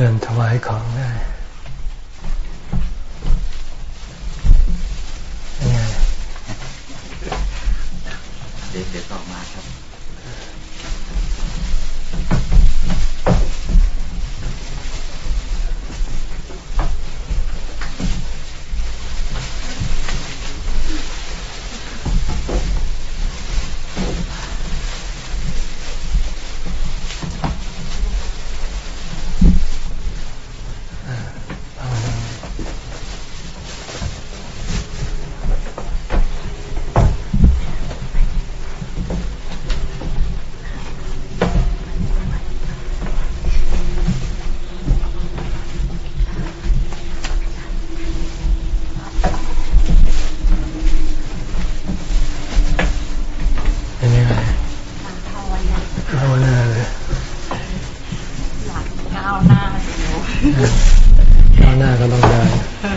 เชิญถวายของได้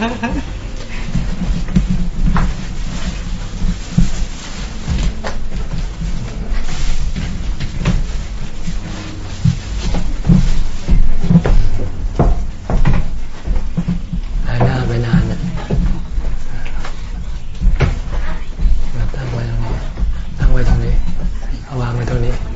ว้ตรงนี้ตั้งไว้ตรงนี้เอาวางไว้ตรงนี้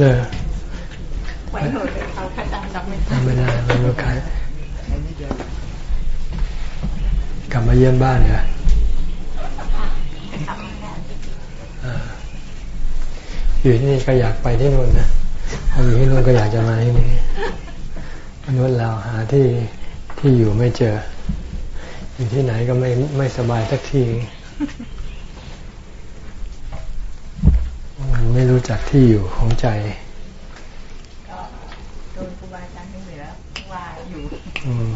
เลยไว้หนูเลยเขาอาจารย์รับไม่ทำไม่ได้ไม่รู้ใครให้นิดเดียวกลับมาเยี่ยมบ้านเหรอทำไม่ได้อ่าอยู่ที่นี่ก็อยากไปที่นู่นนะพออยู่ที่นู่นก็อยากจะมาที่นี่มนุษย์เราหาที่ที่อยู่ไม่เจอ อยู่ที่ไหนก็ไม่ไม่สบายสักที มันไม่รู้จัก ที่อยู่ของใจก็โดนครูบาอาจารย์ที่เหลือว่าอยู่อืม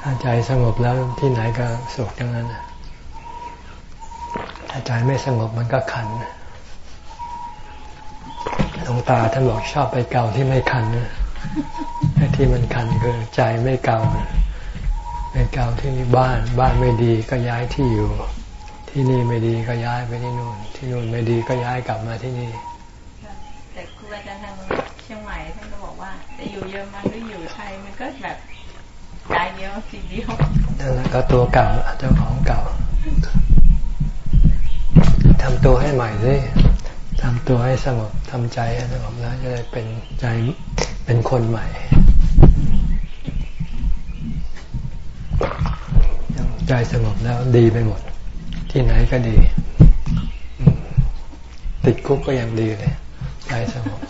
ถ้าใจสงบแล้วที่ไหนก็สุขทั้งนั้นน่ะถ้าใจไม่สงบมันก็ขันหลวงตาท่านบอกชอบไปเกาที่ไม่คันนะไอ้ที่มันคันคือใจไม่เกาไปเกาที่บ้าน บ้านไม่ดีก็ย้ายที่อยู่ ที่นี่ไม่ดีก็ย้ายไปที่นู่น ที่นู่นไม่ดีก็ย้ายกลับมาที่นี่แต่ครูบาอาจารย์ทางเชียงใหม่ท่านก็บอกว่าจะอยู่เยอรมันหรืออยู่ไทยมันก็แบบใจเดียวสีเดียวนั่นแหละก็ตัวเก่าเจ้าของเก่าทำตัวให้ใหม่สิทำตัวให้สงบทำใจให้สงบแล้วจะได้เป็นใจเป็นคนใหม่ใจสงบแล้วดีไปหมด ที่ไหนก็ดีอืมติดคุกก็ยังดีเลยใจสงบ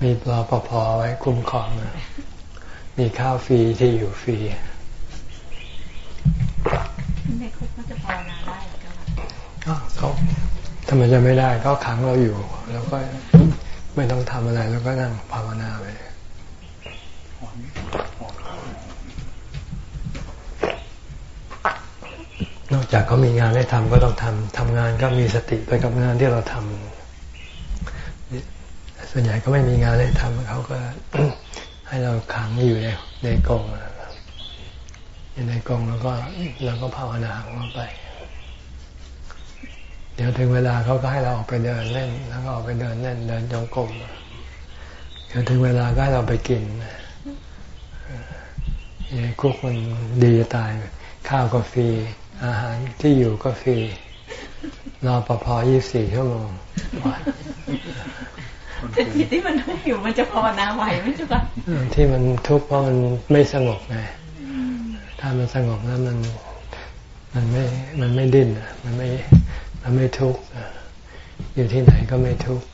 มีรอปภไว้คุ้มครองนะมีข้าวฟรีที่อยู่ฟรีในคุกก็จะภาวนาได้ก็ก็เขาทำไมจะไม่ได้เขาขังเราอยู่ แล้วก็ไม่ต้องทำอะไรแล้วก็นั่งภาวนาไป นอกจากเขามีงานให้ทำก็ต้องทำทำงานก็มีสติไปกับงานที่เราทำส่วนใหญ่ก็ไม่มีงานให้ทำเขาก็ให้เราขังอยู่ในในกรงอยู่ในกรงแล้วก็เราก็ภาวนาของเราไป เดี๋ยวถึงเวลาเขาก็ให้เราออกไปเดินเล่น แล้วก็ออกไปเดินเล่นเดินจงกรมเดี๋ยวถึงเวลาก็ให้เราไปกินอยู่คุกมันดีจะตายข้าวก็ฟ อาหารที่อยู่ก็ฟรีรอปภยี่สี่ชั่วโมงแต่จิตที่มันทุกข์อยู่มันจะภาวนาไหวไหมจ๊ะคะที่มันทุกข์เพราะมันไม่สงบไงถ้ามันสงบแล้วมันมันไม่มันไม่ดิ้นอะมันไม่มันไม่ทุกข์อะอยู่ที่ไหนก็ไม่ทุกข์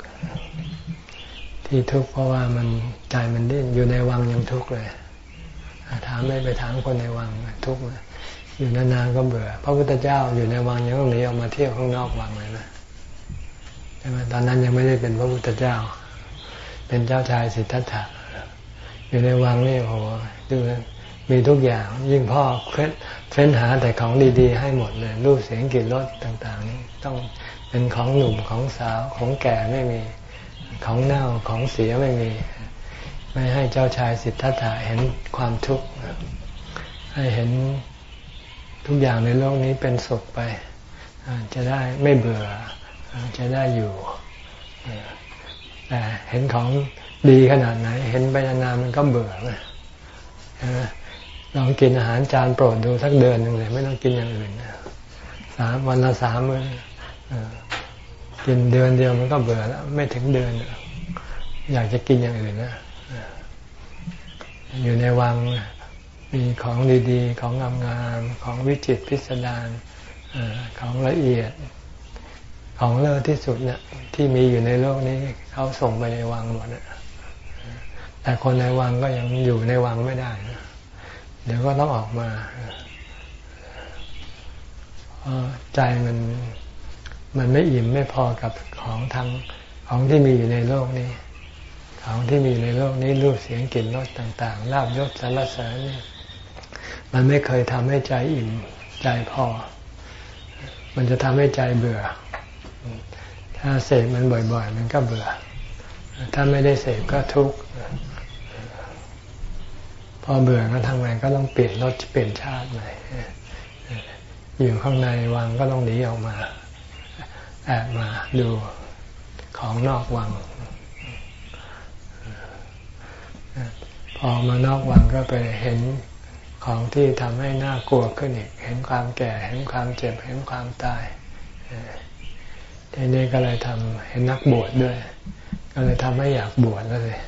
ที่ทุกข์เพราะว่ามันใจมันดิ้นอยู่ในวังยังทุกข์เลยถามไม่ไปถามคนในวังทุกข์ไหม อยู่นานๆก็เบื่อ พระพุทธเจ้าอยู่ในวังยังต้องหนีออกมาเที่ยวข้างนอกวังเลยนะใช่ไหมตอนนั้นยังไม่ได้เป็นพระพุทธเจ้า เป็นเจ้าชายสิทธัตถะอยู่ในวังนี่โอ้โหดูมีทุกอย่างยิ่งพ่อเคล็ดเฟ้นหาแต่ของดีๆ ให้หมดเลยรูปเสียงกลิ่นรสต่าง ๆ นี่ต้องเป็นของหนุ่มของสาวของแก่ไม่มีของเน่าของเสียไม่มี ไม่ให้เจ้าชายสิทธัตถะเห็นความทุกข์ให้เห็น ทุกอย่างในโลกนี้เป็นสุขไป จะได้ไม่เบื่อ จะได้อยู่แต่เห็นของดีขนาดไหน เห็นไปนานๆมันก็เบื่อลองกินอาหารจานโปรดดูสักเดือนหนึ่งเลย ไม่ต้องกินอย่างอื่นสามวันละสามมื้อกินเดือนเดียวมันก็เบื่อแล้ว ไม่ถึงเดือน อยากจะกินอย่างอื่นนะอยู่ในวัง มีของดีๆ ของงามๆของวิจิตพิสดารของละเอียด ของเลิศที่สุดเนี่ยที่มีอยู่ในโลกนี้เขาส่งไปในวังหมดแต่คนในวังก็ยังอยู่ในวังไม่ได้นะเดี๋ยวก็ต้องออกมาใจมันมันไม่อิ่มไม่พอกับของทางของที่มีอยู่ในโลกนี้ ของที่มีในโลกนี้รูปเสียงกลิ่นรสต่าง ๆ ลาบยศสรรเสริญนี่ มันไม่เคยทำให้ใจอิ่มใจพอ มันจะทำให้ใจเบื่อ ถ้าเสพมันบ่อย ๆ มันก็เบื่อ ถ้าไม่ได้เสพก็ทุกข์พอเบื่อก็ทำไงก็ต้องเปลี่ยนรถเปลี่ยนชาติใหม่อยู่ข้างในวังก็ต้องหนีออกมาแอบมาดูของนอกวัง พอมานอกวังก็ไปเห็น ของที่ทำให้น่ากลัวขึ้นอีก เห็นความแก่ เห็นความเจ็บ เห็นความตายทีนี้ก็เลยทำเห็นนักบวชดด้วย ก็เลยทำให้อยากบวชแล้วเลย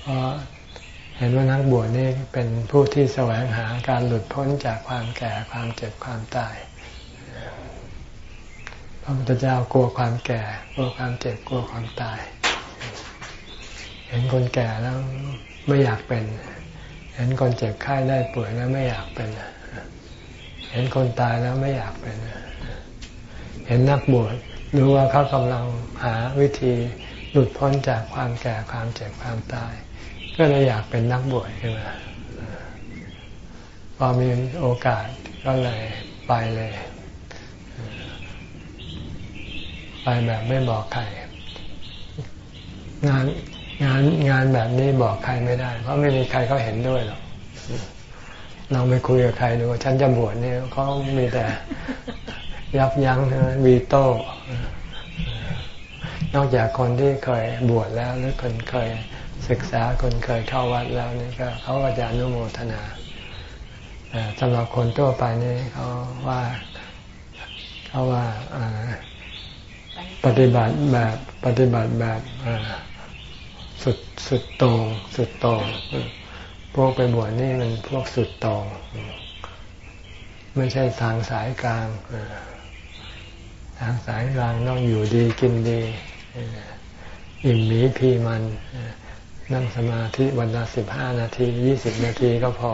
เพราะเห็นว่านักบวชนี่เป็นผู้ที่แสวงหาการหลุดพ้นจากความแก่ความเจ็บความตายพระพุทธเจ้ากลัวความแก่ กลัวความเจ็บกลัวความตาย เห็นคนแก่แล้วไม่อยากเป็นเเห็นคนเจ็บไข้ได้ป่วยแล้วไม่อยากเป็นเห็นคนตายแล้วไม่อยากเป็นเห็นนักบวชรู้ว่าเขากำลังหาวิธีหลุดพ้นจากความแก่ความเจ็บความตาย ก็เลยอยากเป็นนักบวชขึ้นมาพอมีโอกาสก็เลยไปเลย ไปแบบไม่บอกใครงาน งานงานแบบนี้บอกใครไม่ได้ เพราะไม่มีใครเขาเห็นด้วยหรอกลองไปคุยกับใครดูฉันจะบวชเนี่ยเขามีแต่ยับยั้งวีโต้นอกจากคนที่เคยบวชแล้ว หรือคนเคยศึกษาคนเคยเข้าวัดแล้วนี่ก็เขาก็จะอนุโมทนาแต่สำหรับคนทั่วไปนี่เขาว่าเขาว่าปฏิบัติแบบปฏิบัติแบบ สุดสุดตรงสุดตรงพวกไปบวชนี่มันพวกสุดตรงไม่ใช่ทางสายกลางทางสายกลางต้องอยู่ดีกินดีอิ่มมีพีมันนั่งสมาธิวันละสิบห้านาทียี่สิบนาทีก็พอ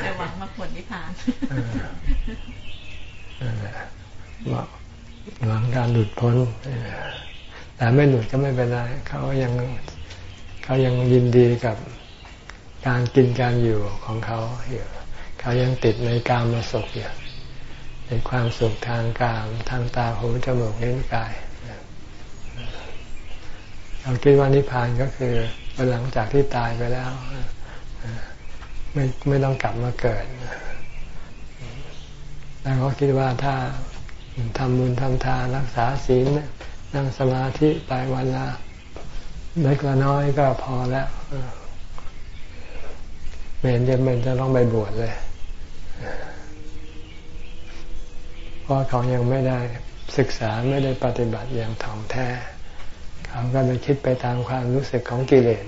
แต่หวังมาผลนิพพานหวังการหลุดพ้น แต่ไม่หลุดก็ไม่เป็นไรเขายังเขายังยินดีกับการกินการอยู่ของเขาอยู่เขายังติดในกามมาสุขอยู่ในความสุขทางกามทางตาหูจมูกนิ้วกายเราคิดว่านิพพานก็คือหลังจากที่ตายไปแล้วไม่ไม่ต้องกลับมาเกิดแล้วเขาคิดว่าถ้าทำบุญทำทานรักษาศีล นั่งสมาธิไปวันละเล็กละน้อยก็พอแล้วเมนจะเป็นจะต้องไปบวชเลยเพราะเขายังไม่ได้ศึกษาไม่ได้ปฏิบัติอย่างถ่องแท้ เขาก็ไปคิดไปตามความรู้สึกของกิเลส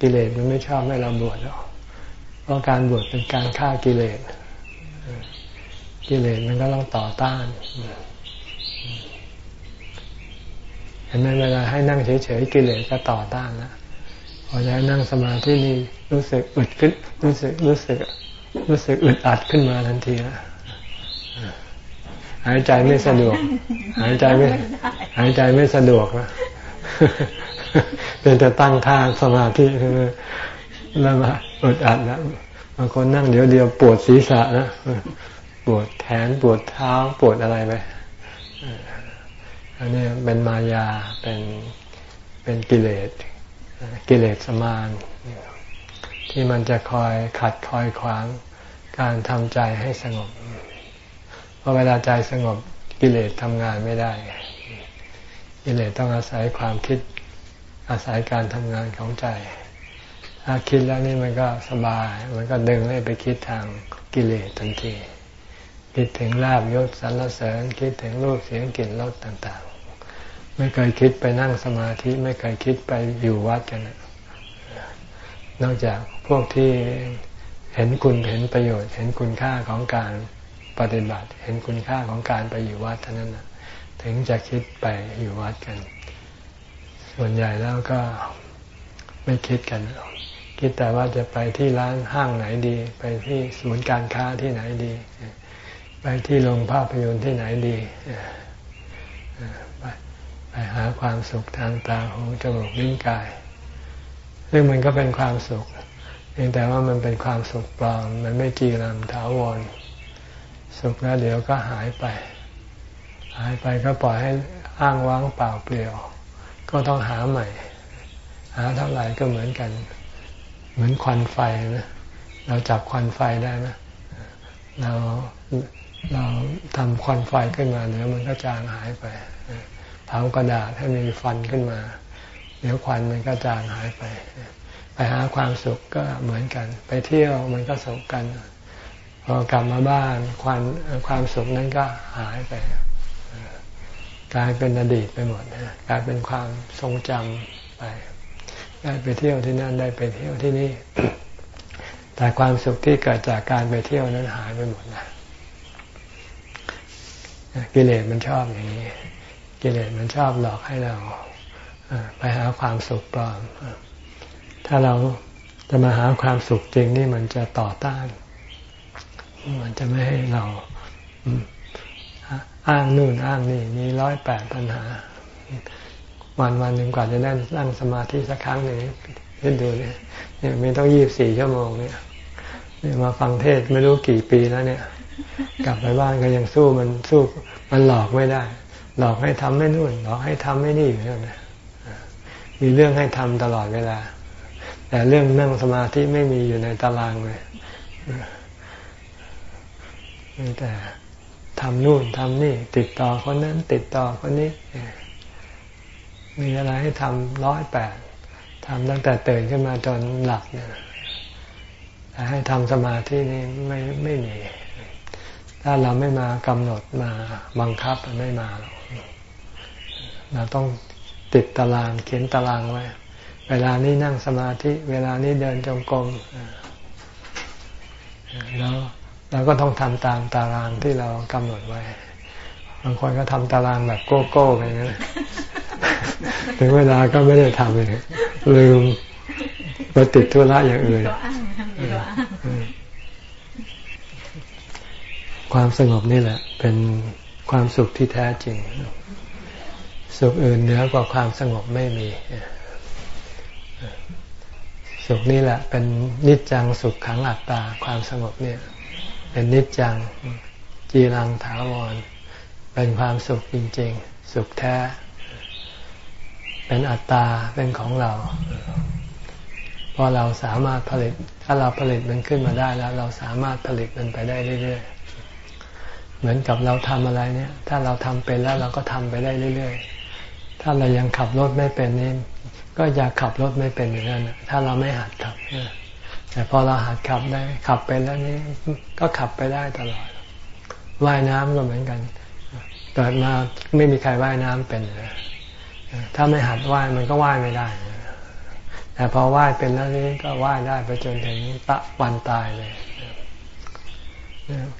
กิเลสมันไม่ชอบให้เราบวชหรอกเพราะการบวชเป็นการฆ่ากิเลสกิเลสมันก็ต้องต่อต้านเห็นไหมเวลาให้นั่งเฉยๆกิเลสก็ต่อต้านนะพอจะนั่งสมาธินี่รู้สึกอึดขึ้น รู้สึกรู้สึก รู้สึกอึดอัดขึ้นมาทันทีนะหายใจไม่สะดวก หายใจไม่หายใจไม่สะดวกนะเป็นแต่ตั้งท่าสมาธิแล้วมาอึดอัดนะบางคนนั่งเดี๋ยวเดียวปวดศีรษะนะปวดแขนปวดเท้าปวดอะไรไป อันนี้เป็นมายาเป็นเป็นกิเลสกิเลสสมานที่มันจะคอยขัดคอยขวางการทำใจให้สงบเพอเวลาใจสงบกิเลสทำงานไม่ได้ กิเลสต้องอาศัยความคิดอาศัยการทำงานของใจ ถ้าคิดแล้วนี่มันก็สบาย มันก็ดึงให้ไปคิดทางกิเลสทันที คิดถึงลาบยศสรรเสริญ คิดถึงรูปเสียงกลิ่นรสต่าง ไม่เคยคิดไปนั่งสมาธิไม่เคยคิดไปอยู่วัดกัน นอกจากพวกที่เห็นคุณเห็นประโยชน์ เห็นคุณค่าของการปฏิบัติ เห็นคุณค่าของการไปอยู่วัดเท่านั้นนะถึงจะคิดไปอยู่วัดกัน ส่วนใหญ่แล้วก็ไม่คิดกัน คิดแต่ว่าจะไปที่ร้านห้างไหนดี ไปที่ศูนย์การค้าที่ไหนดี ไปที่โรงภาพยนตร์ที่ไหนดี ไปหาความสุขทางตาหูจมูกลิ้นกาย ซึ่งมันก็เป็นความสุขเพียงแต่ว่ามันเป็นความสุขปลอมมันไม่จีรังถาวรสุขแล้วเดี๋ยวก็หายไป หายไปก็ปล่อยให้อ้างว้างเปล่าเปลี่ยว ก็ต้องหาใหม่ หาเท่าไหร่ก็เหมือนกัน เหมือนควันไฟนะเราจับควันไฟได้ไหมเราเราทำควันไฟขึ้นมาเดี๋ยวมันก็จางหายไป ผากระดาษให้มีฟันขึ้นมา เดี๋ยวควันมันก็จางหายไป ไปหาความสุขก็เหมือนกัน ไปเที่ยวมันก็สุขกัน พอกลับมาบ้านควันความสุขนั้นก็หายไป กลายเป็นอดีตไปหมดกลายเป็นความทรงจำไป ได้ไปเที่ยวที่นั่นได้ไปเที่ยวที่นี่ แต่ความสุขที่เกิดจากการไปเที่ยวนั้นหายไปหมดนะกิเลสมันชอบอย่างนี้ กิเลสมันชอบหลอกให้เราไปหาความสุขปลอม ถ้าเราจะมาหาความสุขจริงนี่มันจะต่อต้าน มันจะไม่ให้เราอ้างนู่นอ้างนี่มีร้อยแปดปัญหา วันวันหนึ่งกว่าจะได้นั่งสมาธิสักครั้งหนึ่งคิดดูเนี่ยเนี่ยมีต้องยี่บสี่ชั่วโมงเนี่ยมาฟังเทศไม่รู้กี่ปีแล้วเนี่ย กลับไปบ้านก็ยังสู้มันสู้มันหลอกไม่ได้ หลอกให้ทำไม่นู่นหลอกให้ทำไม่นี่อยู่นั่นนะมีเรื่องให้ทำตลอดเวลา แต่เรื่องนั่งสมาธิไม่มีอยู่ในตารางเลยมีแต่ทำนู่นทำนี่ ติดต่อคนนั้น ติดต่อคนนี้ มีอะไรให้ทำร้อยแปดทำตั้งแต่ตื่นขึ้นมาจนหลับเนี่ยแต่ให้ทำสมาธินี่ไม่ไม่มี ถ้าเราไม่มากำหนดมาบังคับไม่มา เราต้องติดตารางเขียนตารางไว้ เวลานี้นั่งสมาธิ เวลานี้เดินจงกรมแล้วเราก็ต้องทำตามตารางที่เรากำหนดไว้ บางคนก็ทำตารางแบบโก้โก้ไปนะถึงเวลาก็ไม่ได้ทำเลยลืมไปติดธุระอย่างอื่นความสงบนี่แหละ เป็นความสุขที่แท้จริง สุขอื่นเหนือกว่าความสงบไม่มี สุขนี่แหละ เป็นนิจจังสุขขังอัตตาความสงบเนี่ย เป็นนิจจังจีรังถาวร เป็นความสุขจริง ๆ สุขแท้ เป็นอัตตาเป็นของเราพอเราสามารถผลิต ถ้าเราผลิตมันขึ้นมาได้แล้ว เราสามารถผลิตมันไปได้เรื่อยๆ เหมือนกับเราทำอะไรเนี่ย ถ้าเราทำเป็นแล้วเราก็ทำไปได้เรื่อยๆ ถ้าเรายังขับรถไม่เป็นนี่ก็อยากขับรถไม่เป็นอย่างนั้นถ้าเราไม่หัดขับแต่พอเราหัดขับได้ ขับเป็นแล้วนี่ก็ขับไปได้ตลอดว่ายน้ำก็เหมือนกันเกิดมาไม่มีใครว่ายน้ำเป็นเลยถ้าไม่หัดไหว้มันก็ไหว้ไม่ได้แต่พอไหว้เป็นแล้วนี้ก็ไหว้ได้ไปจนถึงตะวันตายเลย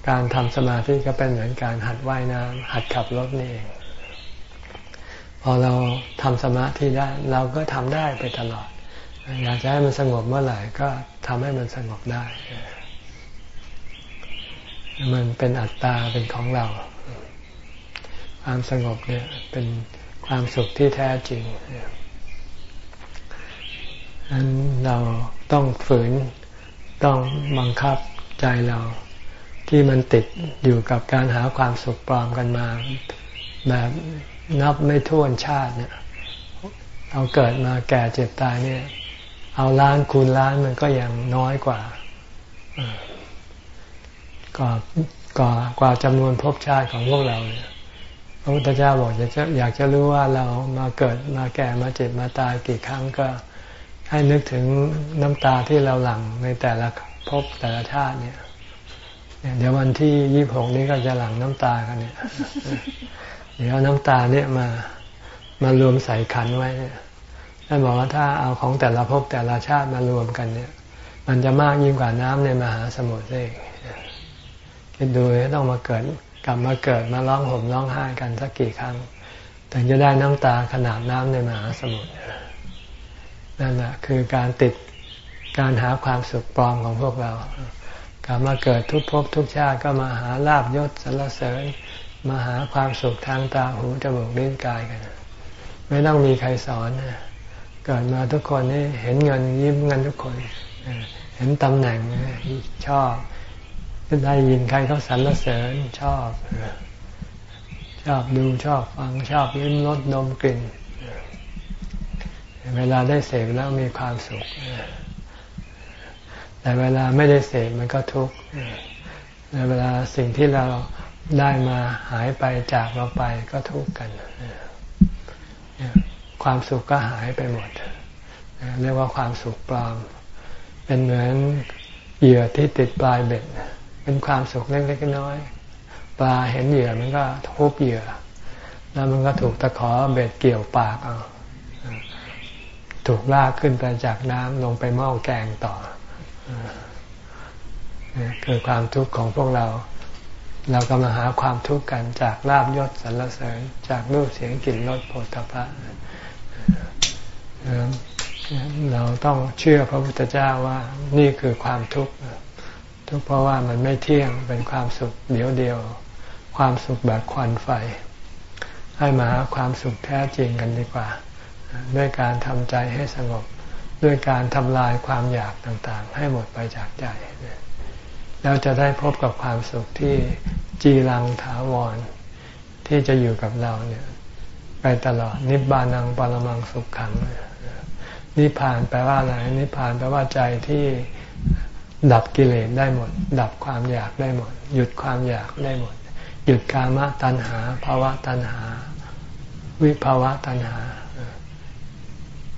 การทำสมาธิก็เป็นเหมือนการหัดว่ายน้ำหัดขับรถนี่เอง พอเราทำสมาธิได้ เราก็ทำได้ไปตลอด อยากจะให้มันสงบเมื่อไหร่ก็ทำให้มันสงบได้ มันเป็นอัตตาเป็นของเรา ความสงบเนี่ยเป็นความสุขที่แท้จริงอันเราต้องฝืนต้องบังคับใจเรา ที่มันติดอยู่กับการหาความสุขปลอมกันมาแบบ นับไม่ถ้วนชาติเนี่ยเอาเกิดมาแก่เจ็บตายเนี่ย เอาล้านคูณล้านมันก็ยังน้อยกว่า กว่ากว่ากว่าจำนวนภพชาติของพวกเราเนี่ยพระพุทธเจ้าบอกอยากจะอยากจะรู้ว่าเรามาเกิดมาแก่มาเจ็บมาตายกี่ครั้งก็ให้นึกถึงน้ำตาที่เราหลั่งในแต่ละภพแต่ละชาติเนี่ย เดี๋ยววันที่ยี่หกนี้ก็จะหลั่งน้ำตากันเนี่ย เดี๋ยวน้ำตาเนี่ยมามารวมใส่ขันไว้เนี่ยท่านบอกว่าถ้าเอาของแต่ละภพแต่ละชาติมารวมกันเนี่ย มันจะมากยิ่งกว่าน้ำในมหาสมุทรเลยคิดดูต้องมาเกิดกลับมาเกิดมาร้องห่มร้องไห้กันสักกี่ครั้งถึงจะได้น้ำตาขนาดน้ำในมหาสมุทรนั่นแหละคือการติดการหาความสุขปลอมของพวกเรากลับมาเกิดทุกภพทุกชาติก็มาหาลาบยศสรรเสริญ มาหาความสุขทางตาหูจมูกลิ้นกายกัน ไม่ต้องมีใครสอนเกิดมาทุกคนนี่เห็นเงินยิ้มเงินทุกคน เห็นตำแหน่งชอบได้ยินใครเขาสรรเสริญชอบชอบดูชอบฟังชอบลิ้มรสดมกลิ่น เวลาได้เสพแล้วมีความสุข แต่เวลาไม่ได้เสพมันก็ทุกข์ในเวลาสิ่งที่เรา ได้มาหายไปจากเราไปก็ทุกข์กัน ความสุขก็หายไปหมด เรียกว่าความสุขปลอม เป็นเหมือนเหยื่อที่ติดปลายเบ็ด เป็นความสุขเล็กๆน้อยปลาเห็นเหยื่อมันก็ทุบเหยื่อ แล้วมันก็ถูกตะขอเบ็ดเกี่ยวปากเอาถูกลากขึ้นไปจากน้ำลงไปหม้อแกงต่อคือความทุกข์ของพวกเรา เรากำลังหาความทุกข์กันจากลาบยศสรรเสริญ จากรูปเสียงกลิ่นรสโผฏฐัพพะเราต้องเชื่อพระพุทธเจ้าว่านี่คือความทุกข์ทุกเพราะว่ามันไม่เที่ยงเป็นความสุขเดียวเดียว ความสุขแบบควันไฟ ให้มาหาความสุขแท้จริงกันดีกว่า ด้วยการทำใจให้สงบ ด้วยการทำลายความอยากต่างๆ ให้หมดไปจากใจ แล้วจะได้พบกับความสุขที่จีรังถาวร ที่จะอยู่กับเราเนี่ยไปตลอด นิบานังปรมังสุขขังนิพานแปลว่าอะไรนิพพานแปลว่าใจที่ดับกิเลสได้หมด ดับความอยากได้หมด หยุดความอยากได้หมด หยุดกามตัณหาภาวะตัณหา วิภาวะตัณหา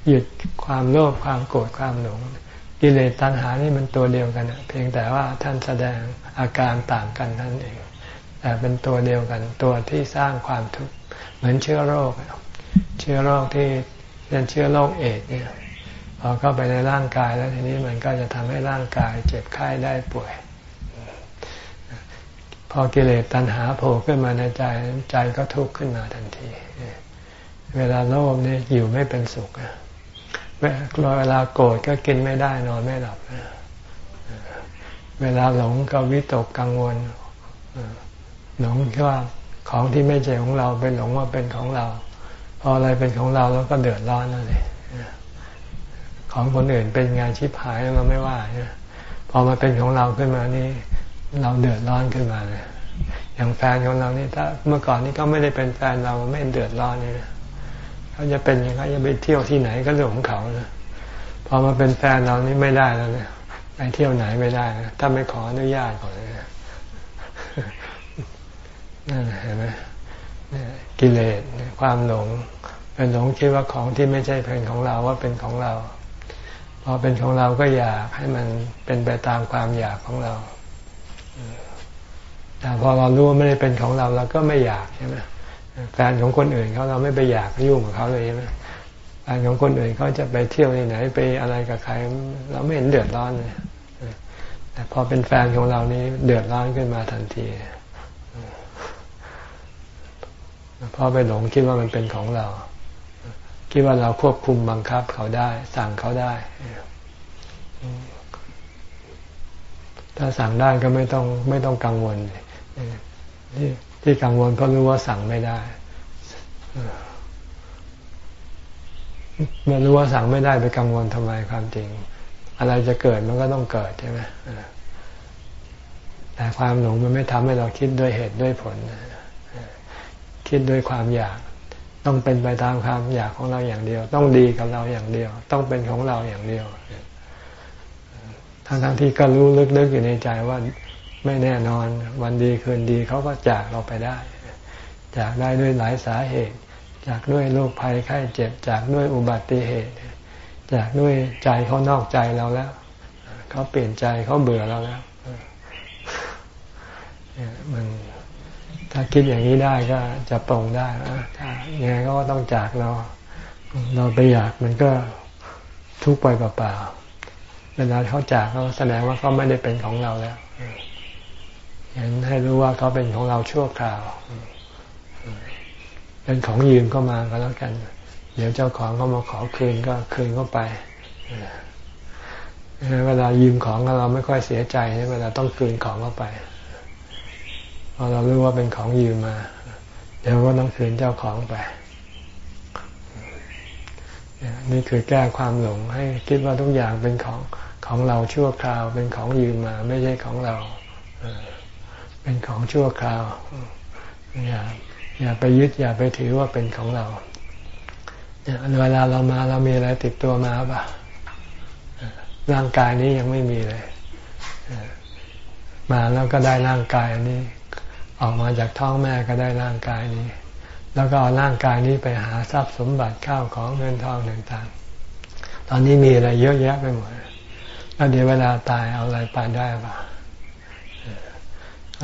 หยุดความโลภความโกรธความหลง กิเลสตัณหานี่มันตัวเดียวกันเพียงแต่ว่าท่านแสดงอาการต่างกันนั่นเองแต่เป็นตัวเดียวกัน ตัวที่สร้างความทุกข์เหมือนเชื้อโรค เชื้อโรคที่เป็นเชื้อโรคเอดเนี่ยพอเข้าไปในร่างกายแล้วทีนี้มันก็จะทำให้ร่างกายเจ็บไข้ได้ป่วย พอกิเลสตัณหาโผล่ขึ้นมาในใจใจก็ทุกข์ขึ้นมาทันที เวลาโลภนี่อยู่ไม่เป็นสุข เวลาโกรธก็กินไม่ได้นอนไม่หลับ เวลาหลงก็วิตกกังวลหลงว่าของที่ไม่ใช่ของเราเป็นหลงว่าเป็นของเรา พออะไรเป็นของเราแล้วก็เดือดร้อนนั่นเลยของคนอื่นเป็นงานชิบหายเราไม่ว่าพอมาเป็นของเราขึ้นมานี่ เราเดือดร้อนขึ้นมาเลยอย่างแฟนของเรานี่ถ้าเมื่อก่อนนี่ก็ไม่ได้เป็นแฟนเราไม่เดือดร้อนนี่ เขาจะเป็นยังไงจะไปเที่ยวที่ไหนก็เรื่องของเขานะพอมาเป็นแฟนเรานี่ไม่ได้แล้วเนี่ยไปเที่ยวไหนไม่ได้นะถ้าไม่ขออนุญาตก่อนนะนั่นเห็นไหมกิเลสความหลงเป็นหลงคิดว่าของที่ไม่ใช่เป็นของเราว่าเป็นของเรา พอเป็นของเราก็อยากให้มันเป็นไปตามความอยากของเราแต่พอเรารู้ว่าไม่ได้เป็นของเราเราก็ไม่อยากใช่ไหม แฟนของคนอื่นเขาเราไม่ไปอยากยุ่งกับเขาเลยใช่ไหมแฟนของคนอื่นเขาจะไปเที่ยวที่ไหนไปอะไรกับใคร เราไม่เห็นเดือดร้อนเลยแต่พอเป็นแฟนของเรานี่เดือดร้อนขึ้นมาทันทีพราะไปหลงคิดว่ามันเป็นของเรา คิดว่าเราควบคุมบังคับเขาได้ สั่งเขาได้ ถ้าสั่งได้ก็ไม่ต้องไม่ต้องกังวลที่ ที่กังวลเพราะรู้ว่าสั่งไม่ได้เมื่อรู้ว่าสั่งไม่ได้ไปกังวลทำไมความจริง อะไรจะเกิดมันก็ต้องเกิดใช่ไหมแต่ความหลงมันไม่ทำให้เราคิดด้วยเหตุด้วยผล คิดด้วยความอยาก ต้องเป็นไปตามความอยากของเราอย่างเดียว ต้องดีกับเราอย่างเดียว ต้องเป็นของเราอย่างเดียวทั้งทั้งที่ก็รู้ลึกๆอยู่ในใจว่า ไม่แน่นอน วันดีคืนดีเขาก็จากเราไปได้ จากได้ด้วยหลายสาเหตุ จากด้วยโรคภัยไข้เจ็บ จากด้วยอุบัติเหตุ จากด้วยใจเขานอกใจเราแล้ว เขาเปลี่ยนใจเขาเบื่อเราแล้วมันถ้าคิดอย่างนี้ได้ก็จะปรงได้ถ้ายังไงก็ต้องจากเรา เราไปอยากมันก็ทุกข์ไปเปล่าๆเวลาเขาจากเขาแสดงว่าเขาไม่ได้เป็นของเราแล้ว เห็นให้รู้ว่าเขาเป็นของเราชั่วคราว เป็นของยืมเข้ามาก็แล้วกัน เดี๋ยวเจ้าของเขามาขอคืนก็คืนเข้าไปเวลายืมของเราไม่ค่อยเสียใจเวลาต้องคืนของเข้าไปพอเรารู้ว่าเป็นของยืมมา เดี๋ยวก็ต้องคืนเจ้าของไปนี่คือแก้ความหลงให้คิดว่าทุกอย่างเป็นของของเราชั่วคราวเป็นของยืมมา ไม่ใช่ของเรา เเป็นของชั่วคราว อย่าอย่าไปยึดอย่าไปถือว่าเป็นของเราเวลาเรามาเรามีอะไรติดตัวมาปะร่างกายนี้ยังไม่มีเลย มาแล้วก็ได้ร่างกายนนี้ ออกมาจากท้องแม่ก็ได้ร่างกายนี้ แล้วก็เอาร่างกายนี้ไปหาทรัพย์สมบัติข้าวของเงินทองต่างๆ ตอนนี้มีอะไรเยอะแยะไปหมดแล้วเดี๋ยวเวลาตายเอาอะไรไปได้ปะ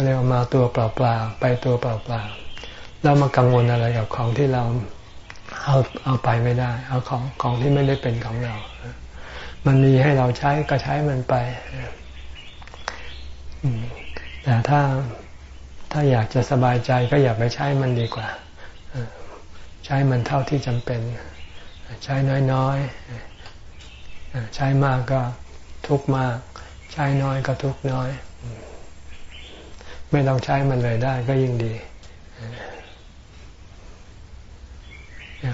เรียกว่ามาตัวเปล่าๆไปตัวเปล่าๆแล้วมากังวลอะไรกับของที่เราเอาเอาไปไม่ได้ เอาของของที่ไม่ได้เป็นของเรา มันมีให้เราใช้ก็ใช้มันไปแต่ถ้าถ้าอยากจะสบายใจก็อย่าไปใช้มันดีกว่า ใช้มันเท่าที่จำเป็น ใช้น้อยๆใช้มากก็ทุกมาก ใช้น้อยก็ทุกน้อย ไม่ต้องใช้มันเลยได้ก็ยิ่งดี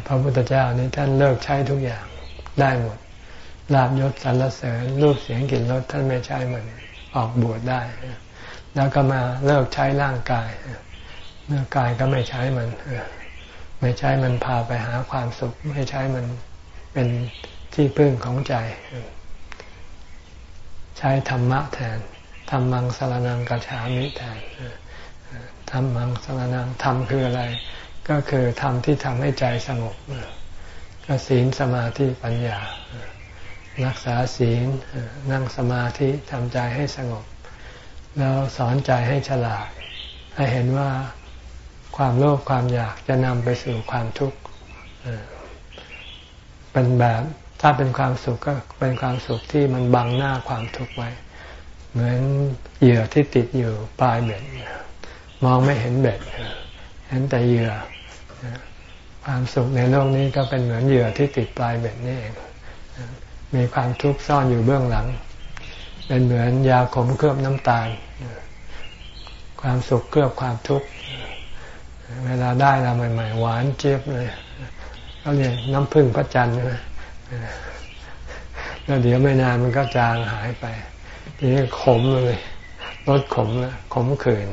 พระพุทธเจ้านี่ท่านเลิกใช้ทุกอย่างได้หมดลาบยศสรรเสริญรูปเสียงกลิ่นรสท่านไม่ใช้มันออกบวชได้ แล้วก็มาเลิกใช้ร่างกายเมื่อกายก็ไม่ใช้มันไม่ใช้มันพาไปหาความสุข ไม่ใช้มันเป็นที่พึ่งของใจ ใช้ธรรมะแทน ธรรมังสารนังกัจฉามิแทนธรรมังสารนังธรรมคืออะไร ก็คือธรรมที่ทำให้ใจสงบก็ศีลสมาธิปัญญา รักษาศีลนั่งสมาธิทำใจให้สงบ แล้วสอนใจให้ฉลาด ให้เห็นว่าความโลภความอยากจะนำไปสู่ความทุกข์เป็นแบบถ้าเป็นความสุขก็เป็นความสุขที่มันบังหน้าความทุกข์ไว้ เหมือนเหยื่อที่ติดอยู่ปลายเบ็ดมองไม่เห็นเบ็ดเห็นแต่เหยื่อความสุขในโลกนี้ก็เป็นเหมือนเหยื่อที่ติดปลายเบ็ดนี่เอง มีความทุกข์ซ่อนอยู่เบื้องหลัง เป็นเหมือนยาขมเคลือบน้ำตาล ความสุขเคลือบความทุกข์ เวลาได้เราใหม่ๆหวานเจี๊ยบเลยเขาเรียกน้ำผึ้งพระจันทร์ใช่ไหมแล้วเดี๋ยวไม่นานมันก็จางหายไป นี้ขมเลยรสขมแล้วขมขื่น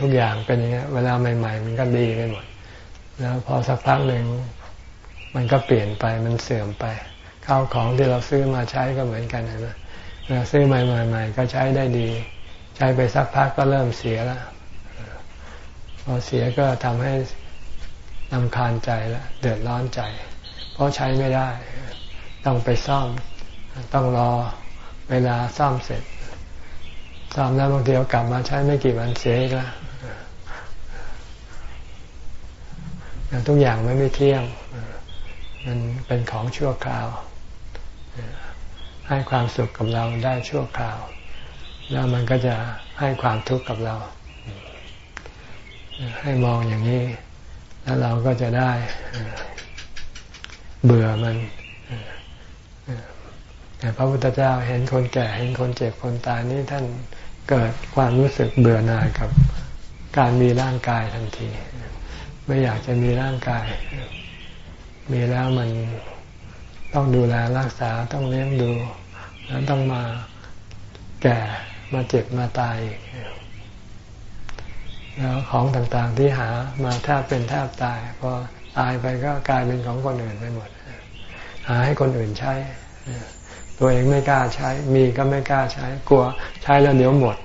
ทุกอย่างเป็นอย่างนี้เวลาใหม่ ๆ มันก็ดีไปหมด แล้วพอสักพักหนึ่งมันก็เปลี่ยนไปมันเสื่อมไปข้าวของที่เราซื้อมาใช้ก็เหมือนกันนะเราซื้อใหม่ๆก็ใช้ได้ดี ใช้ไปสักพักก็เริ่มเสียแล้วพอเสียก็ทำให้นำคาญใจแล้วเดือดร้อนใจ เพราะใช้ไม่ได้ ต้องไปซ่อม ต้องรอเวลาซ่อมเสร็จซ่อมแล้วบางทีกลับมาใช้ไม่กี่วันเสียอีกแล้วทุกอย่างไม่ไม่เที่ยง มันเป็นของชั่วคราว ให้ความสุขกับเราได้ชั่วคราว แล้วมันก็จะให้ความทุกข์กับเรา ให้มองอย่างนี้ แล้วเราก็จะได้เบื่อมัน พระพุทธเจ้าเห็นคนแก่เห็นคนเจ็บคนตายนี่ท่านเกิดความรู้สึกเบื่อหน่ายกับการมีร่างกายทันที ไม่อยากจะมีร่างกาย มีแล้วมันต้องดูแลรักษาต้องเลี้ยงดู แล้วต้องมาแก่มาเจ็บมาตายแล้วของต่างๆที่หามาแทบเป็นแทบตายพอตายไปก็กลายเป็นของคนอื่นไปหมด หาให้คนอื่นใช้ ตัวเองไม่กล้าใช้ มีก็ไม่กล้าใช้ กลัวใช้แล้วเดี๋ยวหมด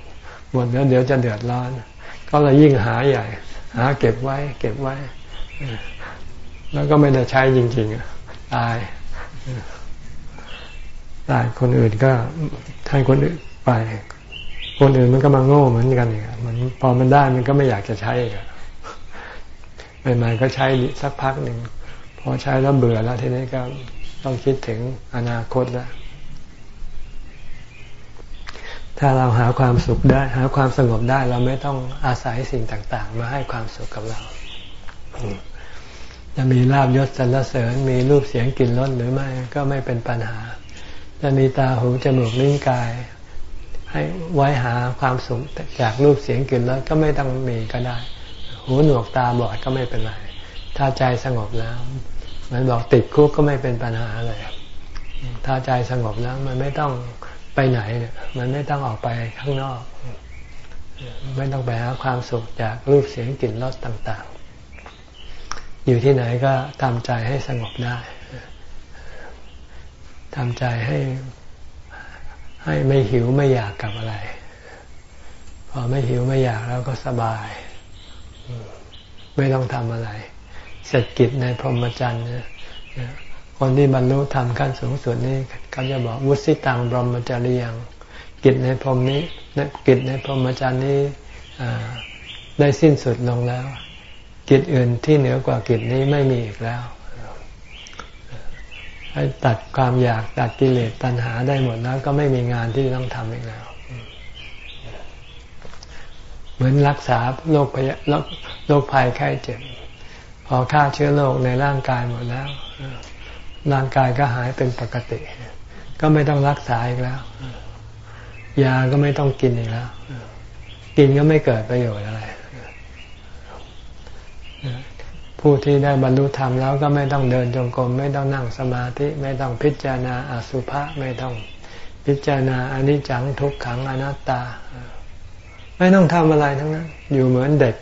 หมดแล้วเดี๋ยวจะเดือดร้อน ก็เลยยิ่งหาใหญ่ หาเก็บไว้ เก็บไว้ แล้วก็ไม่ได้ใช้จริงๆตายตายคนอื่นก็ให้คนอื่นไป คนอื่นมันก็มาโง่เหมือนกันอีกมันพอมันได้มันก็ไม่อยากจะใช้อีกใหม่ๆก็ใช้สักพักหนึ่งพอใช้แล้วเบื่อแล้วทีนี้ก็ต้องคิดถึงอนาคตแล้ว ถ้าเราหาความสุขได้หาความสงบได้เราไม่ต้องอาศัยสิ่งต่าง ๆ มาให้ความสุขกับเรา จะมีลาบยศสรรเสริญ มีรูปเสียงกลิ่นรสหรือไม่ก็ไม่เป็นปัญหา จะมีตาหูจมูกลิ้นกาย ให้ไว้หาความสุขจากรูปเสียงกลิ่นรสก็ไม่ต้องมีก็ได้ หูหนวกตาบอดก็ไม่เป็นไร ถ้าใจสงบแล้ว มันบอกติดคุกก็ไม่เป็นปัญหาเลยถ้าใจสงบแล้วมันไม่ต้อง ไปไหนเนี่ยมันไม่ต้องออกไปข้างนอก ไม่ต้องไปหาความสุขจากรูปเสียงกลิ่นรสต่าง ๆ อยู่ที่ไหนก็ทำใจให้สงบได้ทำใจให้ให้ไม่หิวไม่อยากกับอะไร พอไม่หิวไม่อยากแล้วก็สบาย ไม่ต้องทำอะไร เสร็จกิจในพรหมจรรย์ คนที่บรรลุธรรมขั้นสูงสุดนี่เขาจะบอกวุสิตังบรมจารียังกิจในพรหมนี้กิจในพรหมจรรย์นี้ได้สิ้นสุดลงแล้ว กิจอื่นที่เหนือกว่ากิจนี้ไม่มีอีกแล้วให้ตัดความอยากตัดกิเลสตัณหาได้หมดแล้ว ก็ไม่มีงานที่ต้องทำอีกแล้ว เหมือนรักษาโรคพยโรคภัยไข้เจ็บ พอฆ่าเชื้อโรคในร่างกายหมดแล้ว ร่างกายก็หายเป็นปกติ ก็ไม่ต้องรักษาอีกแล้ว ยาก็ไม่ต้องกินอีกแล้ว กินก็ไม่เกิดประโยชน์อะไร ผู้ที่ได้บรรลุธรรมแล้วก็ไม่ต้องเดินจงกรมไม่ต้องนั่งสมาธิ ไม่ต้องพิจารณาอสุภะไม่ต้องพิจารณาอนิจจังทุกขังอนัตตา ไม่ต้องทำอะไรทั้งนั้น อยู่เหมือนเด็ก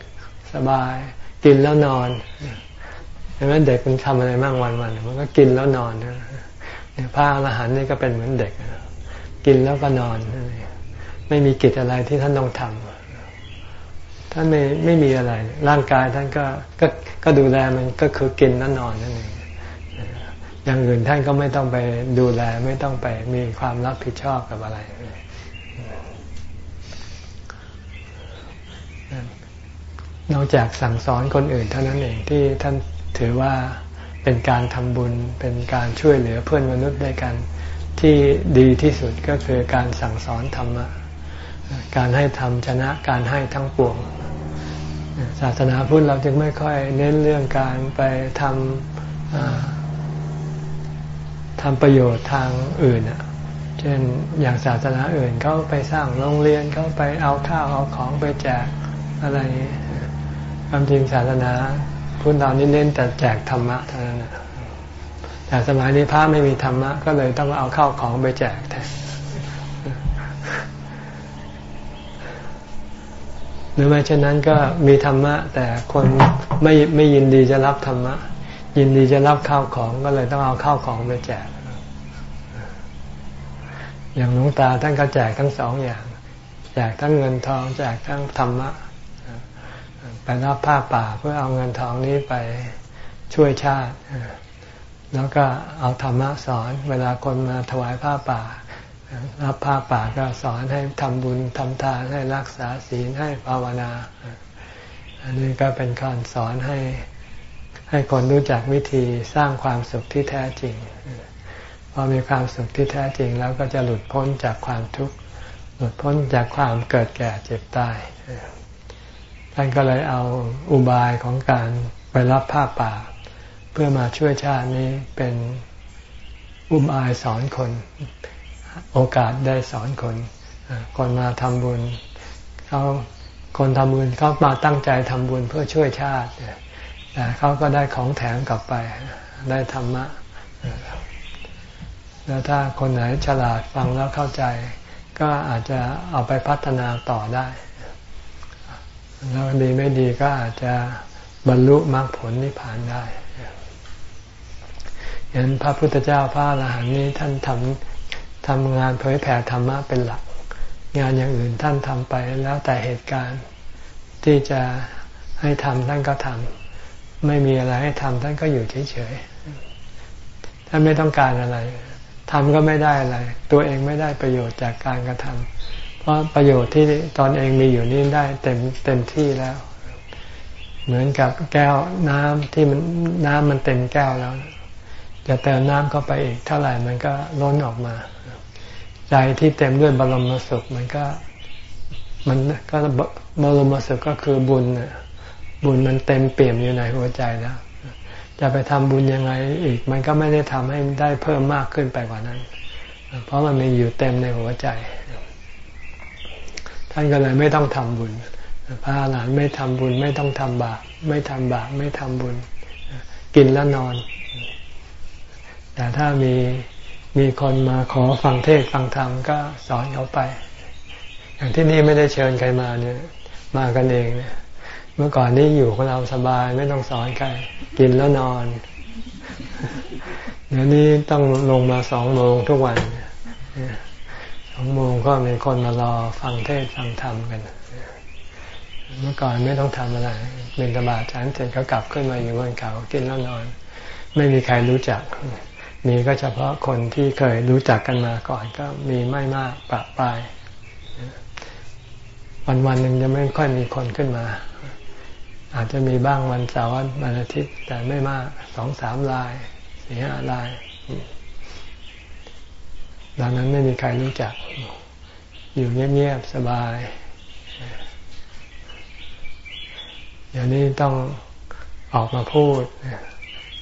สบาย กินแล้วนอน เห็นไหมเด็กมันทำอะไรบ้างวันวันมันก็กินแล้วนอนเนี่ยพระอรหันต์นี่ก็เป็นเหมือนเด็ก กินแล้วก็นอน ไม่มีกิจอะไรที่ท่านต้องทำท่านไม่ไม่มีอะไร ร่างกายท่านก็ก็ก็ดูแลมันก็คือกินแล้วนอนนั่นเองอย่างอื่นท่านก็ไม่ต้องไปดูแลไม่ต้องไปมีความรับผิดชอบกับอะไรนอกจากสั่งสอนคนอื่นเท่านั้นเองที่ท่าน ถือว่าเป็นการทำบุญเป็นการช่วยเหลือเพื่อนมนุษย์ด้วยกัน ที่ดีที่สุดก็คือการสั่งสอนธรรมะการให้ธรรมชนะการให้ทั้งปวงศาสนาพุทธเราจึงไม่ค่อยเน้นเรื่องการไปทำทำประโยชน์ทางอื่นเช่นอย่างศาสนาอื่นเขาไปสร้างโรงเรียนเขาไปเอาข้าวเอาของไปแจกอะไรความจริงศาสนา พุทธเรานี่เน้นแต่แจกธรรมะเท่านั้นแต่สมัยนี้พระไม่มีธรรมะ ก็เลยต้องเอาเข้าของไปแจกแทนหรือไม่เช่นนั้นก็มีธรรมะ แต่คนไม่ไม่ยินดีจะรับธรรมะ ยินดีจะรับข้าวของก็เลยต้องเอาข้าวของไปแจก อย่างหลวงตาท่านก็แจกทั้งสองอย่าง แจกทั้งเงินทอง แจกทั้งธรรมะ ไปรับผ้าป่าเพื่อเอาเงินทองนี้ไปช่วยชาติ แล้วก็เอาธรรมะสอน เวลาคนมาถวายผ้าป่า รับผ้าป่าก็สอนให้ทำบุญทำทานให้รักษาศีลให้ภาวนา อันนี้ก็เป็นการสอนให้ให้คนรู้จักวิธีสร้างความสุขที่แท้จริง พอมีความสุขที่แท้จริงแล้วก็จะหลุดพ้นจากความทุกข์ หลุดพ้นจากความเกิดแก่เจ็บตาย ท่านก็เลยเอาอุบายของการไปรับผ้าป่า เพื่อมาช่วยชาตินี้เป็นอุบายสอนคน โอกาสได้สอนคนคนมาทำบุญเขาคนทำบุญเขามาตั้งใจทำบุญเพื่อช่วยชาติแต่เขาก็ได้ของแถมกลับไป ได้ธรรมะแล้วถ้าคนไหนฉลาดฟังแล้วเข้าใจ ก็อาจจะเอาไปพัฒนาต่อได้ แล้วดีไม่ดีก็อาจจะบรรลุมรรคผลนิพพานได้ยันพระพุทธเจ้าพระอรหันต์นี้ท่านทำทำงานเผยแผ่ธรรมะเป็นหลัก งานอย่างอื่นท่านทำไปแล้วแต่เหตุการณ์ที่จะให้ทำท่านก็ทำไม่มีอะไรให้ทำท่านก็อยู่เฉยๆท่านไม่ต้องการอะไรทำก็ไม่ได้อะไร ตัวเองไม่ได้ประโยชน์จากการกระทำ เพราะประโยชน์ที่ตอนเองมีอยู่นี่ได้เต็มเต็มที่แล้ว เหมือนกับแก้วน้ำที่มันน้ำมันเต็มแก้วแล้ว จะเติมน้ำเข้าไปอีกเท่าไหร่มันก็ล้นออกมา ใจที่เต็มด้วยบรมสุขมันก็มันก็บรมสุขก็คือบุญบุญมันเต็มเปี่ยมอยู่ในหัวใจแล้วจะไปทำบุญยังไงอีก มันก็ไม่ได้ทำให้ได้เพิ่มมากขึ้นไปกว่านั้น เพราะมันมีอยู่เต็มในหัวใจ ท่านก็เลยไม่ต้องทำบุญ พระหลานไม่ทำบุญ ไม่ต้องทำบาปไม่ทำบาปไม่ทำบุญ กินแล้วนอน แต่ถ้ามีมีคนมาขอฟังเทศฟังธรรมก็สอนเขาไป อย่างที่นี่ไม่ได้เชิญใครมาเนี่ย มากันเองเนี่ยเมื่อก่อนนี้อยู่ของเราสบายไม่ต้องสอนใครกินแล้วนอน เดี๋ยวนี้ต้องลงมาสองโมงทุกวัน องโมงก็มีคนมารอฟังเทศฟังธรรมกัน เมื่อก่อนไม่ต้องทำอะไรเป็นตบาฉันเสร็จก็กลับขึ้นมาอยู่บนเขากินแล้วนอน ไม่มีใครรู้จัก มีก็เฉพาะคนที่เคยรู้จักกันมาก่อนก็มีไม่มากปะปลาย วันวันหนึ่งจะไม่ค่อยมีคนขึ้นมา อาจจะมีบ้างวันเสาร์วันอาทิตย์แต่ไม่มากสองสามลายสี่ห้าลาย ดังนั้นไม่มีใครรู้จัก อยู่เงียบๆสบาย อย่างนี้ต้องออกมาพูด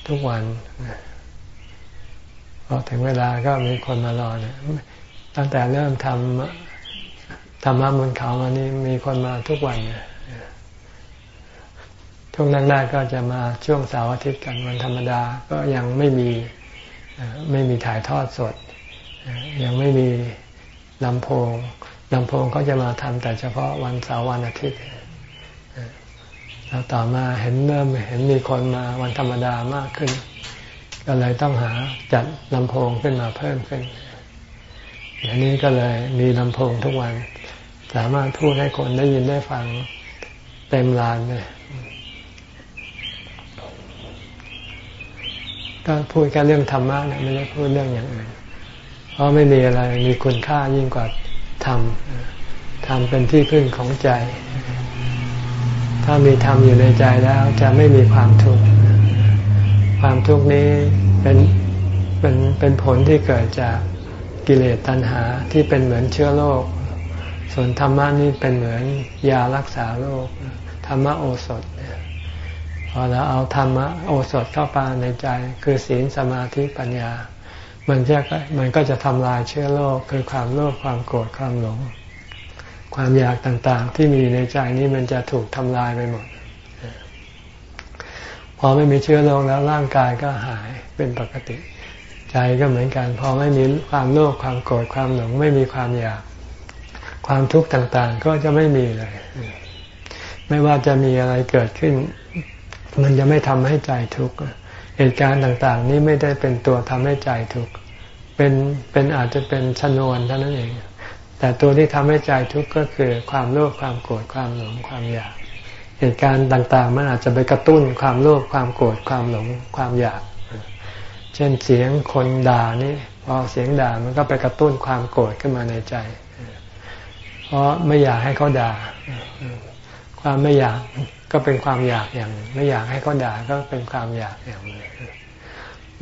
ทุกวันพอถึงเวลาก็มีคนมารอเนี่ยตั้งแต่เริ่มทำธรรมะบนเขามานี่มีคนมาทุกวันเนี่ยช่วงแรกๆก็จะมาช่วงเสาร์อาทิตย์กันวันธรรมดาก็ยังไม่มีไม่มีถ่ายทอดสด ยังไม่มีลำโพงลำโพงเขาจะมาทำแต่เฉพาะวันเสาร์วันอาทิตย์แล้วต่อมาเห็นเริ่มเห็นมีคนมาวันธรรมดามากขึ้น ก็เลยต้องหาจัดลำโพงขึ้นมาเพิ่มขึ้นอย่างนี้ก็เลยมีลำโพงทุกวัน สามารถพูดให้คนได้ยินได้ฟังเต็มลานเลยก็พูดแค่เรื่องธรรมะเนะไม่ได้พูดเรื่องอย่างอื่น เพราะไม่มีอะไรมีคุณค่ายิ่งกว่าธรรมธรรมเป็นที่พึ่งของใจ ถ้ามีธรรมอยู่ในใจแล้วจะไม่มีความทุกข์ความทุกข์นี้เป็นเป็นเป็นผลที่เกิดจากกิเลสตัณหาที่เป็นเหมือนเชื้อโรคส่วนธรรมะนี่เป็นเหมือนยารักษาโรคธรรมะโอสถพอเราเอาธรรมะโอสถเข้าไปในใจ คือศีลสมาธิปัญญา มันจะมันก็จะทำลายเชื้อโรคคือความโลภความโกรธความหลง ความอยากต่างๆ ที่มีในใจนี้มันจะถูกทำลายไปหมด พอไม่มีเชื้อโรคแล้วร่างกายก็หายเป็นปกติ ใจก็เหมือนกัน พอไม่มีความโลภความโกรธความหลง ไม่มีความอยาก ความทุกข์ต่างๆ ก็จะไม่มีเลย ไม่ว่าจะมีอะไรเกิดขึ้น มันจะไม่ทำให้ใจทุกข์ เหตุการณ์ต่างๆ นี้ไม่ได้เป็นตัวทำให้ใจทุกข์เป็นเป็นอาจจะเป็นชนวนเท่านั้นเอง แต่ตัวที่ทำให้ใจทุกข์ก็คือความโลภความโกรธความหลงความอยาก เหตุการณ์ต่างๆ มันอาจจะไปกระตุ้นความโลภความโกรธความหลงความอยาก เช่นเสียงคนด่านี่พอเสียงด่ามันก็ไปกระตุ้นความโกรธขึ้นมาในใจ เพราะไม่อยากให้เขาด่า ความไม่อยาก ก็เป็นความอยากอย่างไม่อยากให้เขาด่าก็เป็นความอยากอย่างนึง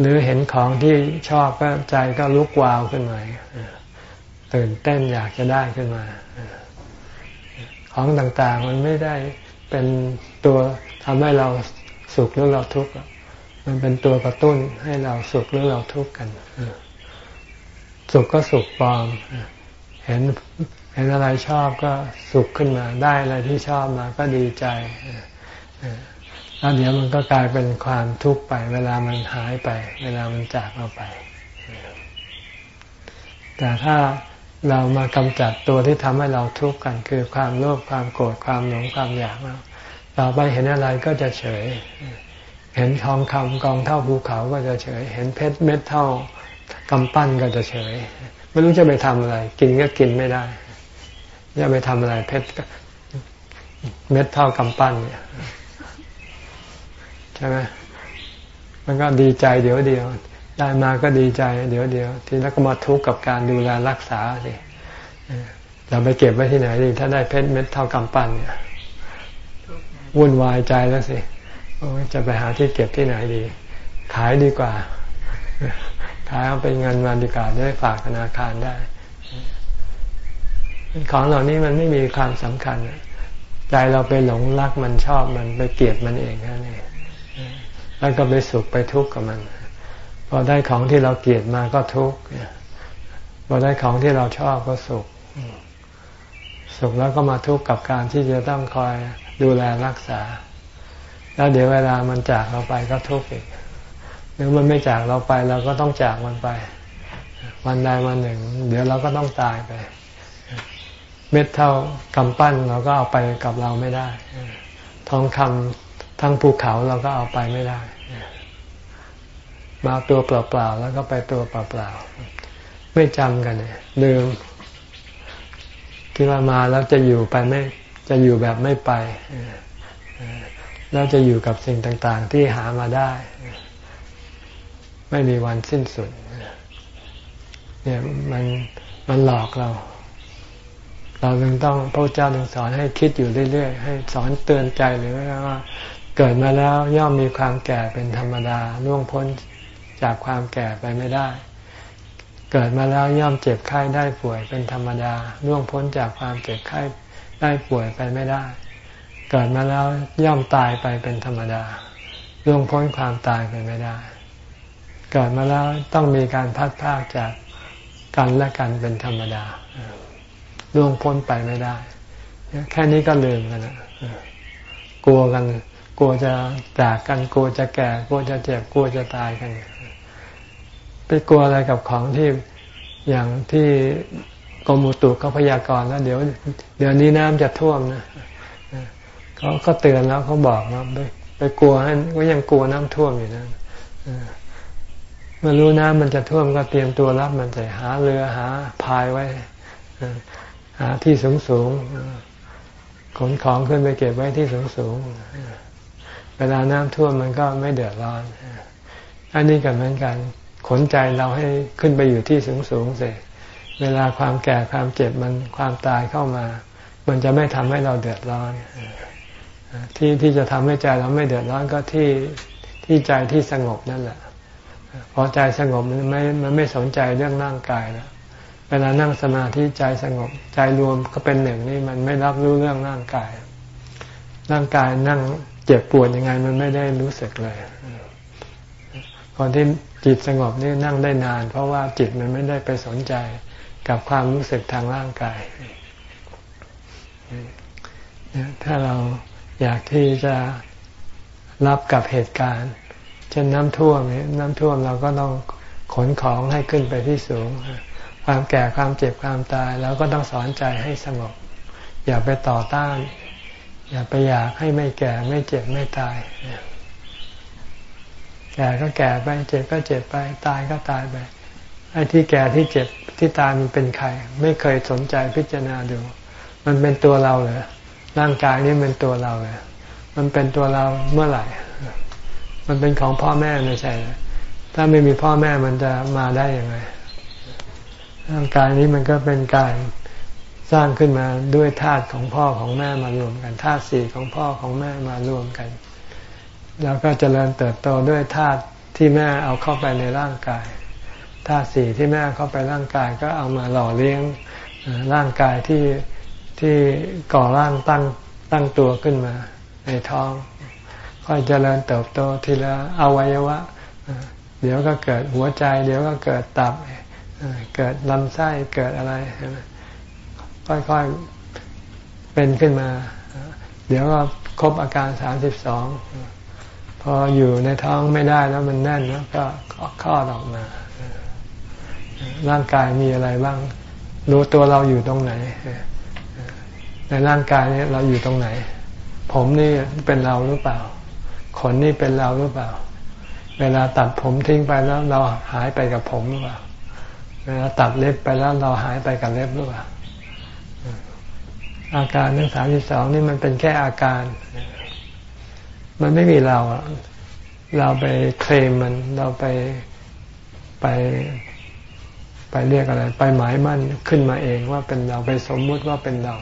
หรือเห็นของที่ชอบก็ใจก็ลุกวาวขึ้นมาตื่นเต้นอยากจะได้ขึ้นมา ของต่างๆมันไม่ได้เป็นตัวทำให้เราสุขหรือเราทุกข์มันเป็นตัวกระตุ้นให้เราสุขหรือเราทุกข์กัน สุขก็สุขปลอม เห็น เห็นอะไรชอบก็สุขขึ้นมาได้อะไรที่ชอบมาก็ดีใจแล้วเดี๋ยวมันก็กลายเป็นความทุกข์ไป เวลามันหายไป เวลามันจากเราไป แต่ถ้าเรามากำจัดตัวที่ทำให้เราทุกข์กัน คือความโลภความโกรธความหลงความอยากเราต่อไปเห็นอะไรก็จะเฉย เห็นทองคำกองเท่าภูเขาก็จะเฉย เห็นเพชรเม็ดเท่ากำปั้นก็จะเฉย ไม่รู้จะไปทำอะไร กินก็กินไม่ได้ จะไปทำอะไรเพชรเม็ดเท่ากำปั้นเนี่ย ใช่ไหมมันก็ดีใจเดี๋ยวเดียว ได้มาก็ดีใจ เดี๋ยวเดียว ทีแล้วก็มาทุกข์กับการดูแลรักษาสิเราไปเก็บไว้ที่ไหนดี ถ้าได้เพชรเม็ดเท่ากำปั้นเนี่ยวุ่นวายใจแล้วสิจะไปหาที่เก็บที่ไหนดี ขายดีกว่า ขายเอาเป็นเงินมาดีกว่าได้ฝากธนาคารได้ ของเหล่านี้มันไม่มีความสำคัญ ใจเราไปหลงรักมันชอบมันไปเกลียดมันเองนั่นเองแล้วก็ไปสุขไปทุกข์กับมัน พอได้ของที่เราเกลียดมาก็ทุกข์พอได้ของที่เราชอบก็สุข สุขแล้วก็มาทุกข์กับการที่จะต้องคอยดูแลรักษา แล้วเดี๋ยวเวลามันจากเราไปก็ทุกข์อีกหรือมันไม่จากเราไปเราก็ต้องจากมันไป วันใดวันหนึ่ง เดี๋ยวเราก็ต้องตายไป เม็ดเท่ากำปั้นเราก็เอาไปกับเราไม่ได้ ทองคำทั้งภูเขาเราก็เอาไปไม่ได้ มาตัวเปล่าๆแล้วก็ไปตัวเปล่าๆไม่จำกันเลยลืมคิดว่ามาแล้วจะอยู่ไปไม่จะอยู่แบบไม่ไปแล้วจะอยู่กับสิ่งต่าง ๆ ที่หามาได้ ไม่มีวันสิ้นสุดเนี่ยมันมันหลอกเรา เราจึงต้องพระเจ้าถึงสอนให้คิดอยู่เรื่อยๆ ให้สอนเตือนใจหรือว่า เกิดมาแล้วย่อมมีความแก่เป็นธรรมดาล่วงพ้นจากความแก่ไปไม่ได้ เกิดมาแล้วย่อมเจ็บไข้ได้ป่วยเป็นธรรมดาล่วงพ้นจากความเจ็บไข้ได้ป่วยไปไม่ได้ เกิดมาแล้วย่อมตายไปเป็นธรรมดาล่วงพ้นความตายไปไม่ได้ เกิดมาแล้วต้องมีการพัดพากจากกันและกันเป็นธรรมดา ล่วงพ้นไปไม่ได้ แค่นี้ก็ลืมกันนะกลัวกัน กลัวจะจากกัน กลัวจะแก่ กลัวจะเจ็บ กลัวจะตายกัน ไปกลัวอะไรกับของที่อย่างที่กรมอุตุเขาพยากรณ์แล้ว เดี๋ยว เดี๋ยวนี้น้ำจะท่วมนะเขาก็เตือนแล้วเขาบอกว่าไปไปกลัวให้ก็ยังกลัวน้ำท่วมอยู่นะเมื่อรู้น้ำมันจะท่วมก็เตรียมตัวรับมันใส่หาเรือหาพายไว้ ที่สูงสูงขนของขึ้นไปเก็บไว้ที่สูงสูงเวลาน้ำท่วมมันก็ไม่เดือดร้อน อันนี้ก็เหมือนกัน ขนใจเราให้ขึ้นไปอยู่ที่สูงสูงเสร็จเวลาความแก่ความเจ็บมันความตายเข้ามา มันจะไม่ทำให้เราเดือดร้อน ที่ที่จะทำให้ใจเราไม่เดือดร้อนก็ที่ที่ใจที่สงบนั่นแหละพอใจสงบมันไม่มันไม่สนใจเรื่องร่างกายแล้ว เวลานั่งสมาธิใจสงบใจรวมก็เป็นหนึ่งนี่มันไม่รับรู้เรื่องร่างกาย ร่างกายนั่งเจ็บปวดยังไงมันไม่ได้รู้สึกเลยคนที่จิตสงบนี่นั่งได้นาน เพราะว่าจิตมันไม่ได้ไปสนใจกับความรู้สึกทางร่างกาย ถ้าเราอยากที่จะรับกับเหตุการณ์ เช่นน้ำท่วมน้ำท่วมเราก็ต้องขนของให้ขึ้นไปที่สูง ความแก่ความเจ็บความตายเราก็ต้องสอนใจให้สงบ อย่าไปต่อต้าน อย่าไปอยากให้ไม่แก่ไม่เจ็บไม่ตาย แก่ก็แก่ไปเจ็บก็เจ็บไป ตายก็ตายไปไอ้ที่แก่ที่เจ็บที่ตายมันเป็นใคร ไม่เคยสนใจพิจารณาดู มันเป็นตัวเราเลยร่างกายนี้เป็นตัวเราเลยมันเป็นตัวเราเมื่อไหร่ มันเป็นของพ่อแม่ไม่ใช่ถ้าไม่มีพ่อแม่มันจะมาได้ยังไง ร่างกายนี้มันก็เป็นกายสร้างขึ้นมาด้วยธาตุของพ่อของแม่มารวมกันธาตุสี่ของพ่อของแม่มารวมกัน แล้วก็เจริญเติบโตด้วยธาตุที่แม่เอาเข้าไปในร่างกายธาตุสี่ที่แม่เข้าไปร่างกายก็เอามาหล่อเลี้ยงร่างกายที่ที่ก่อร่างตั้งตั้งตัวขึ้นมา ในท้อง ค่อยเจริญเติบโตทีละอวัยวะ เดี๋ยวก็เกิดหัวใจ เดี๋ยวก็เกิดตับ เกิดลำไส้เกิดอะไรค่อยๆเป็นขึ้นมา เดี๋ยวก็ครบอาการสามสิบสองพออยู่ในท้องไม่ได้แล้วมันแน่นแล้วก็คลอดออกมา ร่างกายมีอะไรบ้าง รู้ตัวเราอยู่ตรงไหน ในร่างกายนี้เราอยู่ตรงไหน ผมนี่เป็นเราหรือเปล่า ขนนี่เป็นเราหรือเปล่า เวลาตัดผมทิ้งไปแล้วเราหายไปกับผมหรือเปล่า เวลาตัดเล็บไปแล้วเราหายไปกับเล็บหรือเปล่าอาการทั้งสามสิบสองนี่มันเป็นแค่อาการ มันไม่มีเราเราไปเคลมมันเราไปไป ไปเรียกอะไร ไปหมายมั่นขึ้นมาเองว่าเป็นเราไปสมมุติว่าเป็นเรา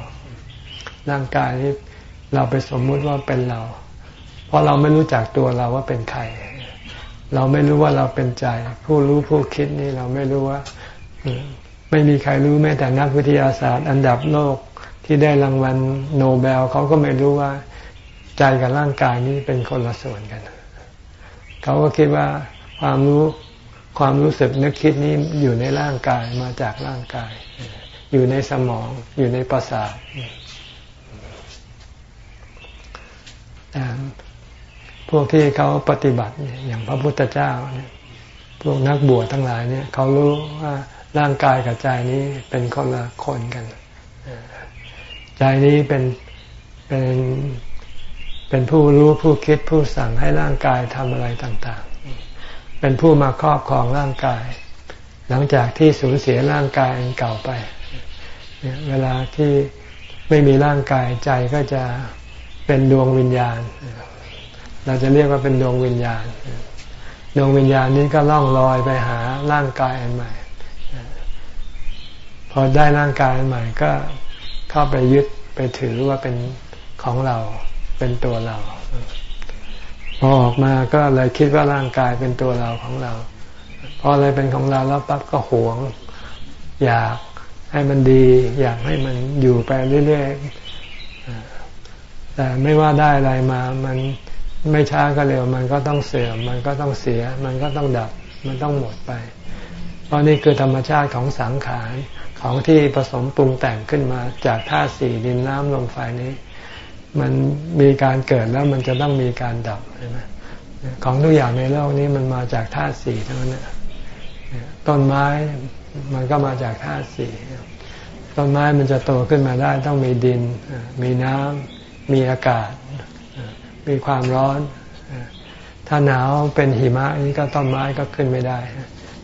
ร่างกายนี้เราไปสมมุติว่าเป็นเรา เพราะเราไม่รู้จักตัวเราว่าเป็นใคร เราไม่รู้ว่าเราเป็นใจ ผู้รู้ผู้คิดนี่เราไม่รู้ว่า ไม่มีใครรู้แม้แต่นักวิทยาศาสตร์ อันดับโลกที่ได้รางวัลโนเบลเขาก็ไม่รู้ว่าใจกับร่างกายนี้เป็นคนละส่วนกัน เขาก็คิดว่าความรู้ความรู้สึกนึกคิดนี้อยู่ในร่างกายมาจากร่างกาย อยู่ในสมองอยู่ในประสาทพวกที่เขาปฏิบัติอย่างพระพุทธเจ้าเนี่ยพวกนักบวชทั้งหลายเนี่ยเขารู้ว่า ร่างกายกับใจนี้เป็นคนละคนกัน ใจนี้เป็นเป็นเป็นผู้รู้ผู้คิดผู้สั่งให้ร่างกายทำอะไรต่างๆ เป็นผู้มาครอบครองร่างกาย หลังจากที่สูญเสียร่างกายอันเก่าไป เวลาที่ไม่มีร่างกายใจก็จะเป็นดวงวิญญาณ เราจะเรียกว่าเป็นดวงวิญญาณ ดวงวิญญาณนี้ก็ล่องลอยไปหาร่างกายอันใหม่ พอได้ร่างกายใหม่ก็เข้าไปยึดไปถือว่าเป็นของเราเป็นตัวเรา พอออกมาก็เลยคิดว่าร่างกายเป็นตัวเราของเรา พออะไรเป็นของเราแล้วปั๊บก็หวง อยากให้มันดี อยากให้มันอยู่ไปเรื่อยๆแต่ไม่ว่าได้อะไรมา มันไม่ช้าก็เร็ว มันก็ต้องเสื่อม มันก็ต้องเสีย มันก็ต้องดับ มันต้องหมดไป เพราะนี่คือธรรมชาติของสังขาร ของที่ผสมปรุงแต่งขึ้นมาจากธาตุสี่ดินน้ำลมไฟนี้ มันมีการเกิดแล้วมันจะต้องมีการดับใช่ไหมของทุกอย่างในโลกนี้มันมาจากธาตุสี่ทั้งนั้นต้นไม้มันก็มาจากธาตุสี่ต้นไม้มันจะโตขึ้นมาได้ต้องมีดิน มีน้ำมีอากาศ มีความร้อน ถ้าหนาวเป็นหิมะนี่ก็ต้นไม้ก็ขึ้นไม่ได้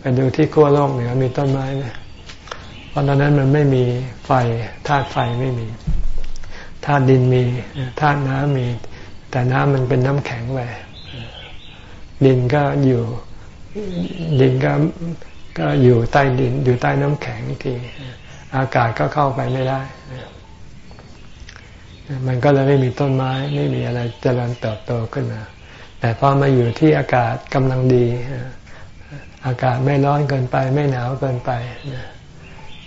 ไปดูที่ขั้วโลกเหนือมีต้นไม้ไหม ราะตอนนั้นมันไม่มีไฟธาตุไฟไม่มีธาตุดินมีธาตุน้ำมี แต่น้ำมันเป็นน้ำแข็งไปดินก็อยู่ ดินก็ก็อยู่ใต้ดินอยู่ใต้น้ำแข็งทีอากาศก็เข้าไปไม่ได้ มันก็เลยไม่มีต้นไม้ไม่มีอะไรเจริญเติบโตขึ้นมา แต่พอมาอยู่ที่อากาศกำลังดี อากาศไม่ร้อนเกินไป ไม่หนาวเกินไป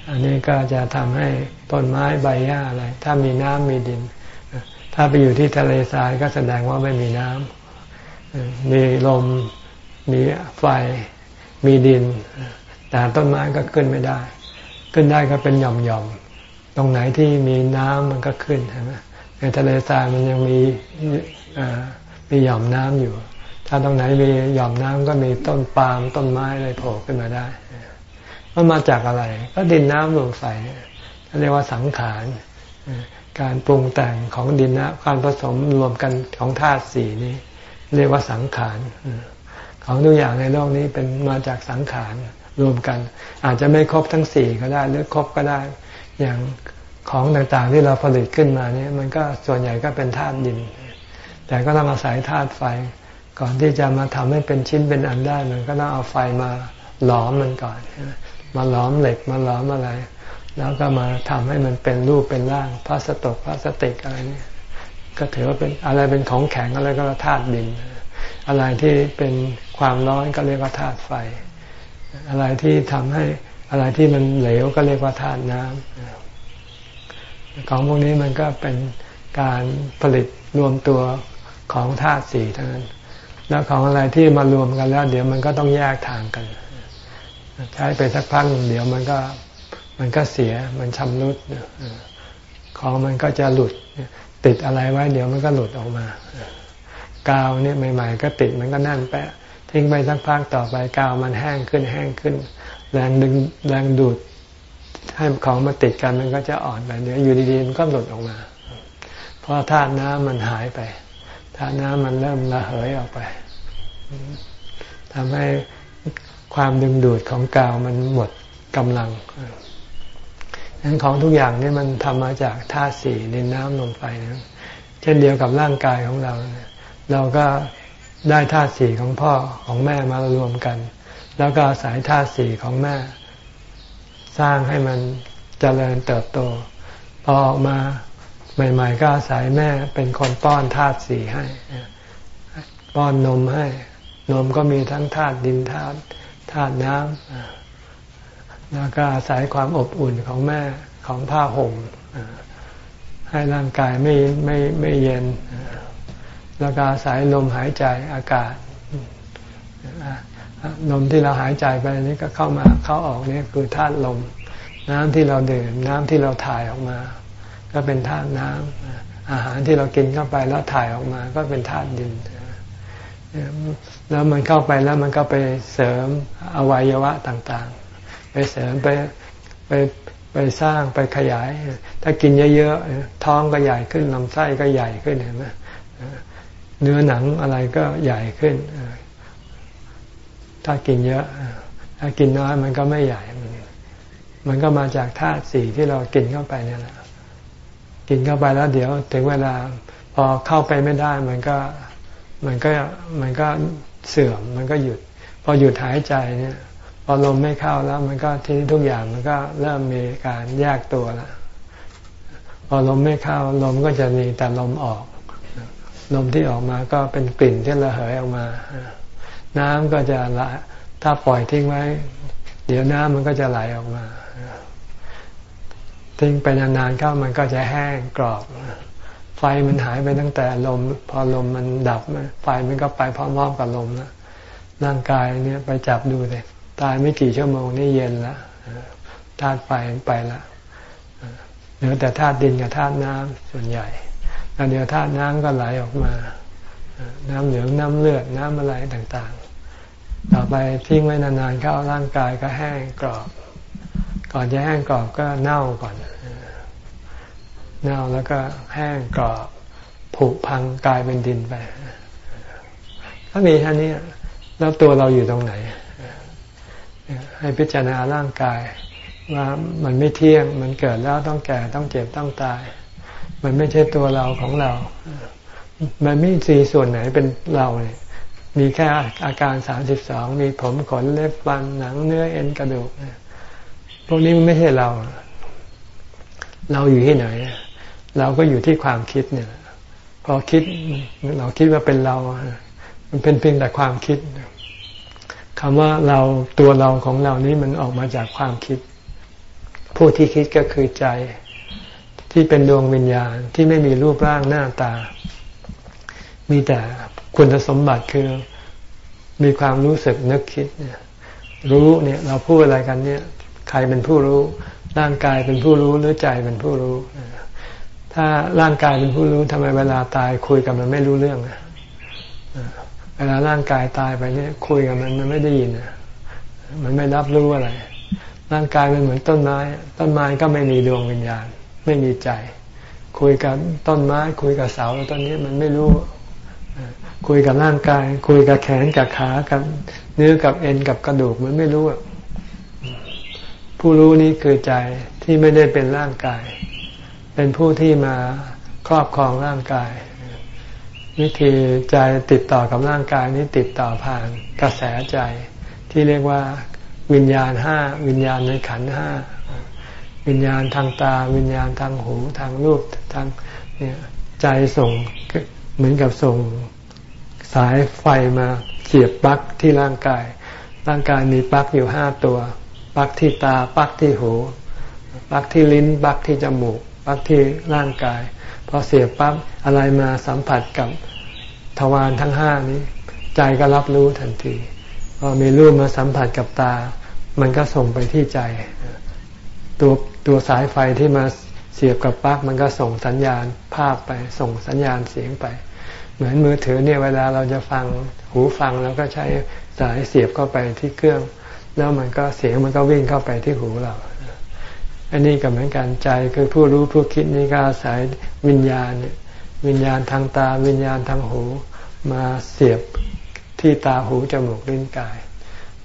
อันนี้ก็จะทำให้ต้นไม้ใบหญ้าอะไร ถ้ามีน้ำมีดิน ถ้าไปอยู่ที่ทะเลทรายก็แสดงว่าไม่มีน้ำมีลมมีไฟมีดิน แต่ต้นไม้ก็ขึ้นไม่ได้ ขึ้นได้ก็เป็นหย่อมหย่อมตรงไหนที่มีน้ำมันก็ขึ้นใช่ไหมในทะเลทรายมันยังมีมีหย่อมน้ำอยู่ ถ้าตรงไหนมีหย่อมน้ำก็มีต้นปาล์มต้นไม้อะไรโผล่ขึ้นมาได้ มันมาจากอะไร ก็ดินน้ำลมไฟเรียกว่าสังขารการปรุงแต่งของดินน้ำการผสมรวมกันของธาตุสี่นี้ เรียกว่าสังขารของทุกอย่างในโลกนี้เป็นมาจากสังขารรวมกัน อาจจะไม่ครบทั้งสี่ก็ได้หรือครบก็ได้ อย่างของต่างๆที่เราผลิตขึ้นมาเนี่ยมันก็ส่วนใหญ่ก็เป็นธาตุดิน แต่ก็ต้องอาศัยธาตุไฟ ก่อนที่จะมาทำให้เป็นชิ้นเป็นอันได้ มันก็ต้องเอาไฟมาหลอมมันก่อน มาหลอมเหล็กมาหลอมอะไร แล้วก็มาทำให้มันเป็นรูปเป็นร่างพลาสติกพลาสติกอะไรนี่ก็ถือว่าเป็นอะไรเป็นของแข็งอะไรก็ธาตุดิน อะไรที่เป็นความร้อนก็เรียกว่าธาตุไฟ อะไรที่ทำให้อะไรที่มันเหลวก็เรียกว่าธาตุน้ำของพวกนี้มันก็เป็นการผลิตรวมตัวของธาตุสี่เทั้งนั้น แล้วของอะไรที่มารวมกันแล้ว เดี๋ยวมันก็ต้องแยกทางกัน ใช้ไปสักพักเดี๋ยวมันก็มันก็เสียมันชำรุดของมันก็จะหลุดติดอะไรไว้ เดี๋ยวมันก็หลุดออกมากาวเนี่ยใหม่ ๆ ก็ติดมันก็นั่นแปะ ทิ้งไปสักพักต่อไปกาวมันแห้งขึ้นแห้งขึ้น แรงดึงแรงดูดให้ของมาติดกันมันก็จะอ่อนไปเดี๋ยวอยู่ดีๆมันก็หลุดออกมา เพราะธาตุน้ำมันหายไปธาตุน้ำมันเริ่มระเหยออกไปทำให้ ความดึงดูดของกาวมันหมดกำลังนั้นของทุกอย่างนี่มันทำมาจากธาตุสี่ดินน้ำลมไฟนะเช่นเดียวกับร่างกายของเรา เราก็ได้ธาตุสี่ของพ่อของแม่มารวมกัน แล้วก็อาศัยธาตุสี่ของแม่ สร้างให้มันเจริญเติบโต พอออกมาใหม่ ๆ ก็อาศัยแม่เป็นคนป้อนธาตุสี่ให้ ป้อนนมให้ นมก็มีทั้งธาตุดินธาตุ ธาตุน้ำแล้วก็อาศัยความอบอุ่นของแม่ของผ้าห่มให้ร่างกายไม่ไม่ไม่เย็น แล้วก็อาศัยลมหายใจอากาศลมที่เราหายใจไปนี้ก็เข้ามาเข้าออกนี่คือธาตุลม น้ำที่เราดื่ม น้ำที่เราถ่ายออกมา ก็เป็นธาตุน้ำอาหารที่เรากินเข้าไปแล้วถ่ายออกมา ก็เป็นธาตุดิน แล้วมันเข้าไปแล้วมันก็ไปเสริมอวัยวะต่างๆ ไปเสริมไปไปไปสร้างไปขยาย ถ้ากินเยอะๆท้องก็ใหญ่ขึ้นลำไส้ก็ใหญ่ขึ้นเห็นไหมเนื้อหนังอะไรก็ใหญ่ขึ้น ถ้ากินเยอะ ถ้ากินน้อยมันก็ไม่ใหญ่ มันก็มาจากธาตุสี่ที่เรากินเข้าไปเนี่ยแหละกินเข้าไปแล้วเดี๋ยว ถึงเวลาพอเข้าไปไม่ได้มันก็มันก็มันก็ เสื่อม มันก็หยุด พอหยุดหายใจเนี่ย พอลมไม่เข้าแล้ว มันก็ทีนี้ทุกอย่างมันก็เริ่มมีการแยกตัวล้วพอลมไม่เข้าลมก็จะมีแต่ลมออก ลมที่ออกมาก็เป็นกลิ่นที่ระเหยออกมา น้ำก็จะละถ้าปล่อยทิ้งไว้ เดี๋ยวน้ำมันก็จะไหลออกมาทิ้งไปนานๆเข้ามันก็จะแห้งกรอบ ไฟมันหายไปตั้งแต่ลม พอลมมันดับไฟมันก็ไปพร้อมๆกับลมแล้วร่างกายเนี่ยไปจับดูเลยตายไม่กี่ชั่วโมงนี่เย็นละธาตุไฟไปละเหลือแต่ธาตุดินกับธาตุน้ำส่วนใหญ่แล้วเดี๋ยวธาตุน้ำก็ไหลออกมา น้ำเหลืองน้ำเลือดน้ำอะไรต่างๆ ต่อไปทิ้งไว้นานๆเข้าร่างกายก็แห้งกรอบ ก่อนจะแห้งกรอบก็เน่าก่อน เน่าแล้วก็แห้งกรอบผุพังกลายเป็นดินไปถ้ามีท่านี้แล้วตัวเราอยู่ตรงไหน ให้พิจารณาร่างกาย ว่ามันไม่เที่ยงมันเกิดแล้วต้องแก่ต้องเจ็บต้องตาย มันไม่ใช่ตัวเราของเรา มันไม่สีส่วนไหนเป็นเราเนี่ยมีแค่อาการสามสิบสองมีผมขนเล็บฟันหนังเนื้อเอ็นกระดูกพวกนี้มันไม่ใช่เรา เราอยู่ที่ไหน เราก็อยู่ที่ความคิดเนี่ยพอคิดเราคิดว่าเป็นเรา มันเป็นเพียงแต่ความคิดคำว่าเราตัวเราของเรานี้มันออกมาจากความคิด ผู้ที่คิดก็คือใจ ที่เป็นดวงวิญญาณที่ไม่มีรูปร่างหน้าตา มีแต่คุณสมบัติคือมีความรู้สึกนึกคิดเนี่ยรู้เนี่ยเราพูดอะไรกันเนี่ย ใครเป็นผู้รู้ ร่างกายเป็นผู้รู้หรือใจเป็นผู้รู้ ถ้าร่างกายเป็นผู้รู้ทำไมเวลาตายคุยกันมันไม่รู้เรื่องเวลาร่างกายตายไปเนี่ยคุยกับมันมันไม่ได้ยินมันไม่รับรู้อะไร ร่างกายมันเหมือนต้นไม้ ต้นไม้ก็ไม่มีดวงวิญญาณ ไม่มีใจ คุยกับต้นไม้ คุยกับเสาต้นนี้มันไม่รู้ คุยกับร่างกาย คุยกับแขนกับขากับเนื้อกับเอ็นกับกระดูกมันไม่รู้ผู้รู้นี้คือใจที่ไม่ได้เป็นร่างกาย เป็นผู้ที่มาครอบครองร่างกาย วิธีใจติดต่อกับร่างกายนี้ติดต่อผ่านกระแสใจ ที่เรียกว่าวิญญาณห้าวิญญาณในขันห้าวิญญาณทางตา วิญญาณทางหูทางรูปทางเนี่ยใจส่งเหมือนกับส่งสายไฟมาเสียบปลั๊กที่ร่างกาย ร่างกายมีปลั๊กอยู่ห้าตัวปลั๊กที่ตาปลั๊กที่หูปลั๊กที่ลิ้นปลั๊กที่จมูก ปลั๊กที่ร่างกายพอเสียบปั๊บอะไรมาสัมผัสกับทวารทั้งห้านี้ ใจก็รับรู้ทันทีพอมีรูปมาสัมผัสกับตา มันก็ส่งไปที่ใจ ตัวตัวสายไฟที่มาเสียบกับปลั๊กมันก็ส่งสัญญาณภาพไป ส่งสัญญาณเสียงไป เหมือนมือถือเนี่ยเวลาเราจะฟังหูฟังแล้วก็ใช้สายเสียบเข้าไปที่เครื่อง แล้วมันก็เสียงมันก็วิ่งเข้าไปที่หูเรา อันนี้ก็เหมือนกันใจคือผู้รู้ผู้คิดนี่ก็อาศัยวิญญาณ วิญญาณทางตาวิญญาณทางหู มาเสียบที่ตาหูจมูกลิ้นกาย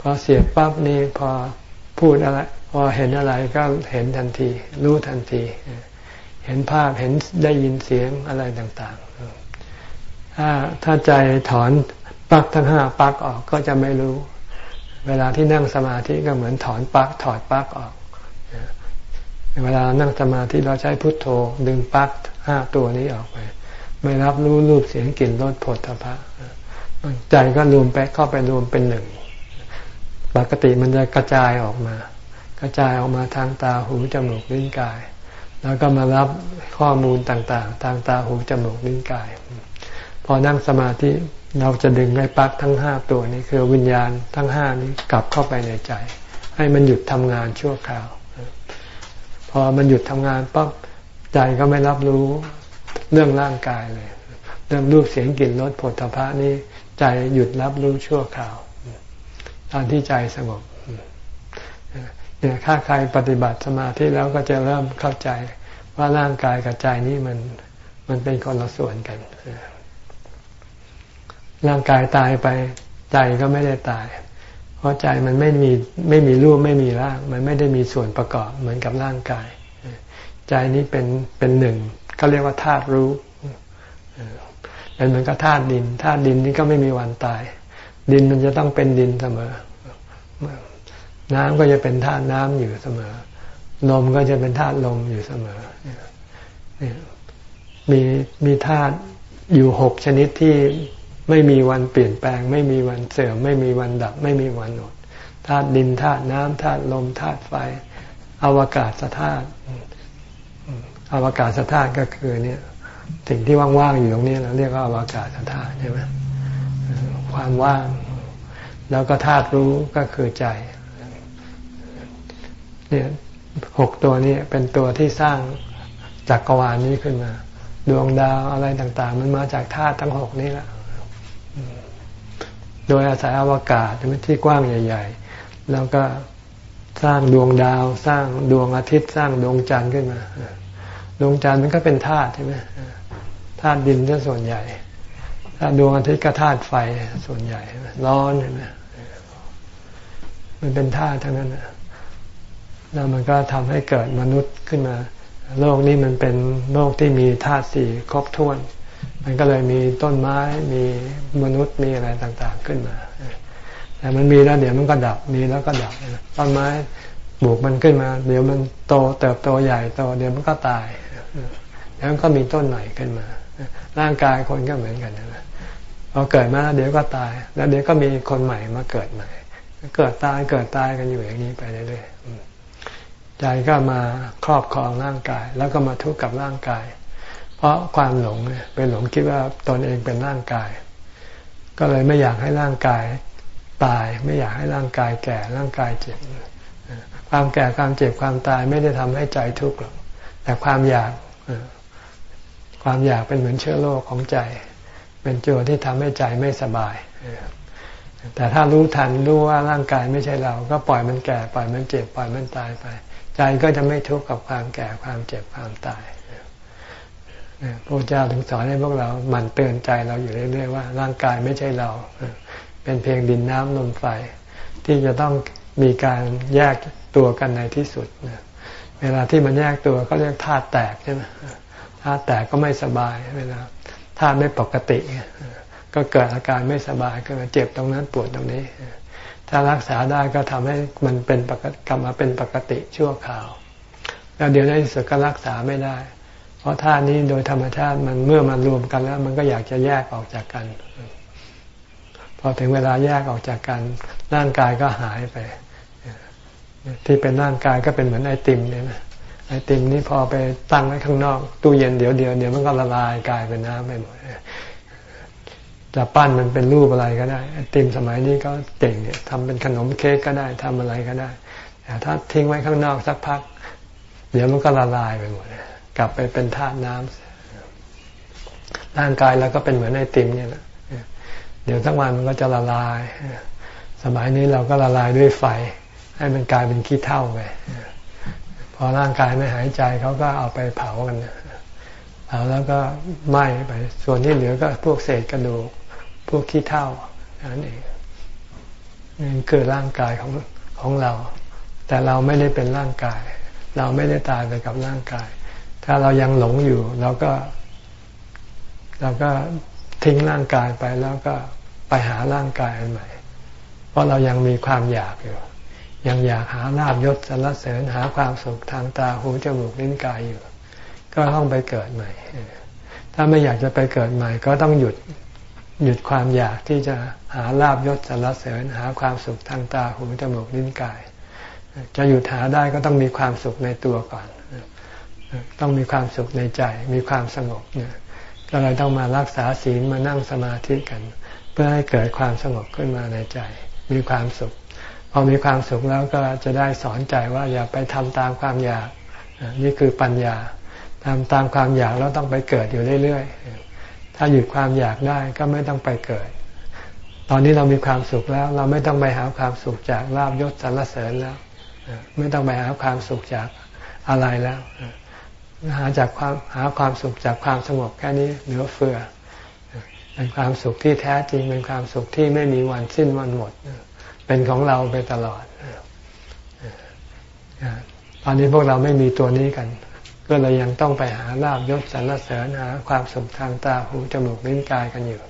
พอเสียบปั๊บนี่พอพูดอะไรพอเห็นอะไรก็เห็นทันที รู้ทันที เห็นภาพเห็นได้ยินเสียงอะไรต่างๆ ถ้าถ้าใจถอนปลักทั้งห้าปลักออกก็จะไม่รู้ เวลาที่นั่งสมาธิก็เหมือนถอนปลักถอดปลักออก เวลานั่งสมาธิเราใช้พุทโธ ดึงปลั๊กห้าตัวนี้ออกไป ไม่รับรู้รูปเสียงกลิ่นรสผลทพะใจก็รวมไปเข้าไปรวมเป็นหนึ่ง ปกติมันจะกระจายออกมา กระจายออกมาทางตาหูจมูกลิ้นกาย แล้วก็มารับข้อมูลต่างๆ ทางตาหูจมูกลิ้นกาย พอนั่งสมาธิเราจะดึงไอ้ปลั๊กทั้งห้าตัวนี้คือวิญญาณทั้งห้านี้กลับเข้าไปในใจ ให้มันหยุดทำงานชั่วคราว พอมันหยุดทำงานปั๊บใจก็ไม่รับรู้เรื่องร่างกายเลย เรื่องรูปเสียงกลิ่นรสผลทพะนี่ใจหยุดรับรู้ชั่วคราว ตอนที่ใจสงบเนี่ยถ้าใครปฏิบัติสมาธิแล้วก็จะเริ่มเข้าใจว่าร่างกายกับใจนี่มันมันเป็นคนละส่วนกัน ร่างกายตายไปใจก็ไม่ได้ตาย ราะใจมันไม่มีไม่มีรูปไม่มีร่าง มันไม่ได้มีส่วนประกอบเหมือนกับร่างกาย ใจนี้เป็นเป็นหนึ่งเขาเรียกว่าธาตุรู้เป็นเหมือนกับธาตุดินธาตุดินนี่ก็ไม่มีวันตาย ดินมันจะต้องเป็นดินเสมอ น้ำก็จะเป็นธาตุน้ำอยู่เสมอ ลมก็จะเป็นธาตุลมอยู่เสมอมีมีธาตุอยู่หกชนิดที่ ไม่มีวันเปลี่ยนแปลง ไม่มีวันเสื่อมไม่มีวันดับ ไม่มีวันหมดธาตุดินธาตุน้ำธาตุลมธาตุไฟ อวกาศธาตุอวกาศธาตุก็คือเนี่ยสิ่งที่ว่างๆอยู่ตรงนี้เราเรียกว่าอวกาศธาตุใช่ไหมความว่าง แล้วก็ธาตุรู้ก็คือใจเนี่ยหกตัวนี้เป็นตัวที่สร้างจักรวาลนี้ขึ้นมา ดวงดาวอะไรต่าง ๆ มันมาจากธาตุทั้งหกนี้แหละ โดยอาศัยอวกาศที่กว้างใหญ่ ๆ แล้วก็สร้างดวงดาว สร้างดวงอาทิตย์ สร้างดวงจันทร์ขึ้นมาดวงจันทร์มันก็เป็นธาตุใช่ไหมธาตุดินก็ส่วนใหญ่ถ้าดวงอาทิตย์ก็ธาตุไฟส่วนใหญ่ร้อนเห็นไหมมันเป็นธาตุทั้งนั้นแล้วมันก็ทำให้เกิดมนุษย์ขึ้นมา โลกนี้มันเป็นโลกที่มีธาตุสี่ครบถ้วน มันก็เลยมีต้นไม้มีมนุษย์มีอะไรต่างๆขึ้นมาแต่มันมีแล้วเดี๋ยวมันก็ดับมีแล้วก็ดับต้นไม้ปลูกมันขึ้นมา เดี๋ยวมันโตเติบโตใหญ่โตเดี๋ยวมันก็ตายแล้วก็มีต้นใหม่ขึ้นมา ร่างกายคนก็เหมือนกันนะพอเกิดมาเดี๋ยวก็ตาย แล้วเดี๋ยวก็มีคนใหม่มาเกิดใหม่เกิดตายเกิดตายกันอยู่อย่างนี้ไปเรื่อยๆใจก็มาครอบครองร่างกาย แล้วก็มาทุกข์กับร่างกาย ราะความหลงเป็นหลงคิดว่าตนเองเป็นร่างกาย ก็เลยไม่อยากให้ร่างกายตาย ไม่อยากให้ร่างกายแก่ร่างกายเจ็บความแก่ความเจ็บความตายไม่ได้ทำให้ใจทุกข์หรอกแต่ความอยากความอยากเป็นเหมือนเชื้อโรคของใจ เป็นตัวที่ทำให้ใจไม่สบายแต่ถ้ารู้ทันรู้ว่าร่างกายไม่ใช่เรา ก็ปล่อยมันแก่ปล่อยมันเจ็บปล่อยมันตายไป ใจก็จะไม่ทุกข์กับความแก่ความเจ็บความตาย พระเจ้าถึงสอนให้พวกเราหมั่นเตือนใจเราอยู่เรื่อยๆว่า ร่างกายไม่ใช่เรา เป็นเพียงดินน้ำลมไฟ ที่จะต้องมีการแยกตัวกันในที่สุดเวลาที่มันแยกตัวก็เรียกธาตุแตกใช่ไหมธาตุแตกก็ไม่สบาย เวลาธาตุไม่ปกติ ก็เกิดอาการไม่สบายก็เจ็บตรงนั้นปวดตรงนี้ ถ้ารักษาได้ก็ทำให้มันเป็นปกติกลับมาเป็นปกติชั่วคราว แล้วเดี๋ยวในที่สุดก็รักษาไม่ได้ เพราะธาตุนี้โดยธรรมชาติมันเมื่อมันรวมกันแล้ว มันก็อยากจะแยกออกจากกัน พอถึงเวลาแยกออกจากกัน ร่างกายก็หายไป ที่เป็นร่างกายก็เป็นเหมือนไอติมเนี่ยนะไอติมนี่พอไปตั้งไว้ข้างนอกตู้เย็นเดี๋ยวเดียวเดี๋ยวมันก็ละลายกลายเป็นน้ำไปหมดจะปั้นมันเป็นรูปอะไรก็ได้ไอติมสมัยนี้ก็เก่งเนี่ยทำเป็นขนมเค้กก็ได้ทำอะไรก็ได้แต่ถ้าทิ้งไว้ข้างนอกสักพัก เดี๋ยวมันก็ละลายไปหมด กลับไปเป็นธาตุน้ำร่างกายเราก็เป็นเหมือนไอติมเนี่ยแหละเดี๋ยวสักวันมันก็จะละลาย สมัยนี้เราก็ละลายด้วยไฟ ให้มันกลายเป็นขี้เถ้าไปพอร่างกายไม่หายใจเขาก็เอาไปเผากันเผาแล้วก็ไหม้ไป ส่วนที่เหลือก็พวกเศษกระดูก พวกขี้เถ้านั่นเองนี่คือร่างกายของของเรา แต่เราไม่ได้เป็นร่างกาย เราไม่ได้ตายไปกับร่างกาย ถ้าเรายังหลงอยู่เราก็เราก็ทิ้งร่างกายไปแล้วก็ไปหาร่างกายอันใหม่ เพราะเรายังมีความอยากอยู่ ยังอยากหาลาบยศสรรเสริญหาความสุขทางตาหูจมูกลิ้นกายอยู่ ก็ต้องไปเกิดใหม่ ถ้าไม่อยากจะไปเกิดใหม่ ก็ต้องหยุดหยุดความอยากที่จะหาลาบยศสรรเสริญ หาความสุขทางตาหูจมูกลิ้นกาย จะหยุดหาได้ก็ต้องมีความสุขในตัวก่อน ต้องมีความสุขในใจ มีความสงบเนี่ยก็เลยต้องมารักษาศีลมานั่งสมาธิกัน เพื่อให้เกิดความสงบขึ้นมาในใจ มีความสุข พอมีความสุขแล้วก็จะได้สอนใจว่าอย่าไปทำตามความอยากนี่คือปัญญาทำตามความอยากแล้วต้องไปเกิดอยู่เรื่อยๆถ้าหยุดความอยากได้ก็ไม่ต้องไปเกิด ตอนนี้เรามีความสุขแล้ว เราไม่ต้องไปหาความสุขจากลาบยศสรรเสริญแล้ว ไม่ต้องไปหาความสุขจากอะไรแล้ว หาจากความหาความสุขจากความสงบแค่นี้เหลือเฟือเป็นความสุขที่แท้จริงเป็นความสุขที่ไม่มีวันสิ้นวันหมด เป็นของเราไปตลอดตอนนี้พวกเราไม่มีตัวนี้กัน ก็เลยยังต้องไปหาลาบยศสรรเสริญหาความสุขทางตาหูจมูกลิ้นกายกันอยู่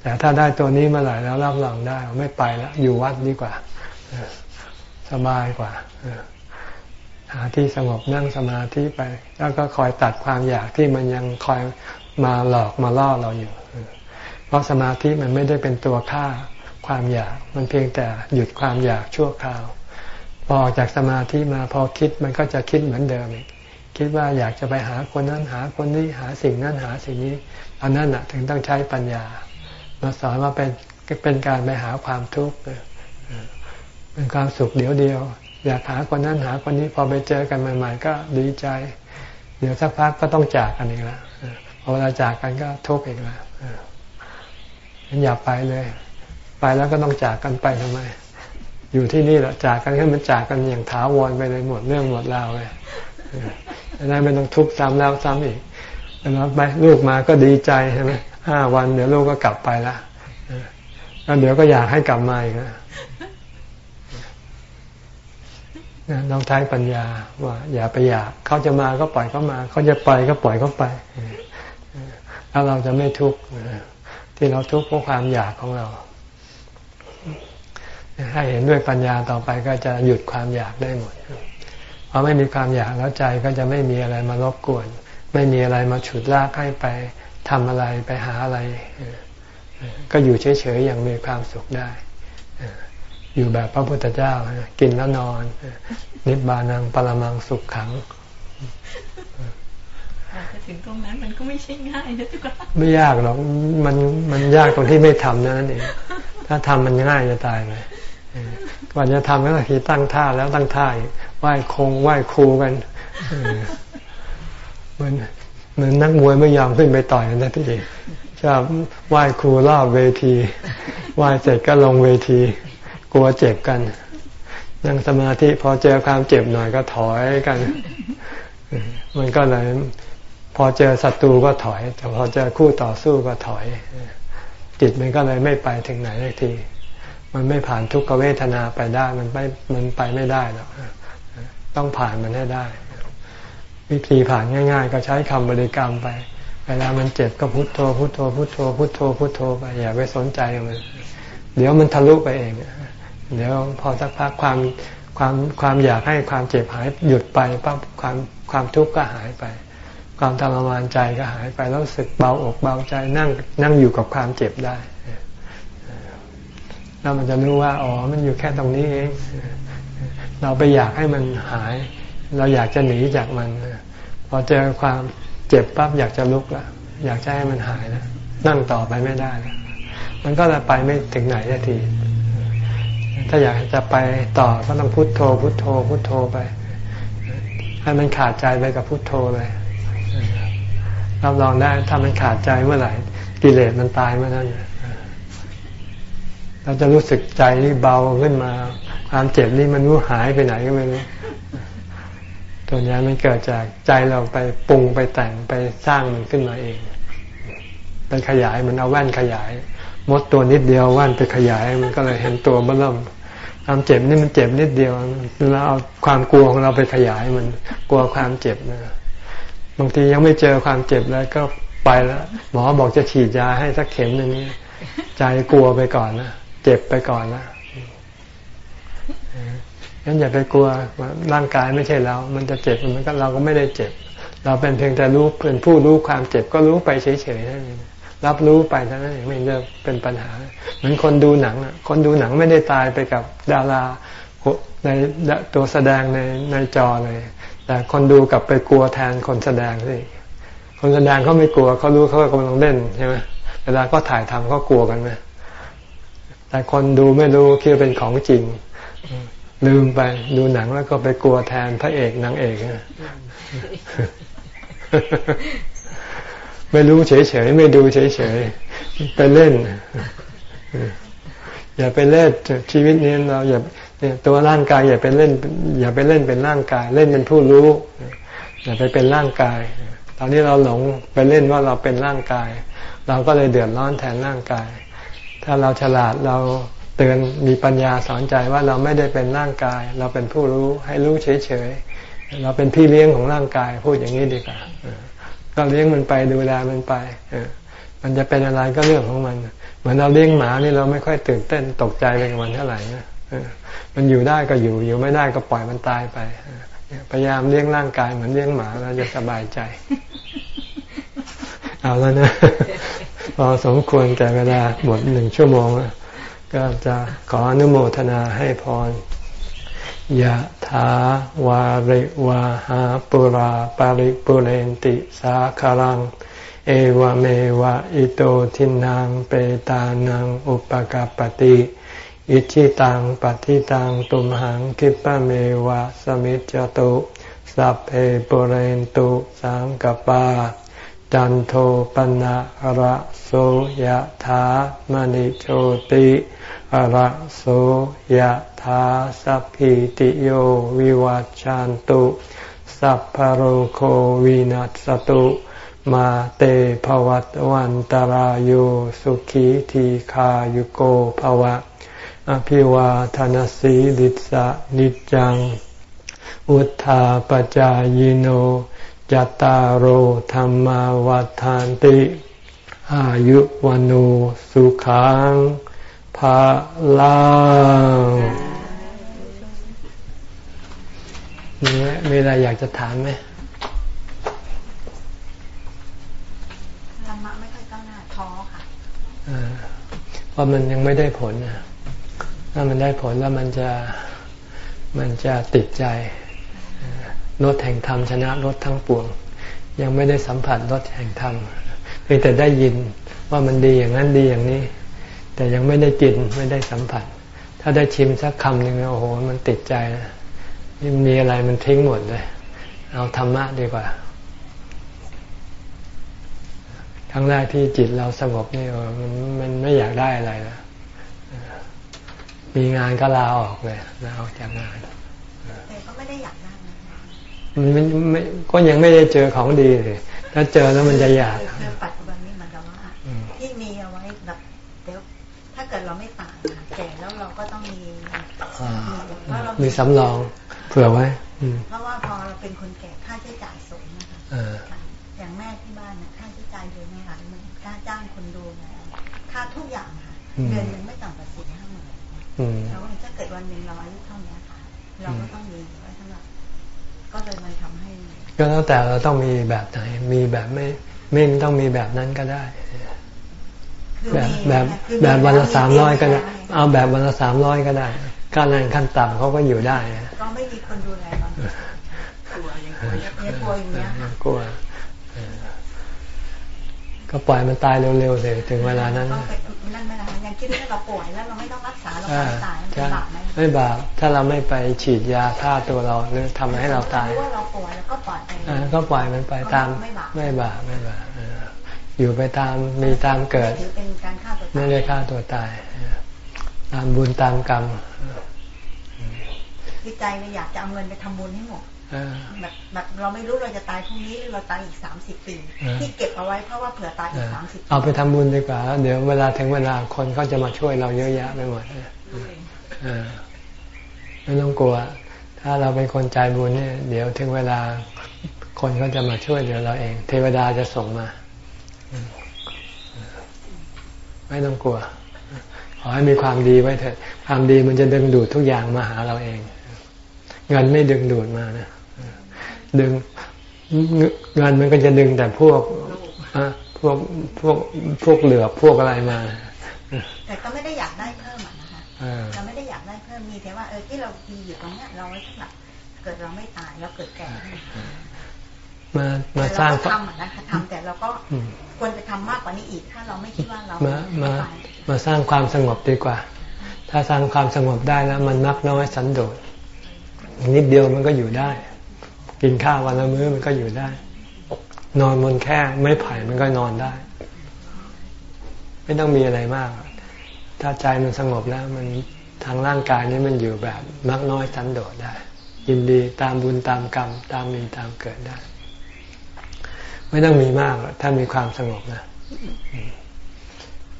แต่ถ้าได้ตัวนี้เมื่อไหร่แล้วรับรองได้ไม่ไปแล้วอยู่วัดดีกว่า สบายกว่า หาที่สงบนั่งสมาธิไป แล้วก็คอยตัดความอยากที่มันยังคอยมาหลอกมาล่อเราอยู่ เพราะสมาธิมันไม่ได้เป็นตัวฆ่าความอยาก มันเพียงแต่หยุดความอยากชั่วคราว พอออกจากสมาธิมาพอคิดมันก็จะคิดเหมือนเดิมอีกคิดว่าอยากจะไปหาคนนั้นหาคนนี้หาสิ่งนั้นหาสิ่งนี้อันนั้นน่ะถึงต้องใช้ปัญญา มาสอนว่าเป็นเป็นการไปหาความทุกข์เป็นความสุขเดียวเดียว อยากหาคนนั้นหาคนนี้พอไปเจอกันใหม่ ๆ ก็ดีใจ เดี๋ยวสักพักก็ต้องจากกันอีกแล้วพอเวลาจากกันก็ทุกข์อีกแล้วฉันอยากไปเลย ไปแล้วก็ต้องจากกันไปทำไม อยู่ที่นี่แหละจากกันแค่มันจากกันอย่างถาวรไปเลยหมดเรื่องหมดราวเลยจะได้ไม่ต้องทุกข์ซ้ำแล้วซ้ำอีกแล้วไปลูกมาก็ดีใจใช่ไหมห้าวันเดี๋ยวลูกก็กลับไปละแล้วเดี๋ยวก็อยากให้กลับมาอีกนะ ต้องใช้ปัญญาว่า อย่าไปอยากเขาจะมาก็ปล่อยเขามา เขาจะไปก็ปล่อยเขาไปแล้วเราจะไม่ทุกข์ที่เราทุกข์เพราะความอยากของเราให้เห็นด้วยปัญญาต่อไปก็จะหยุดความอยากได้หมดพอไม่มีความอยากแล้วใจก็จะไม่มีอะไรมารบกวน ไม่มีอะไรมาฉุดลากให้ไปทำอะไรไปหาอะไร ก็อยู่เฉยๆอย่างมีความสุขได้ อยู่แบบพระพุทธเจ้า กินแล้วนอน นิบานังปรมังสุขขังจะถึงตรงนั้นมันก็ไม่ใช่ง่ายนะทุกคนไม่ยากหรอกมันมันยากตรงที่ไม่ทำนั่นเองถ้าทำมันง่ายจะตายไปก่อนจะทำก็ต้องทีตั้งท่าแล้วตั้งท่าไหว้คงไหว้ครูกันเหมือนเหมือนนักมวยไม่ยอมขึ้นไปต่อยกันนะที่ชอบไหว้ครูรอบเวทีไหว้เสร็จก็ลงเวที กลัวเจ็บกัน นั่งสมาธิพอเจอความเจ็บหน่อยก็ถอยกัน มันก็เลยพอเจอศัตรูก็ถอย แต่พอเจอคู่ต่อสู้ก็ถอย จิตมันก็เลยไม่ไปถึงไหนสักที มันไม่ผ่านทุกขเวทนาไปได้ มันไปมันไปไม่ได้หรอกต้องผ่านมันให้ได้ วิธีผ่านง่าย ๆ ก็ใช้คำบริกรรมไป เวลามันเจ็บก็พุโทโธพุโทโธพุโทโธพุโทโธพุโทโธไปอย่าไปสนใจมัน เดี๋ยวมันทะลุไปเอง เดี๋ยวพอสักพักความความความอยากให้ความเจ็บหายหยุดไปปั๊บความความทุกข์ก็หายไป ความทรมานใจก็หายไปแล้วรู้สึกเบาอกเบาใจนั่งนั่งอยู่กับความเจ็บได้แล้วมันจะรู้ว่าอ๋อมันอยู่แค่ตรงนี้เองเราไปอยากให้มันหาย เราอยากจะหนีจากมันพอเจอความเจ็บปั๊บอยากจะลุกละอยากจะให้มันหายนะนั่งต่อไปไม่ได้ มันก็จะไปไม่ถึงไหนสักที ถ้าอยากจะไปต่อก็ต้องพุโทโธ พุโทโธ พุโทโธไป ให้มันขาดใจไปกับพุโทโธเลยรับรองได้ถ้ามันขาดใจเมื่อไหร่ กิเลสมันตายเมื่อนั้นเราจะรู้สึกใจนี่เบาขึ้นมา ความเจ็บนี่มันรู้หายไปไหนก็ไม่รู้ตัวนี้มันเกิดจากใจเราไปปรุงไปแต่งไปสร้างมันขึ้นมาเองไปขยายมันเอาแว่นขยาย มดตัวนิดเดียวว่านไปขยายมันก็เลยเห็นตัวเบิ่มความเจ็บนี่มันเจ็บนิดเดียวเราเอาความกลัวของเราไปขยายมันกลัวความเจ็บนะบางทียังไม่เจอความเจ็บแล้วก็ไปแล้วหมอบอกจะฉีดยาให้สักเข็มหนึ่งนี้ใจกลัวไปก่อนนะเจ็บไปก่อนนะงั้นอย่าไปกลัวร่างกายไม่ใช่เรา มันจะเจ็บมันก็เราก็ไม่ได้เจ็บ เราเป็นเพียงแต่รู้เป็นผู้รู้ความเจ็บก็รู้ไปเฉยๆนั่นเอง รับรู้ไปเท่านั้นเองไม่จะเป็นปัญหา เหมือนคนดูหนังอะคนดูหนังไม่ได้ตายไปกับดาราในตัวแสดงในในจอเลย แต่คนดูกลับไปกลัวแทนคนแสดงสิคนแสดงเขาไม่กลัวเขารู้เขากำลังเล่นใช่ไหมเวลาก็ถ่ายทำเขากลัวกันไหมแต่คนดูไม่รู้คิดเป็นของจริง ลืมไปดูหนังแล้วก็ไปกลัวแทนพระเอกนางเอก ไม่รู้เฉยๆไม่ดูเฉยๆไปเล่น อย่าไปเล่นชีวิตนี้เราอย่าตัวร่างกายอย่าไปเล่น อย่าไปเล่นเป็นร่างกาย เล่นเป็นผู้รู้ อย่าไปเป็นร่างกาย ตอนนี้เราหลงไปเล่นว่าเราเป็นร่างกาย เราก็เลยเดือดร้อนแทนร่างกาย ถ้าเราฉลาดเราเตือนมีปัญญาสอนใจว่าเราไม่ได้เป็นร่างกาย เราเป็นผู้รู้ให้รู้เฉยๆเราเป็นพี่เลี้ยงของร่างกาย พูดอย่างนี้ดีกว่า ก็เลี้ยงมันไปดูแลมันไปอมันจะเป็นอะไรก็เรื่องของมัน เหมือนเราเลี้ยงหมานี่เราไม่ค่อยตื่นเต้นตกใจไปกับมันเท่าไหร่นะมันอยู่ได้ก็อยู่อยู่ไม่ได้ก็ปล่อยมันตายไปพยายามเลี้ยงร่างกายเหมือนเลี้ยงหมาเราจะสบายใจ เอาแล้วนะพอสมควรแก่เวลาหมดหนึ่งชั่วโมงก็จะขออนุโมทนาให้พร ยะถาวาริวาหาปุราปาริปุเรนติสาคารัง เอวเมวะอิโตทินังเปตานังอุปกาปติอิชิตังปฏิตังตุมหังคิปะเมวะสมิจจตุ สัพเพปุเรนตุสังกปา จันโทปนะระโสยะถามณิโชติระโสยถาสัพพิติโยวิวัจจันตุสัพพโรโควินัสตุมาเตภวัตวันตารโยสุขีทีขายุโกภวะ อภิวาทานสีลิสะนิจัง อุทธาปจายโน จตารโหธรรมวาทานติอายุวันโอสุขังภาลังมีมีอะไรอยากจะถามไหมธรรมะไม่ค่อยก้าวหน้าท้อค่ะเพราะมันยังไม่ได้ผลนะถ้ามันได้ผลแล้วมันจะมันจะติดใจ รถแห่งธรรมชนะรถทั้งปวง ยังไม่ได้สัมผัสรถแห่งธรรมเพียงแต่ได้ยินว่ามันดีอย่างนั้นดีอย่างนี้ แต่ยังไม่ได้กินไม่ได้สัมผัส ถ้าได้ชิมสักคำหนึ่งโอ้โหมันติดใจนะยังมีอะไรมันทิ้งหมดเลย เอาธรรมะดีกว่าครั้งแรกที่จิตเราสงบนี่มันมันไม่อยากได้อะไรแล้วมีงานก็ลาออกเลยลาออกจากงานแต่ก็ไม่ได้อยากได้ มันไม่ก็ยังไม่ได้เจอของดีเลย ถ้าเจอแล้วมันจะอยากปัจจุบันนี้มันจะว่าที่มีเอาไว้แบบถ้าเกิดเราไม่ตายแก่แล้วเราก็ต้องมีมีสำรองเผื่อไว้เพราะว่าพอเราเป็นคนแก่ค่าใช้จ่ายสูงนะคะอย่างแม่ที่บ้านค่าใช้จ่ายเดือนไม่หลายหมื่นค่าจ้างคนดูไงค่าทุกอย่างค่ะเดือนหนึ่งไม่ต่ำกว่าสี่ห้าหมื่นแล้ว เลยมันทำให้ ก็แล้วแต่เราต้องมีแบบไหน มีแบบไม่ไม่ต้องมีแบบนั้นก็ได้ แบบแบบแบบวันละสามร้อยก็ได้ เอาแบบวันละสามร้อยก็ได้การแรงขั้นต่ำเขาก็อยู่ได้ก็ไม่มีคนดูแลตอนกลัวยังกลัวยังกลัวอย่างเงี้ยกลัว ก็ปล่อยมันตายเร็วๆเลยถึงเวลานั้นนั่นไม่ละยังคิดว่าเราป่วยแล้วเราไม่ต้องรักษาเราไม่ตายมันบาปไหมไม่บาปถ้าเราไม่ไปฉีดยาฆ่าตัวเราหรือทำให้เราตายรู้ว่าเราป่วยแล้วก็ปล่อยไปก็ปล่อยมันไปตามไม่บาปไม่บาปไม่บาปอยู่ไปตามมีตามเกิดถือเป็นการฆ่าตัวตายไม่ได้ฆ่าตัวตาย ตามบุญตามกรรมที่ใจเลยอยากจะเอาเงินไปทำบุญให้หมดเออ แบบแบบเราไม่รู้เราจะตายพรุ่งนี้หรือเราตายอีกสามสิบปีเออที่เก็บเอาไว้เพราะว่าเผื่อตายอีกสามสิบเอาไปทำบุญดีกว่าแล้วเดี๋ยวเวลาถึงเวลาคนเขาจะมาช่วยเราเยอะแยะไปหมดเออไม่ต้องกลัว ถ้าเราเป็นคนใจบุญเนี่ย เดี๋ยวถึงเวลาคนเขาจะมาช่วยเหลือเราเอง เทวดาจะส่งมา ไม่ต้องกลัว ขอให้มีความดีไว้เถิดความดีมันจะดึงดูดทุกอย่างมาหาเราเอง เงินไม่ดึงดูดมานะ ดึงเงินมันก็จะดึงแต่พวกอะพวกพวกพวกเหลือพวกอะไรมา แต่ก็ไม่ได้อยากได้เพิ่มอะนะคะเออเราไม่ได้อยากได้เพิ่มมีแต่ว่าเออที่เราดีอยู่ตรงเนี้ยเราไว้สำหรับเกิดเราไม่ตายเราเกิดแก่ขึ้นมามาสร้างเก็ทำอะนะคะทำแต่เราก็อืมควรจะทำมากกว่านี้อีก ถ้าเราไม่คิดว่าเรามามาตายมาสร้างความสงบดีกว่า ถ้าสร้างความสงบได้แล้ว มันมักน้อยสันโดษนิดเดียวมันก็อยู่ได้ กินข้าววันละมื้อมันก็อยู่ได้ นอนบนแค่ไม้ไผ่มันก็นอนได้ ไม่ต้องมีอะไรมาก ถ้าใจมันสงบแล้วมันทางร่างกายนี้มันอยู่แบบมักน้อยสันโดษได้ ยินดีตามบุญตามกรรม ตามมีตามเกิดได้ ไม่ต้องมีมากถ้ามีความสงบนะ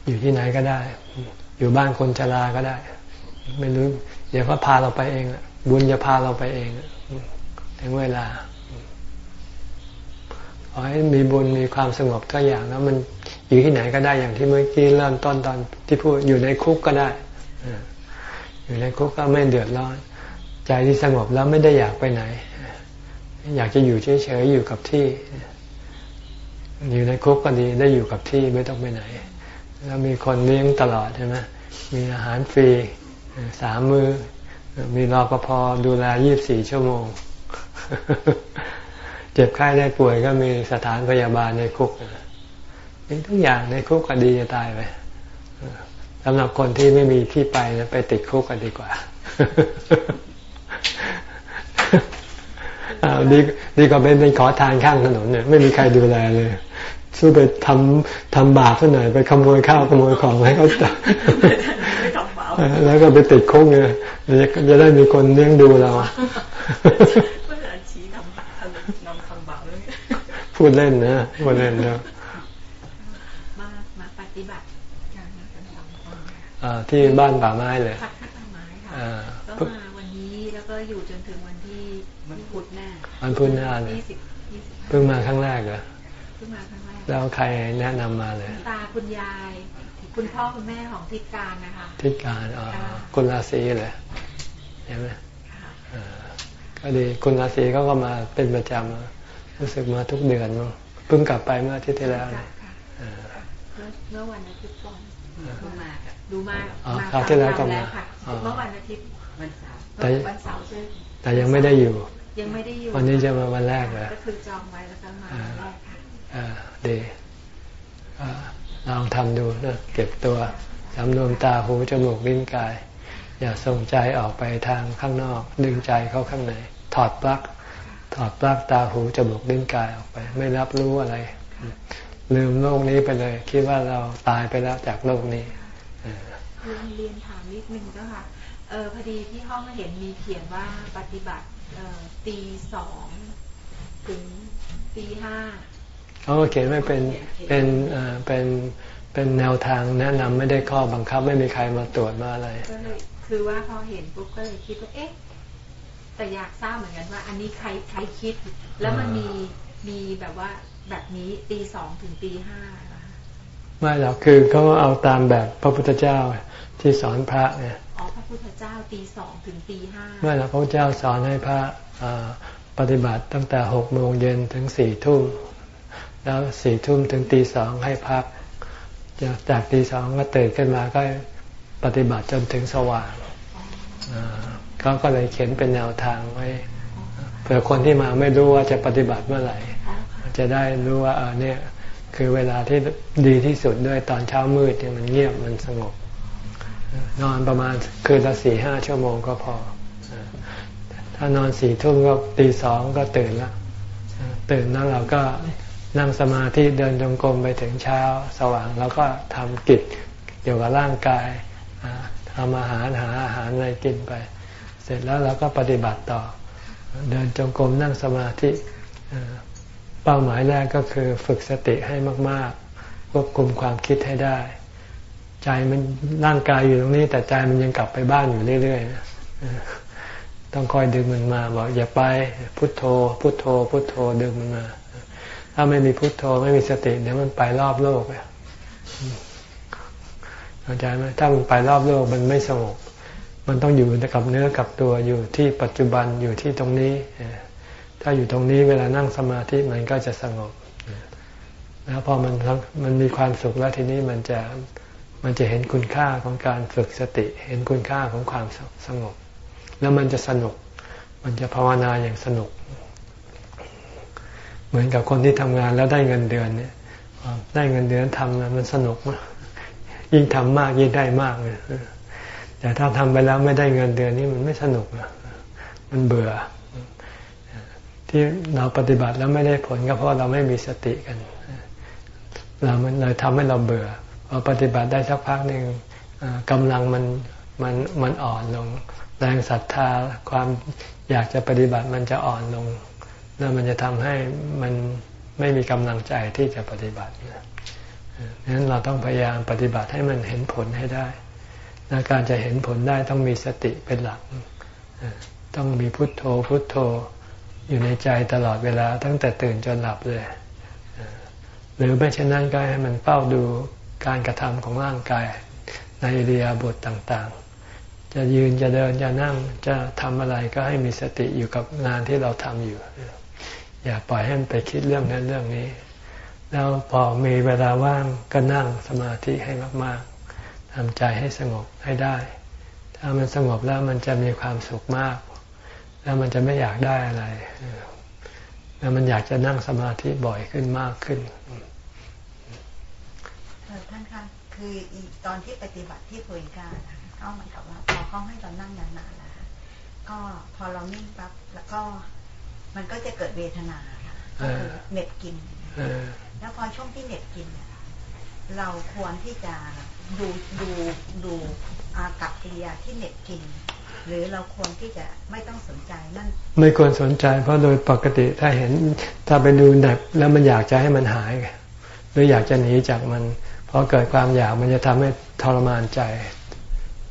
อยู่ที่ไหนก็ได้ อยู่บ้านคนชราก็ได้ ไม่รู้เดี๋ยวก็พาเราไปเองบุญจะพาเราไปเองอ ถึงเวลาขอให้มีบุญมีความสงบทุกอย่างแล้วมันอยู่ที่ไหนก็ได้อย่างที่เมื่อกี้เริ่มต้นตอนที่พูดอยู่ในคุกก็ได้อออยู่ในคุกก็ไม่เดือดร้อน ใจที่สงบแล้วไม่ได้อยากไปไหน อยากจะอยู่เฉยๆอยู่กับที่ อยู่ในคุกก็ดีได้อยู่กับที่ไม่ต้องไปไหน แล้วมีคนเลี้ยงตลอดใช่ไหมมีอาหารฟรีสามมือ มีรอปภดูแลยี่บสี่ชั่วโมง เจ็บไข้ได้ป่วยก็มีสถานพยาบาลในคุกมีทุกอย่างในคุกก็ดีจะตายไปสำหรับคนที่ไม่มีที่ไปนะไปติดคุกกันดีกว่าอ้าวดีดีกว่าเป็นเป็นขอทานข้างถนนเนี่ยไม่มีใครดูแลเลยสู้ไปทำทำบาปซะหน่อยไปขโมยข้าวขโมยของให้เขาจับไม่ทำบาปแล้วก็ไปติดคุกเนี่ยจะได้มีคนเลี้ยงดูเรา เพื่อนชี้นำบาปนำคำบาปเลย พูดเล่นนะพูดเล่นนะมามาปฏิบัติการงานกันสองคนอ่าที่บ้านป่าไม้เลยพักที่ต้นไม้ค่ะอ่าก็มาวันนี้แล้วก็อยู่จนถึงวันที่วันพุธหน้าวันพุธหน้าเลยยี่สิบยี่สิบเพิ่งมาครั้งแรกเหรอเพิ่งมาครั้งแรกแล้วใครแนะนำมาเลยคุณตาคุณยาย คุณพ่อคุณแม่ของทิศการนะคะทิศการอ๋อคุณราศีเลยเห็นไหมค่ะอ่าก็ดีคุณราศีเขาก็มาเป็นประจำ รู้สึกมาทุกเดือนมั้งเพิ่งกลับไปเมื่ออาทิตย์ที่แล้วค่ะนะค่ะอ่าเมื่อเมื่อวันอาทิตย์ก่อนดูมาค่ะดูมาอ๋อมาคราวที่แล้วก็มาแล้วค่ะอ๋อเมื่อวันอาทิตย์วันเสาร์แต่วันเสาร์ใช่ไหมแต่ยังไม่ได้อยู่ ยังไม่ได้อยู่ วันนี้จะมาวันแรกเหรอก็คือจองไว้แล้วก็มาวันแรกค่ะอ่าดีอ่าลองทำดูนะเก็บตัวสำรวมตาหูจมูกลิ้นกาย อย่าส่งใจออกไปทางข้างนอก ดึงใจเข้าข้างใน ถอดปลั๊ก ถอดปลั๊กตาหูจมูกลิ้นกายออกไป ไม่รับรู้อะไร ลืมโลกนี้ไปเลย คิดว่าเราตายไปแล้วจากโลกนี้เรียนเรียนถามนิดนึงเจ้าค่ะเออพอดีที่ห้องเห็นมีเขียนว่าปฏิบัติเอ่อตีสองถึงตีห้าเขาก็เขียนไว้เป็นเป็นเอ่อเป็นเป็นแนวทางแนะนำไม่ได้ข้อบังคับไม่มีใครมาตรวจมาอะไรก็เลยคือว่าพอเห็นปุ๊บก็เลยคิดว่าเอ๊ะ แต่อยากทราบเหมือนกันว่า อันนี้ใครใครคิด แล้วมันมีมีแบบว่าแบบนี้ตีสองถึงตีห้าเหรอคะไม่หรอกคือเขาเอาตามแบบพระพุทธเจ้าที่สอนพระเนี่ยอ๋อพระพุทพุทธเจ้าตีสองถึงตีห้าเมื่อพระพุทธเจ้าสอนให้พระปฏิบัติตั้งแต่หกโมงเย็นถึงสี่ทุ่มแล้วสี่ทุ่มถึงตีสองให้พัก จากจากตีสองก็ตื่นขึ้นมาก็ปฏิบัติจนถึงสว่าง เขาก็เลยเขียนเป็นแนวทางไว้เผื่อคนที่มาไม่รู้ว่าจะปฏิบัติเมื่อไหร่ จะได้รู้ว่าเออเนี่ยคือเวลาที่ดีที่สุดด้วยตอนเช้ามืดเนี่ยมันเงียบมันสงบ นอนประมาณคืนละสี่ห้าชั่วโมงก็พอ ถ้านอนสี่ทุ่มก็ตีสองก็ตื่นแล้วตื่นแล้วเราก็นั่งสมาธิเดินจงกรมไปถึงเช้าสว่าง แล้วก็ทำกิจเกี่ยวกับร่างกายทำอาหารหาอาหารอะไรกินไป ร็จแล้วเราก็ปฏิบัติต่อ เดินจงกรมนั่งสมาธิเป้าหมายแรกก็คือฝึกสติให้มาก ๆ ควบคุมความคิดให้ได้ ใจมันร่างกายอยู่ตรงนี้ แต่ใจมันยังกลับไปบ้านอยู่เรื่อยๆนะต้องคอยดึงมันมาบอกอย่าไปพุโทโธ พุโทโธ พุโทโธดึงมันมา ถ้าไม่มีพุโทโธไม่มีสติเดี๋ยวมันไปรอบโลกเข้าใจไหมถ้ามันไปรอบโลกมันไม่สงบ มันต้องอยู่กับเนื้อกับตัวอยู่ที่ปัจจุบันอยู่ที่ตรงนี้ ถ้าอยู่ตรงนี้เวลานั่งสมาธิมันก็จะสงบแล้วพอมันมันมีความสุขแล้วทีนี้มันจะมันจะเห็นคุณค่าของการฝึกสติ เห็นคุณค่าของความสงบ แล้วมันจะสนุก มันจะภาวนาอย่างสนุก เหมือนกับคนที่ทำงานแล้วได้เงินเดือนเนี่ยได้เงินเดือนทำมันสนุกมากยิ่งทำมากยิ่งได้มากเลย แต่ถ้าทำไปแล้วไม่ได้เงินเดือนนี่มันไม่สนุกนะมันเบื่อ ที่เราปฏิบัติแล้วไม่ได้ผลก็เพราะเราไม่มีสติกัน เรามันเลยทำให้เราเบื่อพอปฏิบัติได้สักพักหนึ่งกำลังมันมันมันอ่อนลง แรงศรัทธาความอยากจะปฏิบัติมันจะอ่อนลง แล้วมันจะทำให้มันไม่มีกำลังใจที่จะปฏิบัติดังนั้นเราต้องพยายามปฏิบัติให้มันเห็นผลให้ได้ และการจะเห็นผลได้ต้องมีสติเป็นหลัก ต้องมีพุทโธพุทโธอยู่ในใจตลอดเวลาตั้งแต่ตื่นจนหลับเลย หรือไม่เช่นนั้นก็ให้มันเฝ้าดูการกระทำของร่างกายในเรียบทต่างๆ จะยืนจะเดินจะนั่งจะทำอะไรก็ให้มีสติอยู่กับงานที่เราทำอยู่ อย่าปล่อยให้มันไปคิดเรื่องนั้นเรื่องนี้ แล้วพอมีเวลาว่างก็นั่งสมาธิให้มากๆ ทำใจให้สงบให้ได้ ถ้ามันสงบแล้วมันจะมีความสุขมาก แล้วมันจะไม่อยากได้อะไร แล้วมันอยากจะนั่งสมาธิบ่อยขึ้นมากขึ้นท่านคะคืออีตอนที่ปฏิบัติที่คุยกันก็เหมือนกับว่าพอเขาให้เรานั่งนานๆแล้วก็พอเรานิ่งปั๊บแล้วก็มันก็จะเกิดเวทนาค่ะก็คือเน็บกิน แล้วพอช่วงที่เน็บกินเนี่ยเราควรที่จะ ดูดูดูอากับกิริยาที่เน็บกิน หรือเราควรที่จะไม่ต้องสนใจนั่นไม่ควรสนใจ เพราะโดยปกติถ้าเห็นถ้าไปดูหนักแล้วมันอยากจะให้มันหายหรืออยากจะหนีจากมันพอเกิดความอยากมันจะทำให้ทรมานใจ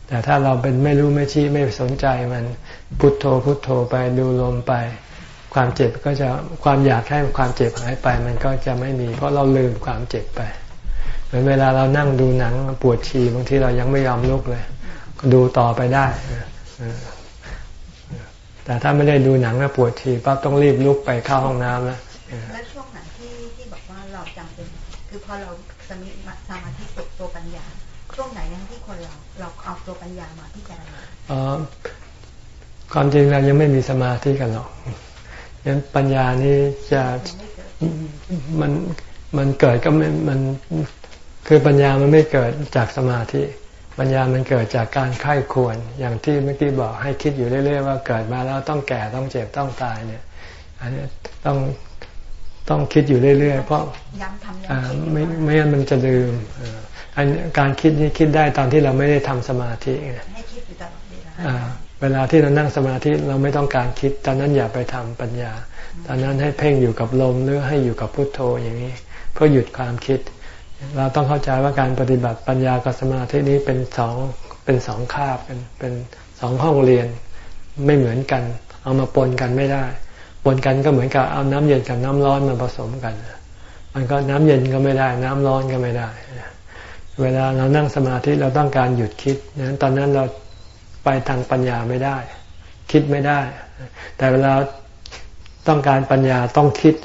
แต่ถ้าเราเป็นไม่รู้ไม่ชี้ไม่สนใจมันพุทโธพุทโธไปดูลมไป ความเจ็บก็จะความอยากให้ความเจ็บหายไป มันก็จะไม่มี เพราะเราลืมความเจ็บไป เหมือนเวลาเรานั่งดูหนังปวดฉี่บางทีเรายังไม่ยอมลุกเลย ดูต่อไปได้ แต่ถ้าไม่ได้ดูหนังแล้วปวดทีปั๊บต้องรีบลุกไปเข้าห้องน้ำแล้วแล้วช่วงไหนที่ที่บอกว่าเราจำเป็น คือพอเราสมิสมาธิฝึกตัวปัญญา ช่วงไหนนั้นที่คนเราเราเอาตัวปัญญามาพิจารณาอ๋อความจริงเรายังไม่มีสมาธิกันหรอกยันปัญญานี้จะมันมันเกิดก็ไม่มัน คือปัญญามันไม่เกิดจากสมาธิ ปัญญามันเกิดจากการไข้ควร อย่างที่เมื่อกี้บอกให้คิดอยู่เรื่อยๆว่าเกิดมาแล้วต้องแก่ต้องเจ็บต้องตายเนี่ย อันนี้ต้องต้องคิดอยู่เรื่อยๆ เพราะไม่ไม่งั้นมันจะลืมอันการคิดนี้คิดได้ตอนที่เราไม่ได้ทำสมาธิไงเวลาที่เรานั่งสมาธิเราไม่ต้องการคิด ตอนนั้นอย่าไปทำปัญญา ตอนนั้นให้เพ่งอยู่กับลมหรือให้อยู่กับพุทโธอย่างนี้ เพื่อหยุดความคิด เราต้องเข้าใจว่าการปฏิบัติปัญญากับสมาธินี้เป็นสองเป็นสองคาบเป็นเป็นสองห้องเรียนไม่เหมือนกัน เอามาปนกันไม่ได้ปนกันก็เหมือนกับเอาน้ำเย็นกับน้ำร้อนมาผสมกัน มันก็น้ำเย็นก็ไม่ได้ น้ำร้อนก็ไม่ได้ เวลาเรานั่งสมาธิเราต้องการหยุดคิดนั้นตอนนั้นเราไปทางปัญญาไม่ได้ คิดไม่ได้ แต่เวลาต้องการปัญญาต้องคิด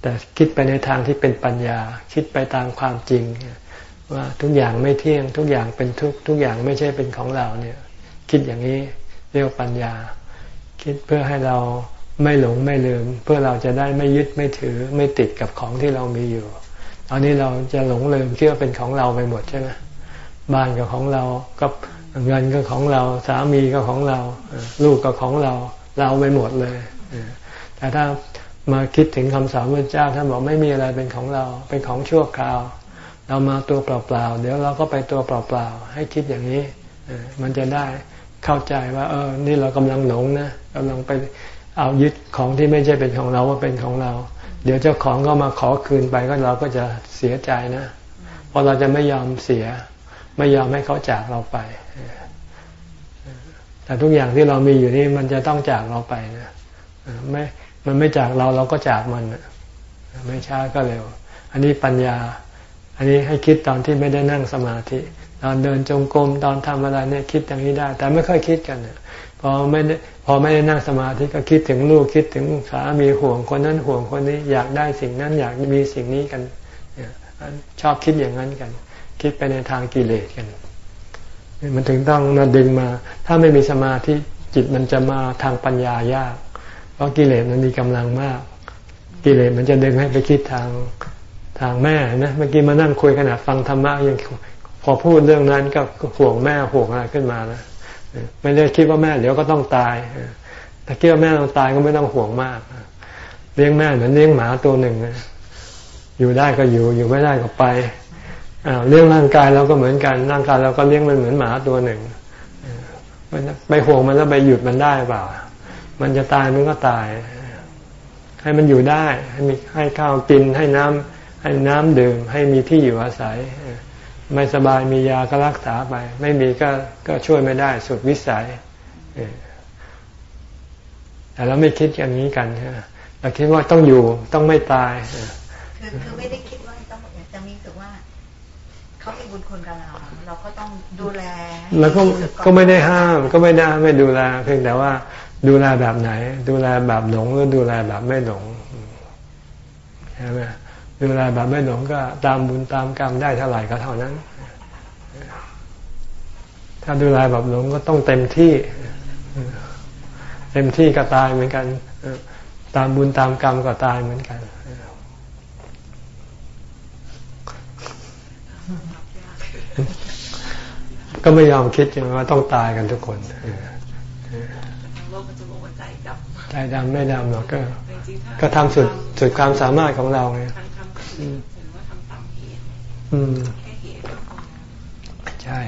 แต่คิดไปในทางที่เป็นปัญญา คิดไปตามความจริง ว่าทุกอย่างไม่เที่ยง ทุกอย่างเป็นทุกทุกอย่างไม่ใช่เป็นของเราเนี่ย คิดอย่างนี้เรียกปัญญา คิดเพื่อให้เราไม่หลงไม่ลืม เพื่อเราจะได้ไม่ยึดไม่ถือไม่ติดกับของที่เรามีอยู่ตอนนี้เราจะหลงลืมคิดว่าเป็นของเราไปหมดใช่ไหมบ้านก็ของเราก็เงินก็ของเราสามีก็ของเรา ลูกก็ของเรา เราไปหมดเลยแต่ถ้า มาคิดถึงคำสอนพระเจ้าท่านบอกไม่มีอะไรเป็นของเรา เป็นของชั่วคราว เรามาตัวเปล่าๆเดี๋ยวเราก็ไปตัวเปล่าๆให้คิดอย่างนี้มันจะได้เข้าใจว่า เออ นี่เรากำลังหลงนะกำลังไปเอายึดของที่ไม่ใช่เป็นของเราว่าเป็นของเรา เดี๋ยวเจ้าของก็มาขอคืนไปก็เราก็จะเสียใจนะเพราะเราจะไม่ยอมเสีย ไม่ยอมให้เขาจากเราไปแต่ทุกอย่างที่เรามีอยู่นี่มันจะต้องจากเราไปนะไม่ มันไม่จากเราเราก็จากมันไม่ช้าก็เร็ว อันนี้ปัญญา อันนี้ให้คิดตอนที่ไม่ได้นั่งสมาธิ ตอนเดินจงกรมตอนทำอะไรเนี่ยคิดอย่างนี้ได้ แต่ไม่ค่อยคิดกันพอไม่ได้พอไม่ได้นั่งสมาธิก็คิดถึงลูกคิดถึงสามีห่วงคนนั้นห่วงคนนี้อยากได้สิ่งนั้นอยากมีสิ่งนี้กันชอบคิดอย่างนั้นกัน คิดไปในทางกิเลสกันมันถึงต้องมาดึงมา ถ้าไม่มีสมาธิจิตมันจะมาทางปัญญายาก เพราะกิเลสมันมีกำลังมาก กิเลสมันจะดึงให้ไปคิดทางทางแม่นะเมื่อกี้มานั่งคุยขณะฟังธรรมะยังพอพูดเรื่องนั้นก็ห่วงแม่ห่วงอะไรขึ้นมานะไม่ได้คิดว่าแม่เดี๋ยวก็ต้องตายถ้าคิดว่าแม่ต้องตายก็ไม่ต้องห่วงมากเลี้ยงแม่เหมือนเลี้ยงหมาตัวหนึ่งอยู่ได้ก็อยู่อยู่ไม่ได้ก็ไปเลี้ยงร่างกายเราก็เหมือนกันร่างกายเราก็เลี้ยงมันเหมือนหมาตัวหนึ่งไปห่วงมันแล้วไปหยุดมันได้เปล่า มันจะตายมันก็ตาย ให้มันอยู่ได้ ให้มีให้ข้าวกินให้น้ำให้น้ำดื่ม ให้มีที่อยู่อาศัย ไม่สบายมียาก็รักษาไป ไม่มีก็ก็ช่วยไม่ได้สุดวิสัยแต่เราไม่คิดอย่างนี้กันใช่ไหมเราคิดว่าต้องอยู่ต้องไม่ตายคือคือไม่ได้คิดว่าต้องจะมีสึกว่า เขามีบุญคุณกับเรา เราก็ต้องดูแลแล้วก็ก็ไม่ได้ห้ามก็ไม่ได้ไม่ดูแล เพียงแต่ว่าดูแลแบบไหน ดูแลแบบหลงหรือดูแลแบบไม่หลงใช่ไหมดูแลแบบไม่หลงก็ตามบุญตามกรรมได้เท่าไหร่ก็เท่านั้น ถ้าดูแลแบบหลงก็ต้องเต็มที่ เต็มที่ก็ตายเหมือนกัน ตามบุญตามกรรมก็ตายเหมือนกัน ก็ไม่ยอมคิดอย่างว่าต้องตายกันทุกคนใจดำไม่ดำหรอกก็ ก็ทำสุดสุดความสามารถของเราไงถือว่าทำตามเหตุแค่เหตุก็พอใช่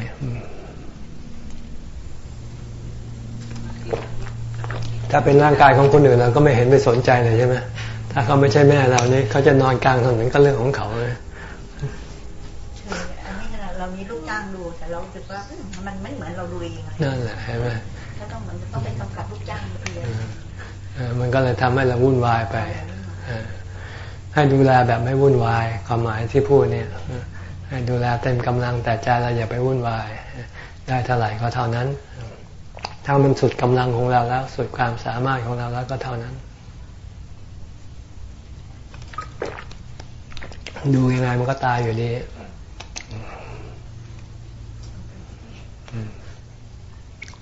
ถ้าเป็นร่างกายของคนอื่นเราก็ไม่เห็นไปสนใจเลยใช่ไหมถ้าเขาไม่ใช่แม่เรานี่เขาจะนอนกลางถนนก็เรื่องของเขาเลยอันนี้เรา มีลูกจ้างดูแต่เราคิดว่ามันไม่เหมือนเราดูเองนั่นแหละใช่ไหมก็ต้องเหมือนต้องเป็นกำกับลูกจ้างเพียมันก็เลยทำให้เราวุ่นวายไป ให้ดูแลแบบไม่วุ่นวายความหมายที่พูดเนี่ยให้ดูแลเต็มกำลังแต่ใจเราอย่าไปวุ่นวาย ได้เท่าไหร่ก็เท่านั้น ถ้ามันสุดกำลังของเราแล้ว สุดความสามารถของเราแล้วก็เท่านั้น ดูยังไงมันก็ตายอยู่ดี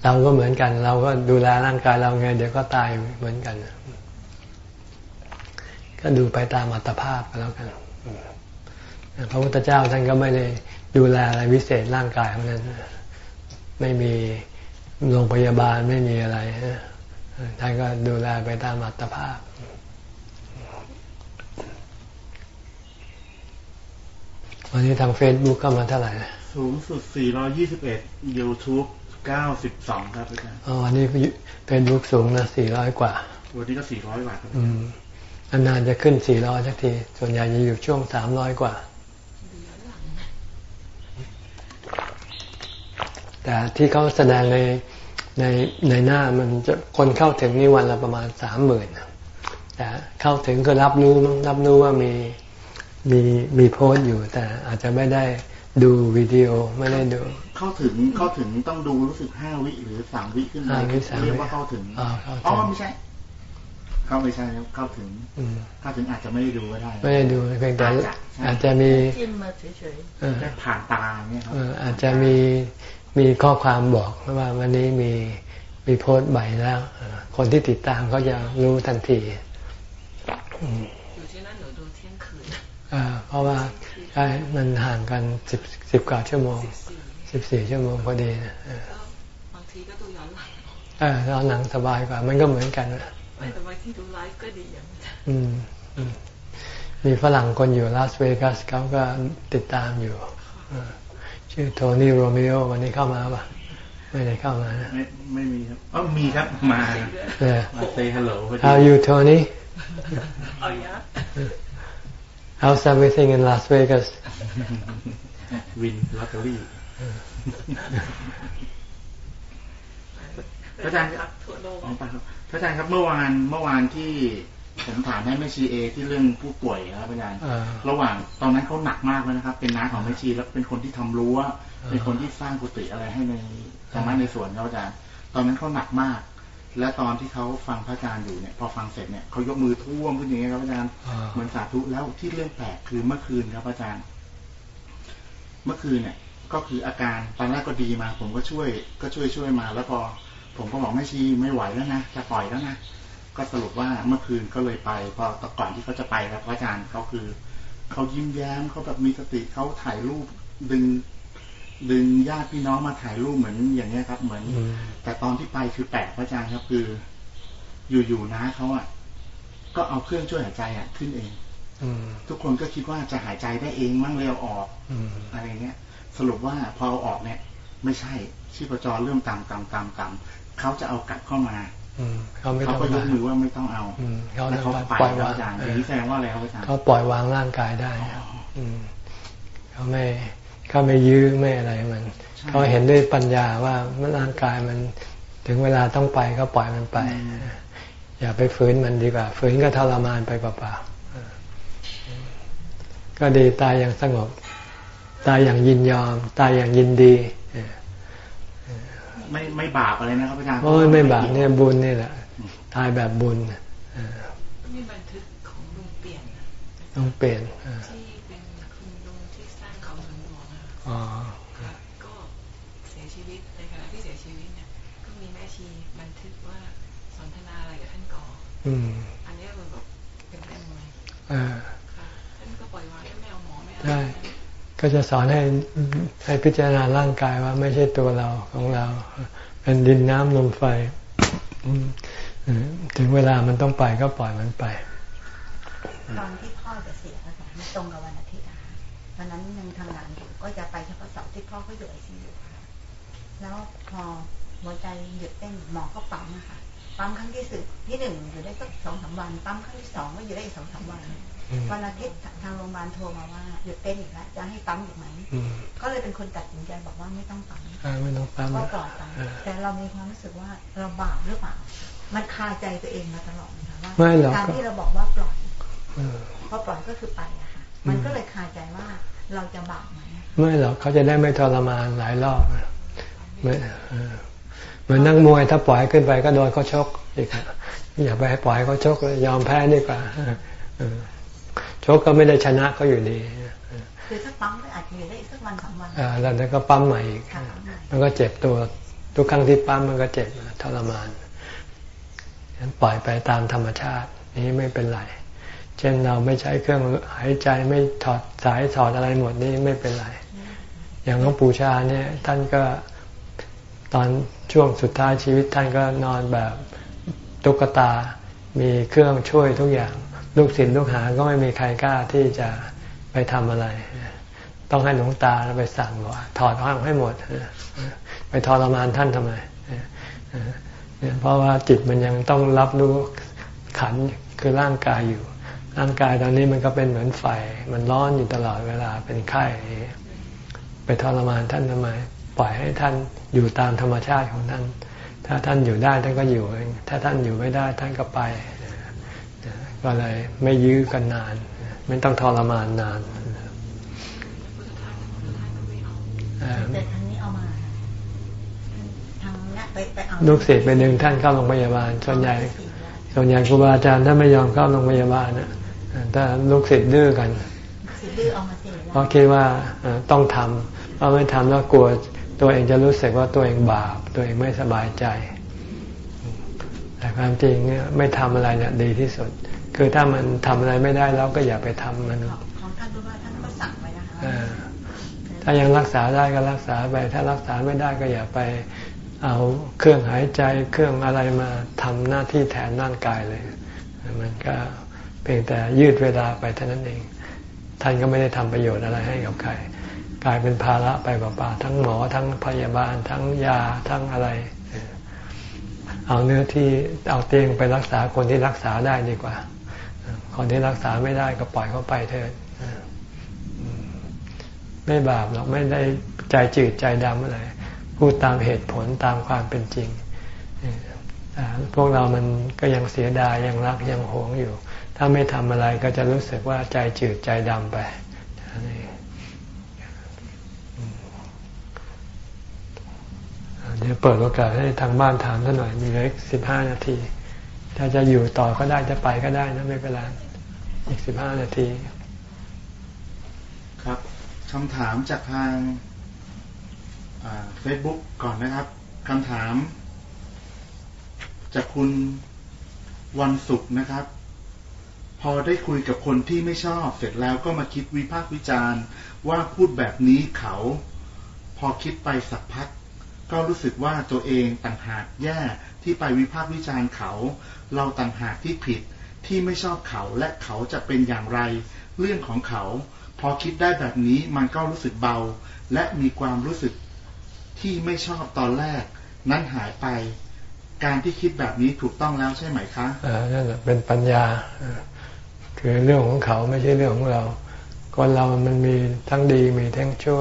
เราก็เหมือนกัน เราก็ดูแลร่างกายเราไง เดี๋ยวก็ตายเหมือนกัน ก็ดูไปตามอัตภาพก็แล้วกันพระพุทธเจ้าท่านก็ไม่ได้ดูแลอะไรวิเศษร่างกายของนั้น ไม่มีโรงพยาบาลไม่มีอะไรท่านก็ดูแลไปตามอัตภาพ วันนี้ทางเฟซบุ๊กเข้ามาเท่าไหร่สูงสุด 421 YouTube 92ครับอาจารย์อ๋อวันนี้เฟซบุ๊กสูงนะ400กว่า วันนี้ก็400กว่าครับนานๆจะขึ้นสี่ร้อยสักที ส่วนใหญ่จะอยู่ช่วงสามร้อยกว่า แต่ที่เขาแสดงในในในหน้ามันจะคนเข้าถึงนี่วันละประมาณสามหมื่นแต่เข้าถึงก็รับรู้รับรู้ว่ามีมีมีโพสต์อยู่ แต่อาจจะไม่ได้ดูวิดีโอไม่ได้ดู เข้าถึงเข้าถึงต้องดูรู้สึกห้าวิหรือสามวิขึ้นไปห้าวิสามวิเรียกว่าเข้าถึงอ่าเข้าถึงอ๋อไม่ใช่ เข้าไม่ใช่ครับเข้าถึงอืมเข้าถึงอาจจะไม่ได้ดูก็ได้ ไม่ได้ดูเพียงแต่อาจจะอาจจะมีจิ้มมาเฉยเออแค่ผ่านตาเนี่ยครับเอออาจจะมีมีข้อความบอกว่าวันนี้มีมีโพสต์ใหม่แล้วเออคนที่ติดตามเขาจะรู้ทันทีอืมอยู่ที่นั่นหนูดูเที่ยงคืนอ่าเพราะว่าใช่มันห่างกันสิบสิบกว่าชั่วโมง สิบสี่ชั่วโมงพอดีนะเออบางทีก็ดูย้อนหลังเออเราหนังสบายกว่า มันก็เหมือนกันนะแต่บางทีดูไลฟ์ก็ดีอย่างนั้นอืมอืมมีฝรั่งคนอยู่ลาสเวกัสเขาก็ติดตามอยู่เออชื่อโทนี่โรมิโอวันนี้เข้ามาปะไม่ได้เข้ามานะไม่ไม่มีครับอ๋อมีครับมาเนี่ยมาเซฮัลโหลพอดี How you Tony เอายะ How's everything in Las Vegas วินลอตเตอรี่ พระอาจารย์รักทั่วโลกอ๋อไปครับพระอาจารย์ครับเมื่อวานเมื่อวานที่ผมถามให้แม่ชีเอที่เรื่องผู้ป่วยครับพระอาจารย์อ่าระหว่างตอนนั้นเขาหนักมากเลยนะครับ เป็นน้าของแม่ชีแล้วเป็นคนที่ทำรั้วอ่าเป็นคนที่สร้างกุฏิอะไรให้ในธรรมะในสวนครับอาจารย์ตอนนั้นเขาหนักมาก และตอนที่เขาฟังพระอาจารย์อยู่เนี่ย พอฟังเสร็จเนี่ยเขายกมือท่วมขึ้นอย่างเงี้ยครับอาจารย์อ่าเหมือนสาธุแล้วที่เรื่องแปลกคือเมื่อคืนครับอาจารย์ เมื่อคืนเนี่ย ก็คืออาการตอนแรกก็ดีมา ผมก็ช่วย ก็ช่วยช่วยมา แล้วพอผมก็บอกแม่ชีไม่ไหวแล้วนะจะปล่อยแล้วนะก็สรุปว่าเมื่อคืนก็เลยไปพอตก่อนที่เขาจะไปครับพระอาจารย์เขาคือเขายิ้มแย้มเขาแบบมีสติเขาถ่ายรูปดึงดึงญาติพี่น้องมาถ่ายรูปเหมือนอย่างเงี้ยครับ เหมือนอืมแต่ตอนที่ไปคือแปลกพระอาจารย์ครับคือ อยู่ๆนะเขาอะก็เอาเครื่องช่วยหายใจอะขึ้นเองอืมทุกคนก็คิดว่าจะหายใจได้เองมั่งเลยเอาออกอืมอะไรเงี้ย สรุปว่าพอเอาออกเนี่ย ไม่ใช่ชีพจรเริ่มต่ำต่ำต่ำต่ำเขาจะเอากลับเข้ามาอืมเขาไม่เขาต้องก็ยกการมือว่าไม่ต้องเอาอืมเขาแล้วเขาก็ไปปล่อยแล้ววางอาจารย์เออย่างอนี้แสดงว่าอะไรครับอาจารย์เขาปล่อยวางร่างกายได้อืมเขาไม่เขาไม่ยื้อไม่อะไรมันใช่เขาเห็นด้วยปัญญาว่าร่างกายมันถึงเวลาต้องไปก็ปล่อยมันไปอืมอย่าไปฝืนมันดีกว่า ฝืนก็ทรมานไปเปล่าๆก็ดีตายอย่างสงบ ตายอย่างยินยอม ตายอย่างยินดีเออไม่ไม่บาปอะไรนะครับอาจารย์โอ้ยไม่บาปเนี่ยบุญนี่แหละตายแบบบุญเออมีบันทึกของลุงเปลี่ยนนะต้องเปลี่ยนเออที่เป็นคุณลุงที่สร้างเขาหลวงหลวงอะอ๋อค่ะก็เสียชีวิตในขณะที่เสียชีวิตเนี่ยก็มีแม่ชีบันทึกว่าสนทนาอะไรกับท่านก่ออืมอันเนี้ยมันแบบเป็นเต็มเลยเออค่ะท่านก็ปล่อยวางท่านไม่เอาหมอไม่เอาได้ ก็จะสอนให้ให้พิจารณาร่างกายว่าไม่ใช่ตัวเราของเรา เป็นดินน้ำลมไฟ ถึงเวลามันต้องไปก็ปล่อยมันไป ตอนที่พ่อจะเสียค่ะมันตรงกับวันอาทิตย์นะคะวันนั้นยังทำงานอยู่ก็จะไปเฉพาะเสาร์ที่พ่อเขาอยู่ไอซียูค่ะแล้วพอหัวใจหยุดเต้นหมอก็ปั๊มนะคะปั๊มครั้งที่สิบที่หนึ่งอยู่ได้สักสองสามวันปั๊มครั้งที่สองก็อยู่ได้อีกสองสามวัน วันอาทิตย์ทางโรงพยาบาลโทรมาว่าหยุดเต้นอีกแล้วจะให้ปั๊มอีกไหมอืมก็เลยเป็นคนตัดสินใจบอกว่าไม่ต้องปั๊มอ่าไม่ต้องปั๊มก็ปล่อยไปเออแต่เรามีความรู้สึกว่าเราบาปหรือเปล่า มันคาใจตัวเองมาตลอดนะคะว่าไม่หรอกการที่เราบอกว่าปล่อยเออพอปล่อยก็คือไปอะค่ะอืมมันก็เลยคาใจว่าเราจะบาปไหมอะไม่หรอกเขาจะได้ไม่ทรมานหลายรอบเหมือนเออเหมือนนักมวยถ้าปล่อยขึ้นไปก็โดนเขาชกอีกอะอย่าไปให้ปล่อยให้เขาชกเลยยอมแพ้ดีกว่าเออช กก็ไม่ได้ชนะเขาอยู่ดีคือถ้าปั๊มก็อาจจะอยู่ได้อีกสักวันสองวันอ่าแล้วก็ปั๊มใหม่อีกค่ะปั๊มใหม่มันก็เจ็บตัวทุกครั้งที่ปั๊มมันก็เจ็บทรมานฉะนั้นปล่อยไปตามธรรมชาตินี้ไม่เป็นไร เช่นเราไม่ใช้เครื่องหายใจไม่ถอดสายถอดอะไรหมดนี่ไม่เป็นไร อย่างหลวงปู่ชาเนี่ยท่านก็ตอนช่วงสุดท้ายชีวิตท่านก็นอนแบบตุ๊กตา มีเครื่องช่วยทุกอย่าง ลูกศิษย์ลูกหาก็ไม่มีใครกล้าที่จะไปทำอะไร ต้องให้หลวงตาไปสั่งว่าถอดห้างให้หมด ไปทรมานท่านทำไม เพราะว่าจิตมันยังต้องรับรู้ขันคือร่างกายอยู่ ร่างกายตอนนี้มันก็เป็นเหมือนไฟ มันร้อนอยู่ตลอดเวลาเป็นไข้ไปทรมานท่านทำไม ปล่อยให้ท่านอยู่ตามธรรมชาติของท่าน ถ้าท่านอยู่ได้ท่านก็อยู่ ถ้าท่านอยู่ไม่ได้ท่านก็ไป ก็เลยไม่ยื้อกันนาน ไม่ต้องทรมานนานพุทธทาสพุทธทาสก็ไม่แต่ทางนี้เอามาทางนี้ไปไปเอาลูกศิษย์ไปดึงท่านเข้าโรงพยาบาล ส่วนใหญ่ ส่วนใหญ่ครูบาอาจารย์ถ้าไม่ยอมเข้าโรงพยาบาลนะถ้าลูกศิษย์ดื้อกันสิดื้อเอามาสิเพราะคิดว่าเอ่อต้องทำเพราะไม่ทำแล้วกลัวตัวเองจะรู้สึกว่าตัวเองบาป ตัวเองไม่สบายใจ แต่ความจริงเนี่ยไม่ทำอะไรเนี่ยดีที่สุด คือถ้ามันทำอะไรไม่ได้แล้วก็อย่าไปทำมันของท่านรู้ว่าท่านก็สั่งไว้นะคะเออถ้ายังรักษาได้ก็รักษาไป ถ้ารักษาไม่ได้ก็อย่าไปเอาเครื่องหายใจเครื่องอะไรมาทำหน้าที่แทนร่างกายเลย มันก็เพียงแต่ยืดเวลาไปเท่านั้นเอง ท่านก็ไม่ได้ทำประโยชน์อะไรให้กับใครกลายเป็นภาระไปเปล่าๆทั้งหมอทั้งพยาบาล ทั้งยาทั้งอะไร เอาเนื้อที่เอาเตียงไปรักษาคนที่รักษาได้ดีกว่า คนที่รักษาไม่ได้ก็ปล่อยเขาไปเถิดไม่บาปหรอกไม่ได้ใจจืดใจดำอะไรพูดตามเหตุผลตามความเป็นจริงพวกเรามันก็ยังเสียดายยังรักยังหวงอยู่ ถ้าไม่ทำอะไรก็จะรู้สึกว่าใจจืดใจดำไปเดี๋ยวเปิดโอกาสให้ทางบ้านถามท่านหน่อย มีเหลือสิบห้านาที ถ้าจะอยู่ต่อก็ได้จะไปก็ได้นะไม่เป็นไร อีกสิบห้านาที ครับคำถามจากทางเฟซบุ๊กก่อนนะครับคำถาม จากคุณวันศุกร์นะครับ พอได้คุยกับคนที่ไม่ชอบ เสร็จแล้วก็มาคิดวิพากษ์วิจารณ์ ว่าพูดแบบนี้เขา พอคิดไปสักพัก ก็รู้สึกว่าตัวเองต่างหากแย่ที่ไปวิพากษ์วิจารณ์เขา เราต่างหากที่ผิด ที่ไม่ชอบเขาและเขาจะเป็นอย่างไร เรื่องของเขา พอคิดได้แบบนี้มันก็รู้สึกเบา และมีความรู้สึกที่ไม่ชอบตอนแรก นั้นหายไป การที่คิดแบบนี้ถูกต้องแล้วใช่ไหมคะอ่านั่นแหละเป็นปัญญาคือเรื่องของเขาไม่ใช่เรื่องของเราคนเรามันมีทั้งดีมีทั้งชั่ว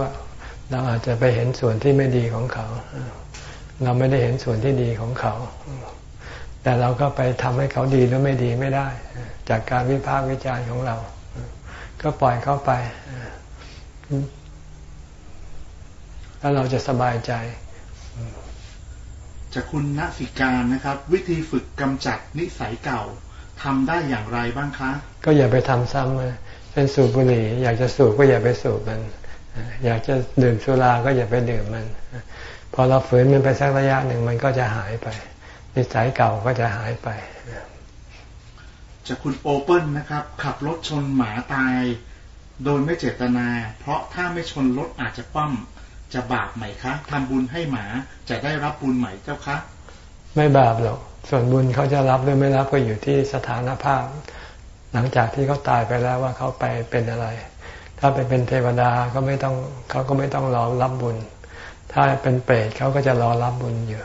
เราอาจจะไปเห็นส่วนที่ไม่ดีของเขา เราไม่ได้เห็นส่วนที่ดีของเขา แต่เราก็ไปทำให้เขาดีหรือไม่ดีไม่ได้ จากการวิพากษ์วิจารณ์ของเรา ก็ปล่อยเขาไป แล้วเราจะสบายใจ จากคุณณสิการนะครับ วิธีฝึกกำจัดนิสัยเก่าทำได้อย่างไรบ้างคะ ก็อย่าไปทำซ้ำเลยเป็นสูบบุหรี่ อยากจะสูบก็อย่าไปสูบมันอยากจะดื่มสุราก็อย่าไปดื่มมัน พอเราฝืนมันไปสักระยะหนึ่งมันก็จะหายไป นิสัยเก่าก็จะหายไปจากคุณโอเปิลนะครับ ขับรถชนหมาตาย โดยไม่เจตนา เพราะถ้าไม่ชนรถอาจจะคว่ำจะบาปไหมคะทำบุญให้หมาจะได้รับบุญไหมเจ้าคะ ไม่บาปหรอกส่วนบุญเขาจะรับหรือไม่รับก็อยู่ที่สถานภาพ หลังจากที่เขาตายไปแล้วว่าเขาไปเป็นอะไร ถ้าไปเป็นเทวดาก็ไม่ต้องเขาก็ไม่ต้องรอรับบุญ ถ้าเป็นเปรตเขาก็จะรอรับบุญอยู่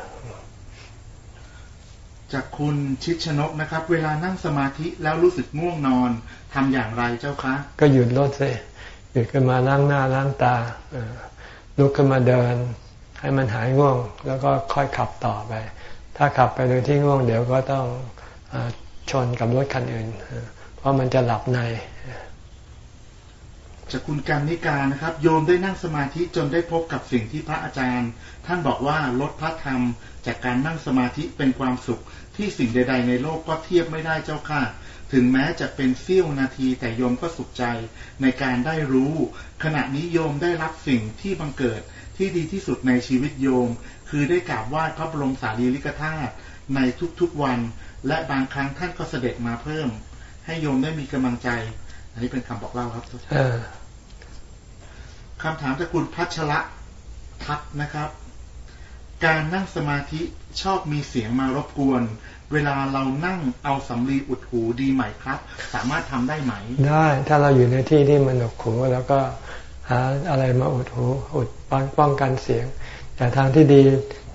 จากคุณชิดชนกนะครับ เวลานั่งสมาธิแล้วรู้สึกง่วงนอนทำอย่างไรเจ้าคะ ก็หยุดรถสิหยุดขึ้นมาล้างหน้าล้างตาเออลุกขึ้นมาเดิน ให้มันหายง่วง แล้วก็ค่อยขับต่อไป ถ้าขับไปโดยที่ง่วงเดี๋ยวก็ต้องอชนกับรถคันอื่นเออเพราะมันจะหลับในจากคุณการนิการนะครับ โยมได้นั่งสมาธิจนได้พบกับสิ่งที่พระอาจารย์ ท่านบอกว่าลดพระธรรมจากการนั่งสมาธิเป็นความสุข ที่สิ่งใด ๆ ในโลกก็เทียบไม่ได้เจ้าค่ะ ถึงแม้จะเป็นเสี้ยวนาทีแต่โยมก็สุขใจในการได้รู้ ขณะนี้โยมได้รับสิ่งที่บังเกิดที่ดีที่สุดในชีวิตโยม คือได้กราบไหว้พระบรมสารีริกธาตุในทุกๆวัน และบางครั้งท่านก็เสด็จมาเพิ่ม ให้โยมได้มีกำลังใจ อันนี้เป็นคำบอกเล่าครับเออคำถามจากคุณพัชระทัศน์นะครับ การนั่งสมาธิชอบมีเสียงมารบกวน เวลาเรานั่งเอาสำลีอุดหูดีไหมครับ สามารถทำได้ไหม ได้ ถ้าเราอยู่ในที่ที่มันหนวกหูแล้วก็หาอะไรมาอุดหูอุดป้องป้องกันเสียง แต่ทางที่ดี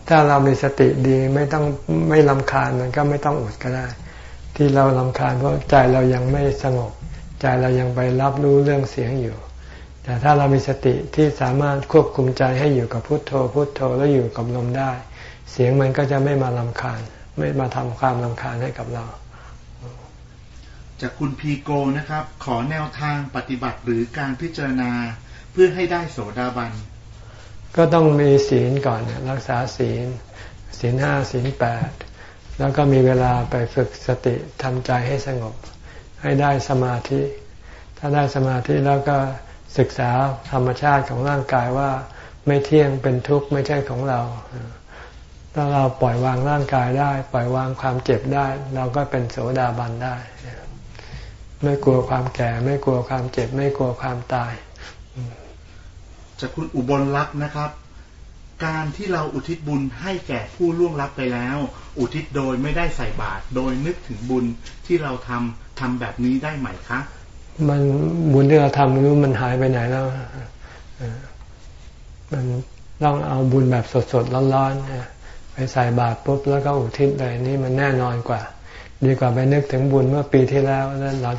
ถ้าเรามีสติดีไม่ต้องไม่ลำคาญมันก็ไม่ต้องอุดก็ได้ ที่เราลำคาญเพราะใจเรายังไม่สงบ ใจเรายังไปรับรู้เรื่องเสียงอยู่ แต่ถ้าเรามีสติที่สามารถควบคุมใจให้อยู่กับพุทโธ พุทโธแล้วอยู่กับลมได้ เสียงมันก็จะไม่มาลำคาญ ไม่มาทำความลำคาญให้กับเรา จากคุณพีโกนะครับ ขอแนวทางปฏิบัติหรือการพิจารณาเพื่อให้ได้โสดาบัน ก็ต้องมีศีลก่อนรักษาศีล ศีลห้าศีลแปดแล้วก็มีเวลาไปฝึกสติทำใจให้สงบ ให้ได้สมาธิ ถ้าได้สมาธิแล้วก็ ศึกษาธรรมชาติของร่างกายว่าไม่เที่ยงเป็นทุกข์ไม่ใช่ของเรา ถ้าเราปล่อยวางร่างกายได้ ปล่อยวางความเจ็บได้ เราก็เป็นโสดาบันได้ ไม่กลัวความแก่ ไม่กลัวความเจ็บ ไม่กลัวความตาย จากคุณอุบลรักนะครับ การที่เราอุทิศบุญให้แก่ผู้ล่วงลับไปแล้ว อุทิศโดยไม่ได้ใส่บาตรโดยนึกถึงบุญที่เราทำทำแบบนี้ได้ไหมคะ มันบุญที่เราทำไม่รู้มันหายไปไหนแล้วมันต้องเอาบุญแบบสดๆร้อนๆไปใส่บาตรปุ๊บแล้วก็อุทิศเลยนี่มันแน่นอนกว่า ดีกว่าไปนึกถึงบุญเมื่อปีที่แล้วแล้วเรา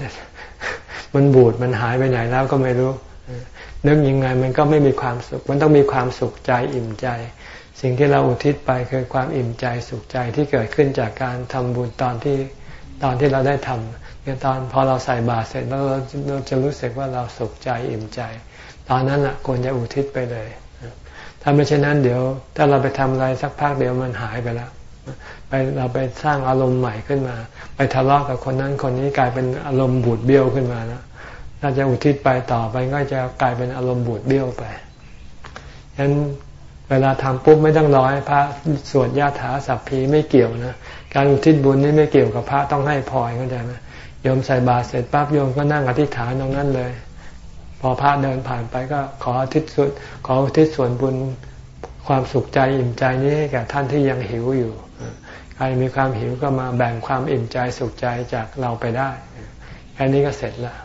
มันบูดมันหายไปไหนแล้วก็ไม่รู้นึกยังไงมันก็ไม่มีความสุข มันต้องมีความสุขใจอิ่มใจ สิ่งที่เราอุทิศไปคือความอิ่มใจสุขใจที่เกิดขึ้นจากการทำบุญตอนที่ตอนที่เราได้ทำี่ยตอนพอเราใส่บาตรเสร็จแล้วเราจะรู้สึกว่าเราสุขใจอิ่มใจ ตอนนั้นแหละควรจะอุทิศไปเลยถ้าไม่เช่นนั้นเดี๋ยว ถ้าเราไปทำอะไรสักพักเดี๋ยวมันหายไปแล้วไปเราไปสร้างอารมณ์ใหม่ขึ้นมา ไปทะเลาะกับคนนั้นคนนี้กลายเป็นอารมณ์บูดเบี้ยวขึ้นมาแล้วถ้าจะอุทิศไปต่อไปก็จะกลายเป็นอารมณ์บูดเบี้ยวไปฉะนั้นเวลาทำปุ๊บไม่ต้องรอให้พระสวดญาถาสัพพีไม่เกี่ยวนะการอุทิศบุญนี่ไม่เกี่ยวกับพระต้องให้พรเข้าใจไหม ยมใส่บาตรเสร็จปั๊บโยมก็นั่งอธิษฐานตรงนั้นเลย พอพระเดินผ่านไปก็ขออุทิศส่วนขออุทิศส่วนบุญความสุขใจอิ่มใจนี้ให้แก่ท่านที่ยังหิวอยู่ใครมีความหิวก็มาแบ่งความอิ่มใจสุขใจจากเราไปได้แค่นี้ก็เสร็จแล้ว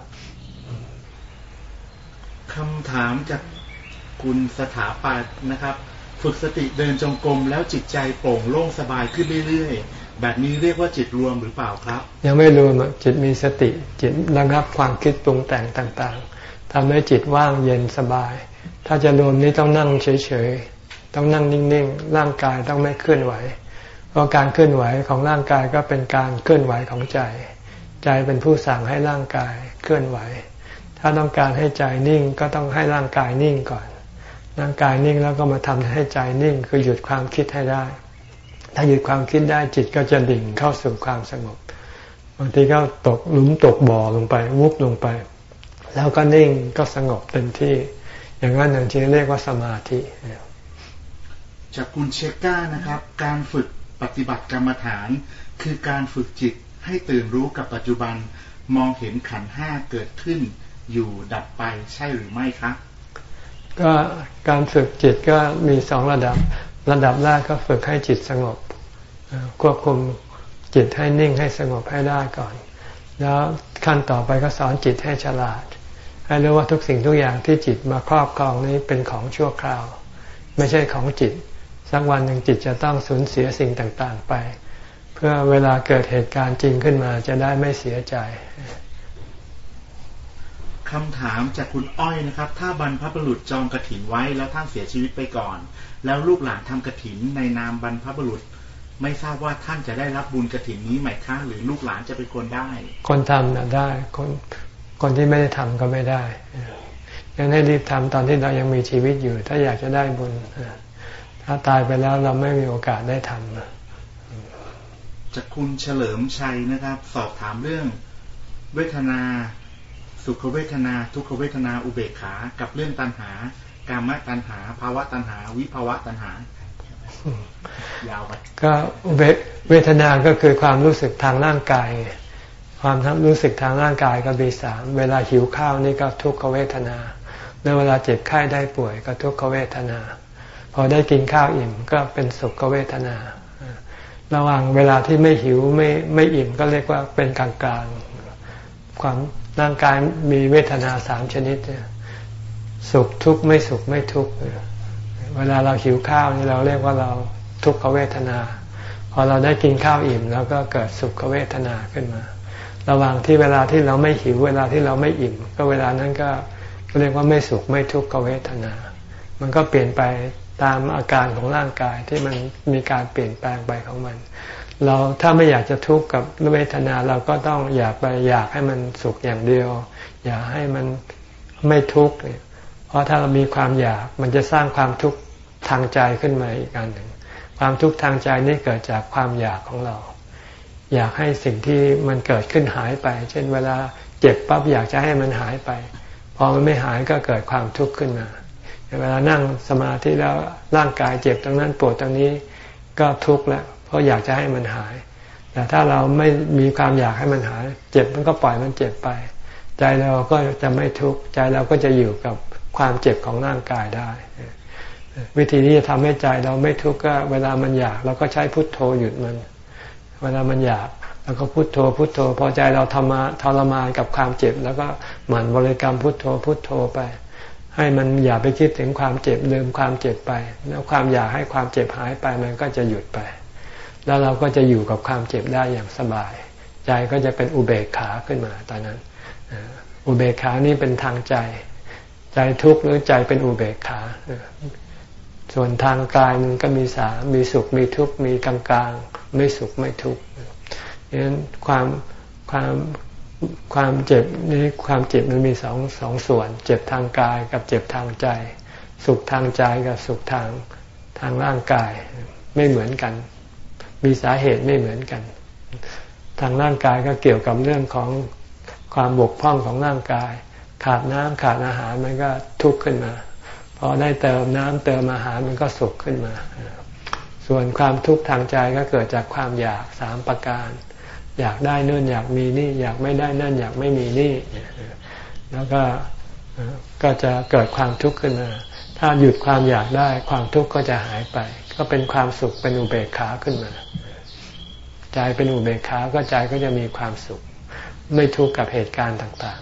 คำถามจากคุณสถาปัตนะครับ ฝึกสติเดินจงกรมแล้วจิตใจโปร่งโล่งสบายขึ้นเรื่อยๆ แบบนี้เรียกว่าจิตรวมหรือเปล่าครับ ยังไม่รวมจิตมีสติ จิตระงับความคิดปรุงแต่งต่างๆทำให้จิตว่างเย็นสบาย ถ้าจะรวมนี้ต้องนั่งเฉยๆ ต้องนั่งนิ่งๆ ร่างกายต้องไม่เคลื่อนไหว เพราะการเคลื่อนไหวของร่างกายก็เป็นการเคลื่อนไหวของใจ ใจเป็นผู้สั่งให้ร่างกายเคลื่อนไหว ถ้าต้องการให้ใจนิ่งก็ต้องให้ร่างกายนิ่งก่อน ร่างกายนิ่งแล้วก็มาทำให้ใจนิ่งคือหยุดความคิดให้ได้ ถ้าหยุดความคิดได้จิตก็จะดิ่งเข้าสู่ความสงบ บางทีก็ตกหลุมตกบ่อลงไปวุบลงไป แล้วก็นิ่งก็สงบเต็มที่ อย่างนั้นอย่างที่เรียกว่าสมาธิ จากคุณเชก้านะครับ การฝึกปฏิบัติกรรมฐาน คือการฝึกจิตให้ตื่นรู้กับปัจจุบันมองเห็นขันห้าเกิดขึ้น อยู่ดับไปใช่หรือไม่ครับก็การฝึกจิตก็มีสองระดับ ระดับแรกก็ฝึกให้จิตสงบ ควบคุมจิตให้นิ่งให้สงบให้ได้ก่อน แล้วขั้นต่อไปก็สอนจิตให้ฉลาด ให้รู้ว่าทุกสิ่งทุกอย่างที่จิตมาครอบครองนี้เป็นของชั่วคราว ไม่ใช่ของจิต สักวันหนึ่งจิตจะต้องสูญเสียสิ่งต่างๆไป เพื่อเวลาเกิดเหตุการณ์จริงขึ้นมาจะได้ไม่เสียใจคำถามจากคุณอ้อยนะครับ ถ้าบรรพบุรุษจองกระถินไว้แล้วท่านเสียชีวิตไปก่อน แล้วลูกหลานทำกระถินในนามบรรพบุรุษ ไม่ทราบว่าท่านจะได้รับบุญกระถินนี้ไหมคะหรือลูกหลานจะเป็นคนได้ คนทำนะได้คนคนที่ไม่ได้ทำก็ไม่ได้ยังให้รีบทำตอนที่เรายังมีชีวิตอยู่ ถ้าอยากจะได้บุญถ้าตายไปแล้วเราไม่มีโอกาสได้ทำจากคุณเฉลิมชัยนะครับ สอบถามเรื่องเวทนา สุขเวทนา ทุกขเวทนาอุเบกขา กับเรื่องตัณหา กามตัณหาภาวะตัณหา วิภาวะตัณหายาวไปก็เวทนาก็คือความรู้สึกทางร่างกาย ความรู้สึกทางร่างกายก็มีสามเวลาหิวข้าวนี่ก็ทุกขเวทนาแล้วเวลาเจ็บไข้ได้ป่วยก็ทุกขเวทนา พอได้กินข้าวอิ่มก็เป็นสุขเวทนา ระหว่างเวลาที่ไม่หิวไม่ไม่อิ่มก็เรียกว่าเป็นกลางกลางความร่างกายมีเวทนาสามชนิดเนี่ย สุขทุกข์ไม่สุขไม่ทุกข์เวลาเราหิวข้าวนี่เราเรียกว่าเราทุกขเวทนา พอเราได้กินข้าวอิ่มแล้วก็เกิดสุขเวทนาขึ้นมา ระหว่างที่เวลาที่เราไม่หิวเวลาที่เราไม่อิ่ม ก็เวลานั้นก็เรียกว่าไม่สุขไม่ทุกขเวทนา มันก็เปลี่ยนไปตามอาการของร่างกายที่มันมีการเปลี่ยนแปลงไปของมัน เราถ้าไม่อยากจะทุกข์กับเวทนาเราก็ต้องอยากไปอยากให้มันสุขอย่างเดียว อยากให้มันไม่ทุกข์เนี่ย ราะถ้าเรามีความอยากมันจะสร้างความทุกข์ทางใจขึ้นมาอีกอันหนึ่ง ความทุกข์ทางใจนี่เกิดจากความอยากของเรา อยากให้สิ่งที่มันเกิดขึ้นหายไป เช่นเวลาเจ็บปั๊บอยากจะให้มันหายไป พอมันไม่หายก็เกิดความทุกข์ขึ้นมา เวลานั่งสมาธิแล้วร่างกายเจ็บตรงนั้นปวดตรงนี้ก็ทุกข์แล้วเพราะอยากจะให้มันหาย แต่ถ้าเราไม่มีความอยากให้มันหาย เจ็บมันก็ปล่อยมันเจ็บไป ใจเราก็จะไม่ทุกข์ใจเราก็จะอยู่กับ ความเจ็บของร่างกายได้ วิธีนี้จะทำให้ใจเราไม่ทุกข์ก็เวลามันอยากเราก็ใช้พุทโธหยุดมัน เวลามันอยากแล้วก็พุทโธพุทโธ พอใจเราทรมาทรมานกับความเจ็บ แล้วก็หมั่นบริกรรมพุทโธพุทโธไป ให้มันอย่าไปคิดถึงความเจ็บลืมความเจ็บไป แล้วความอยากให้ความเจ็บหายไปมันก็จะหยุดไป แล้วเราก็จะอยู่กับความเจ็บได้อย่างสบาย ใจก็จะเป็นอุเบกขาขึ้นมาตอนนั้น อุเบกขานี่เป็นทางใจ ใจทุกข์หรือใจเป็นอุเบกขา ส่วนทางกายมันก็มีสามีสุขมีทุกข์มีกลางกลางไม่สุขไม่ทุกข์ดังนั้นความความความเจ็บนี้ความเจ็บมันมีสองสองส่วน เจ็บทางกายกับเจ็บทางใจ สุขทางใจกับสุขทางทางร่างกายไม่เหมือนกัน มีสาเหตุไม่เหมือนกัน ทางร่างกายก็เกี่ยวกับเรื่องของความบกพร่องของร่างกาย ขาดน้ำขาดอาหารมันก็ทุกข์ขึ้นมาพอได้เติมน้ำเติมอาหารมันก็สุขขึ้นมา ส่วนความทุกข์ทางใจก็เกิดจากความอยากสามประการ อยากได้นื่นอยากมีนี่ อยากไม่ได้นั่นอยากไม่มีนี่แล้วก็ก็จะเกิดความทุกข์ขึ้นมา ถ้าหยุดความอยากได้ความทุกข์ก็จะหายไป ก็เป็นความสุขเป็นอุเบกขาขึ้นมา ใจเป็นอุเบกขาก็ใจก็จะมีความสุข ไม่ทุกข์กับเหตุการณ์ต่าง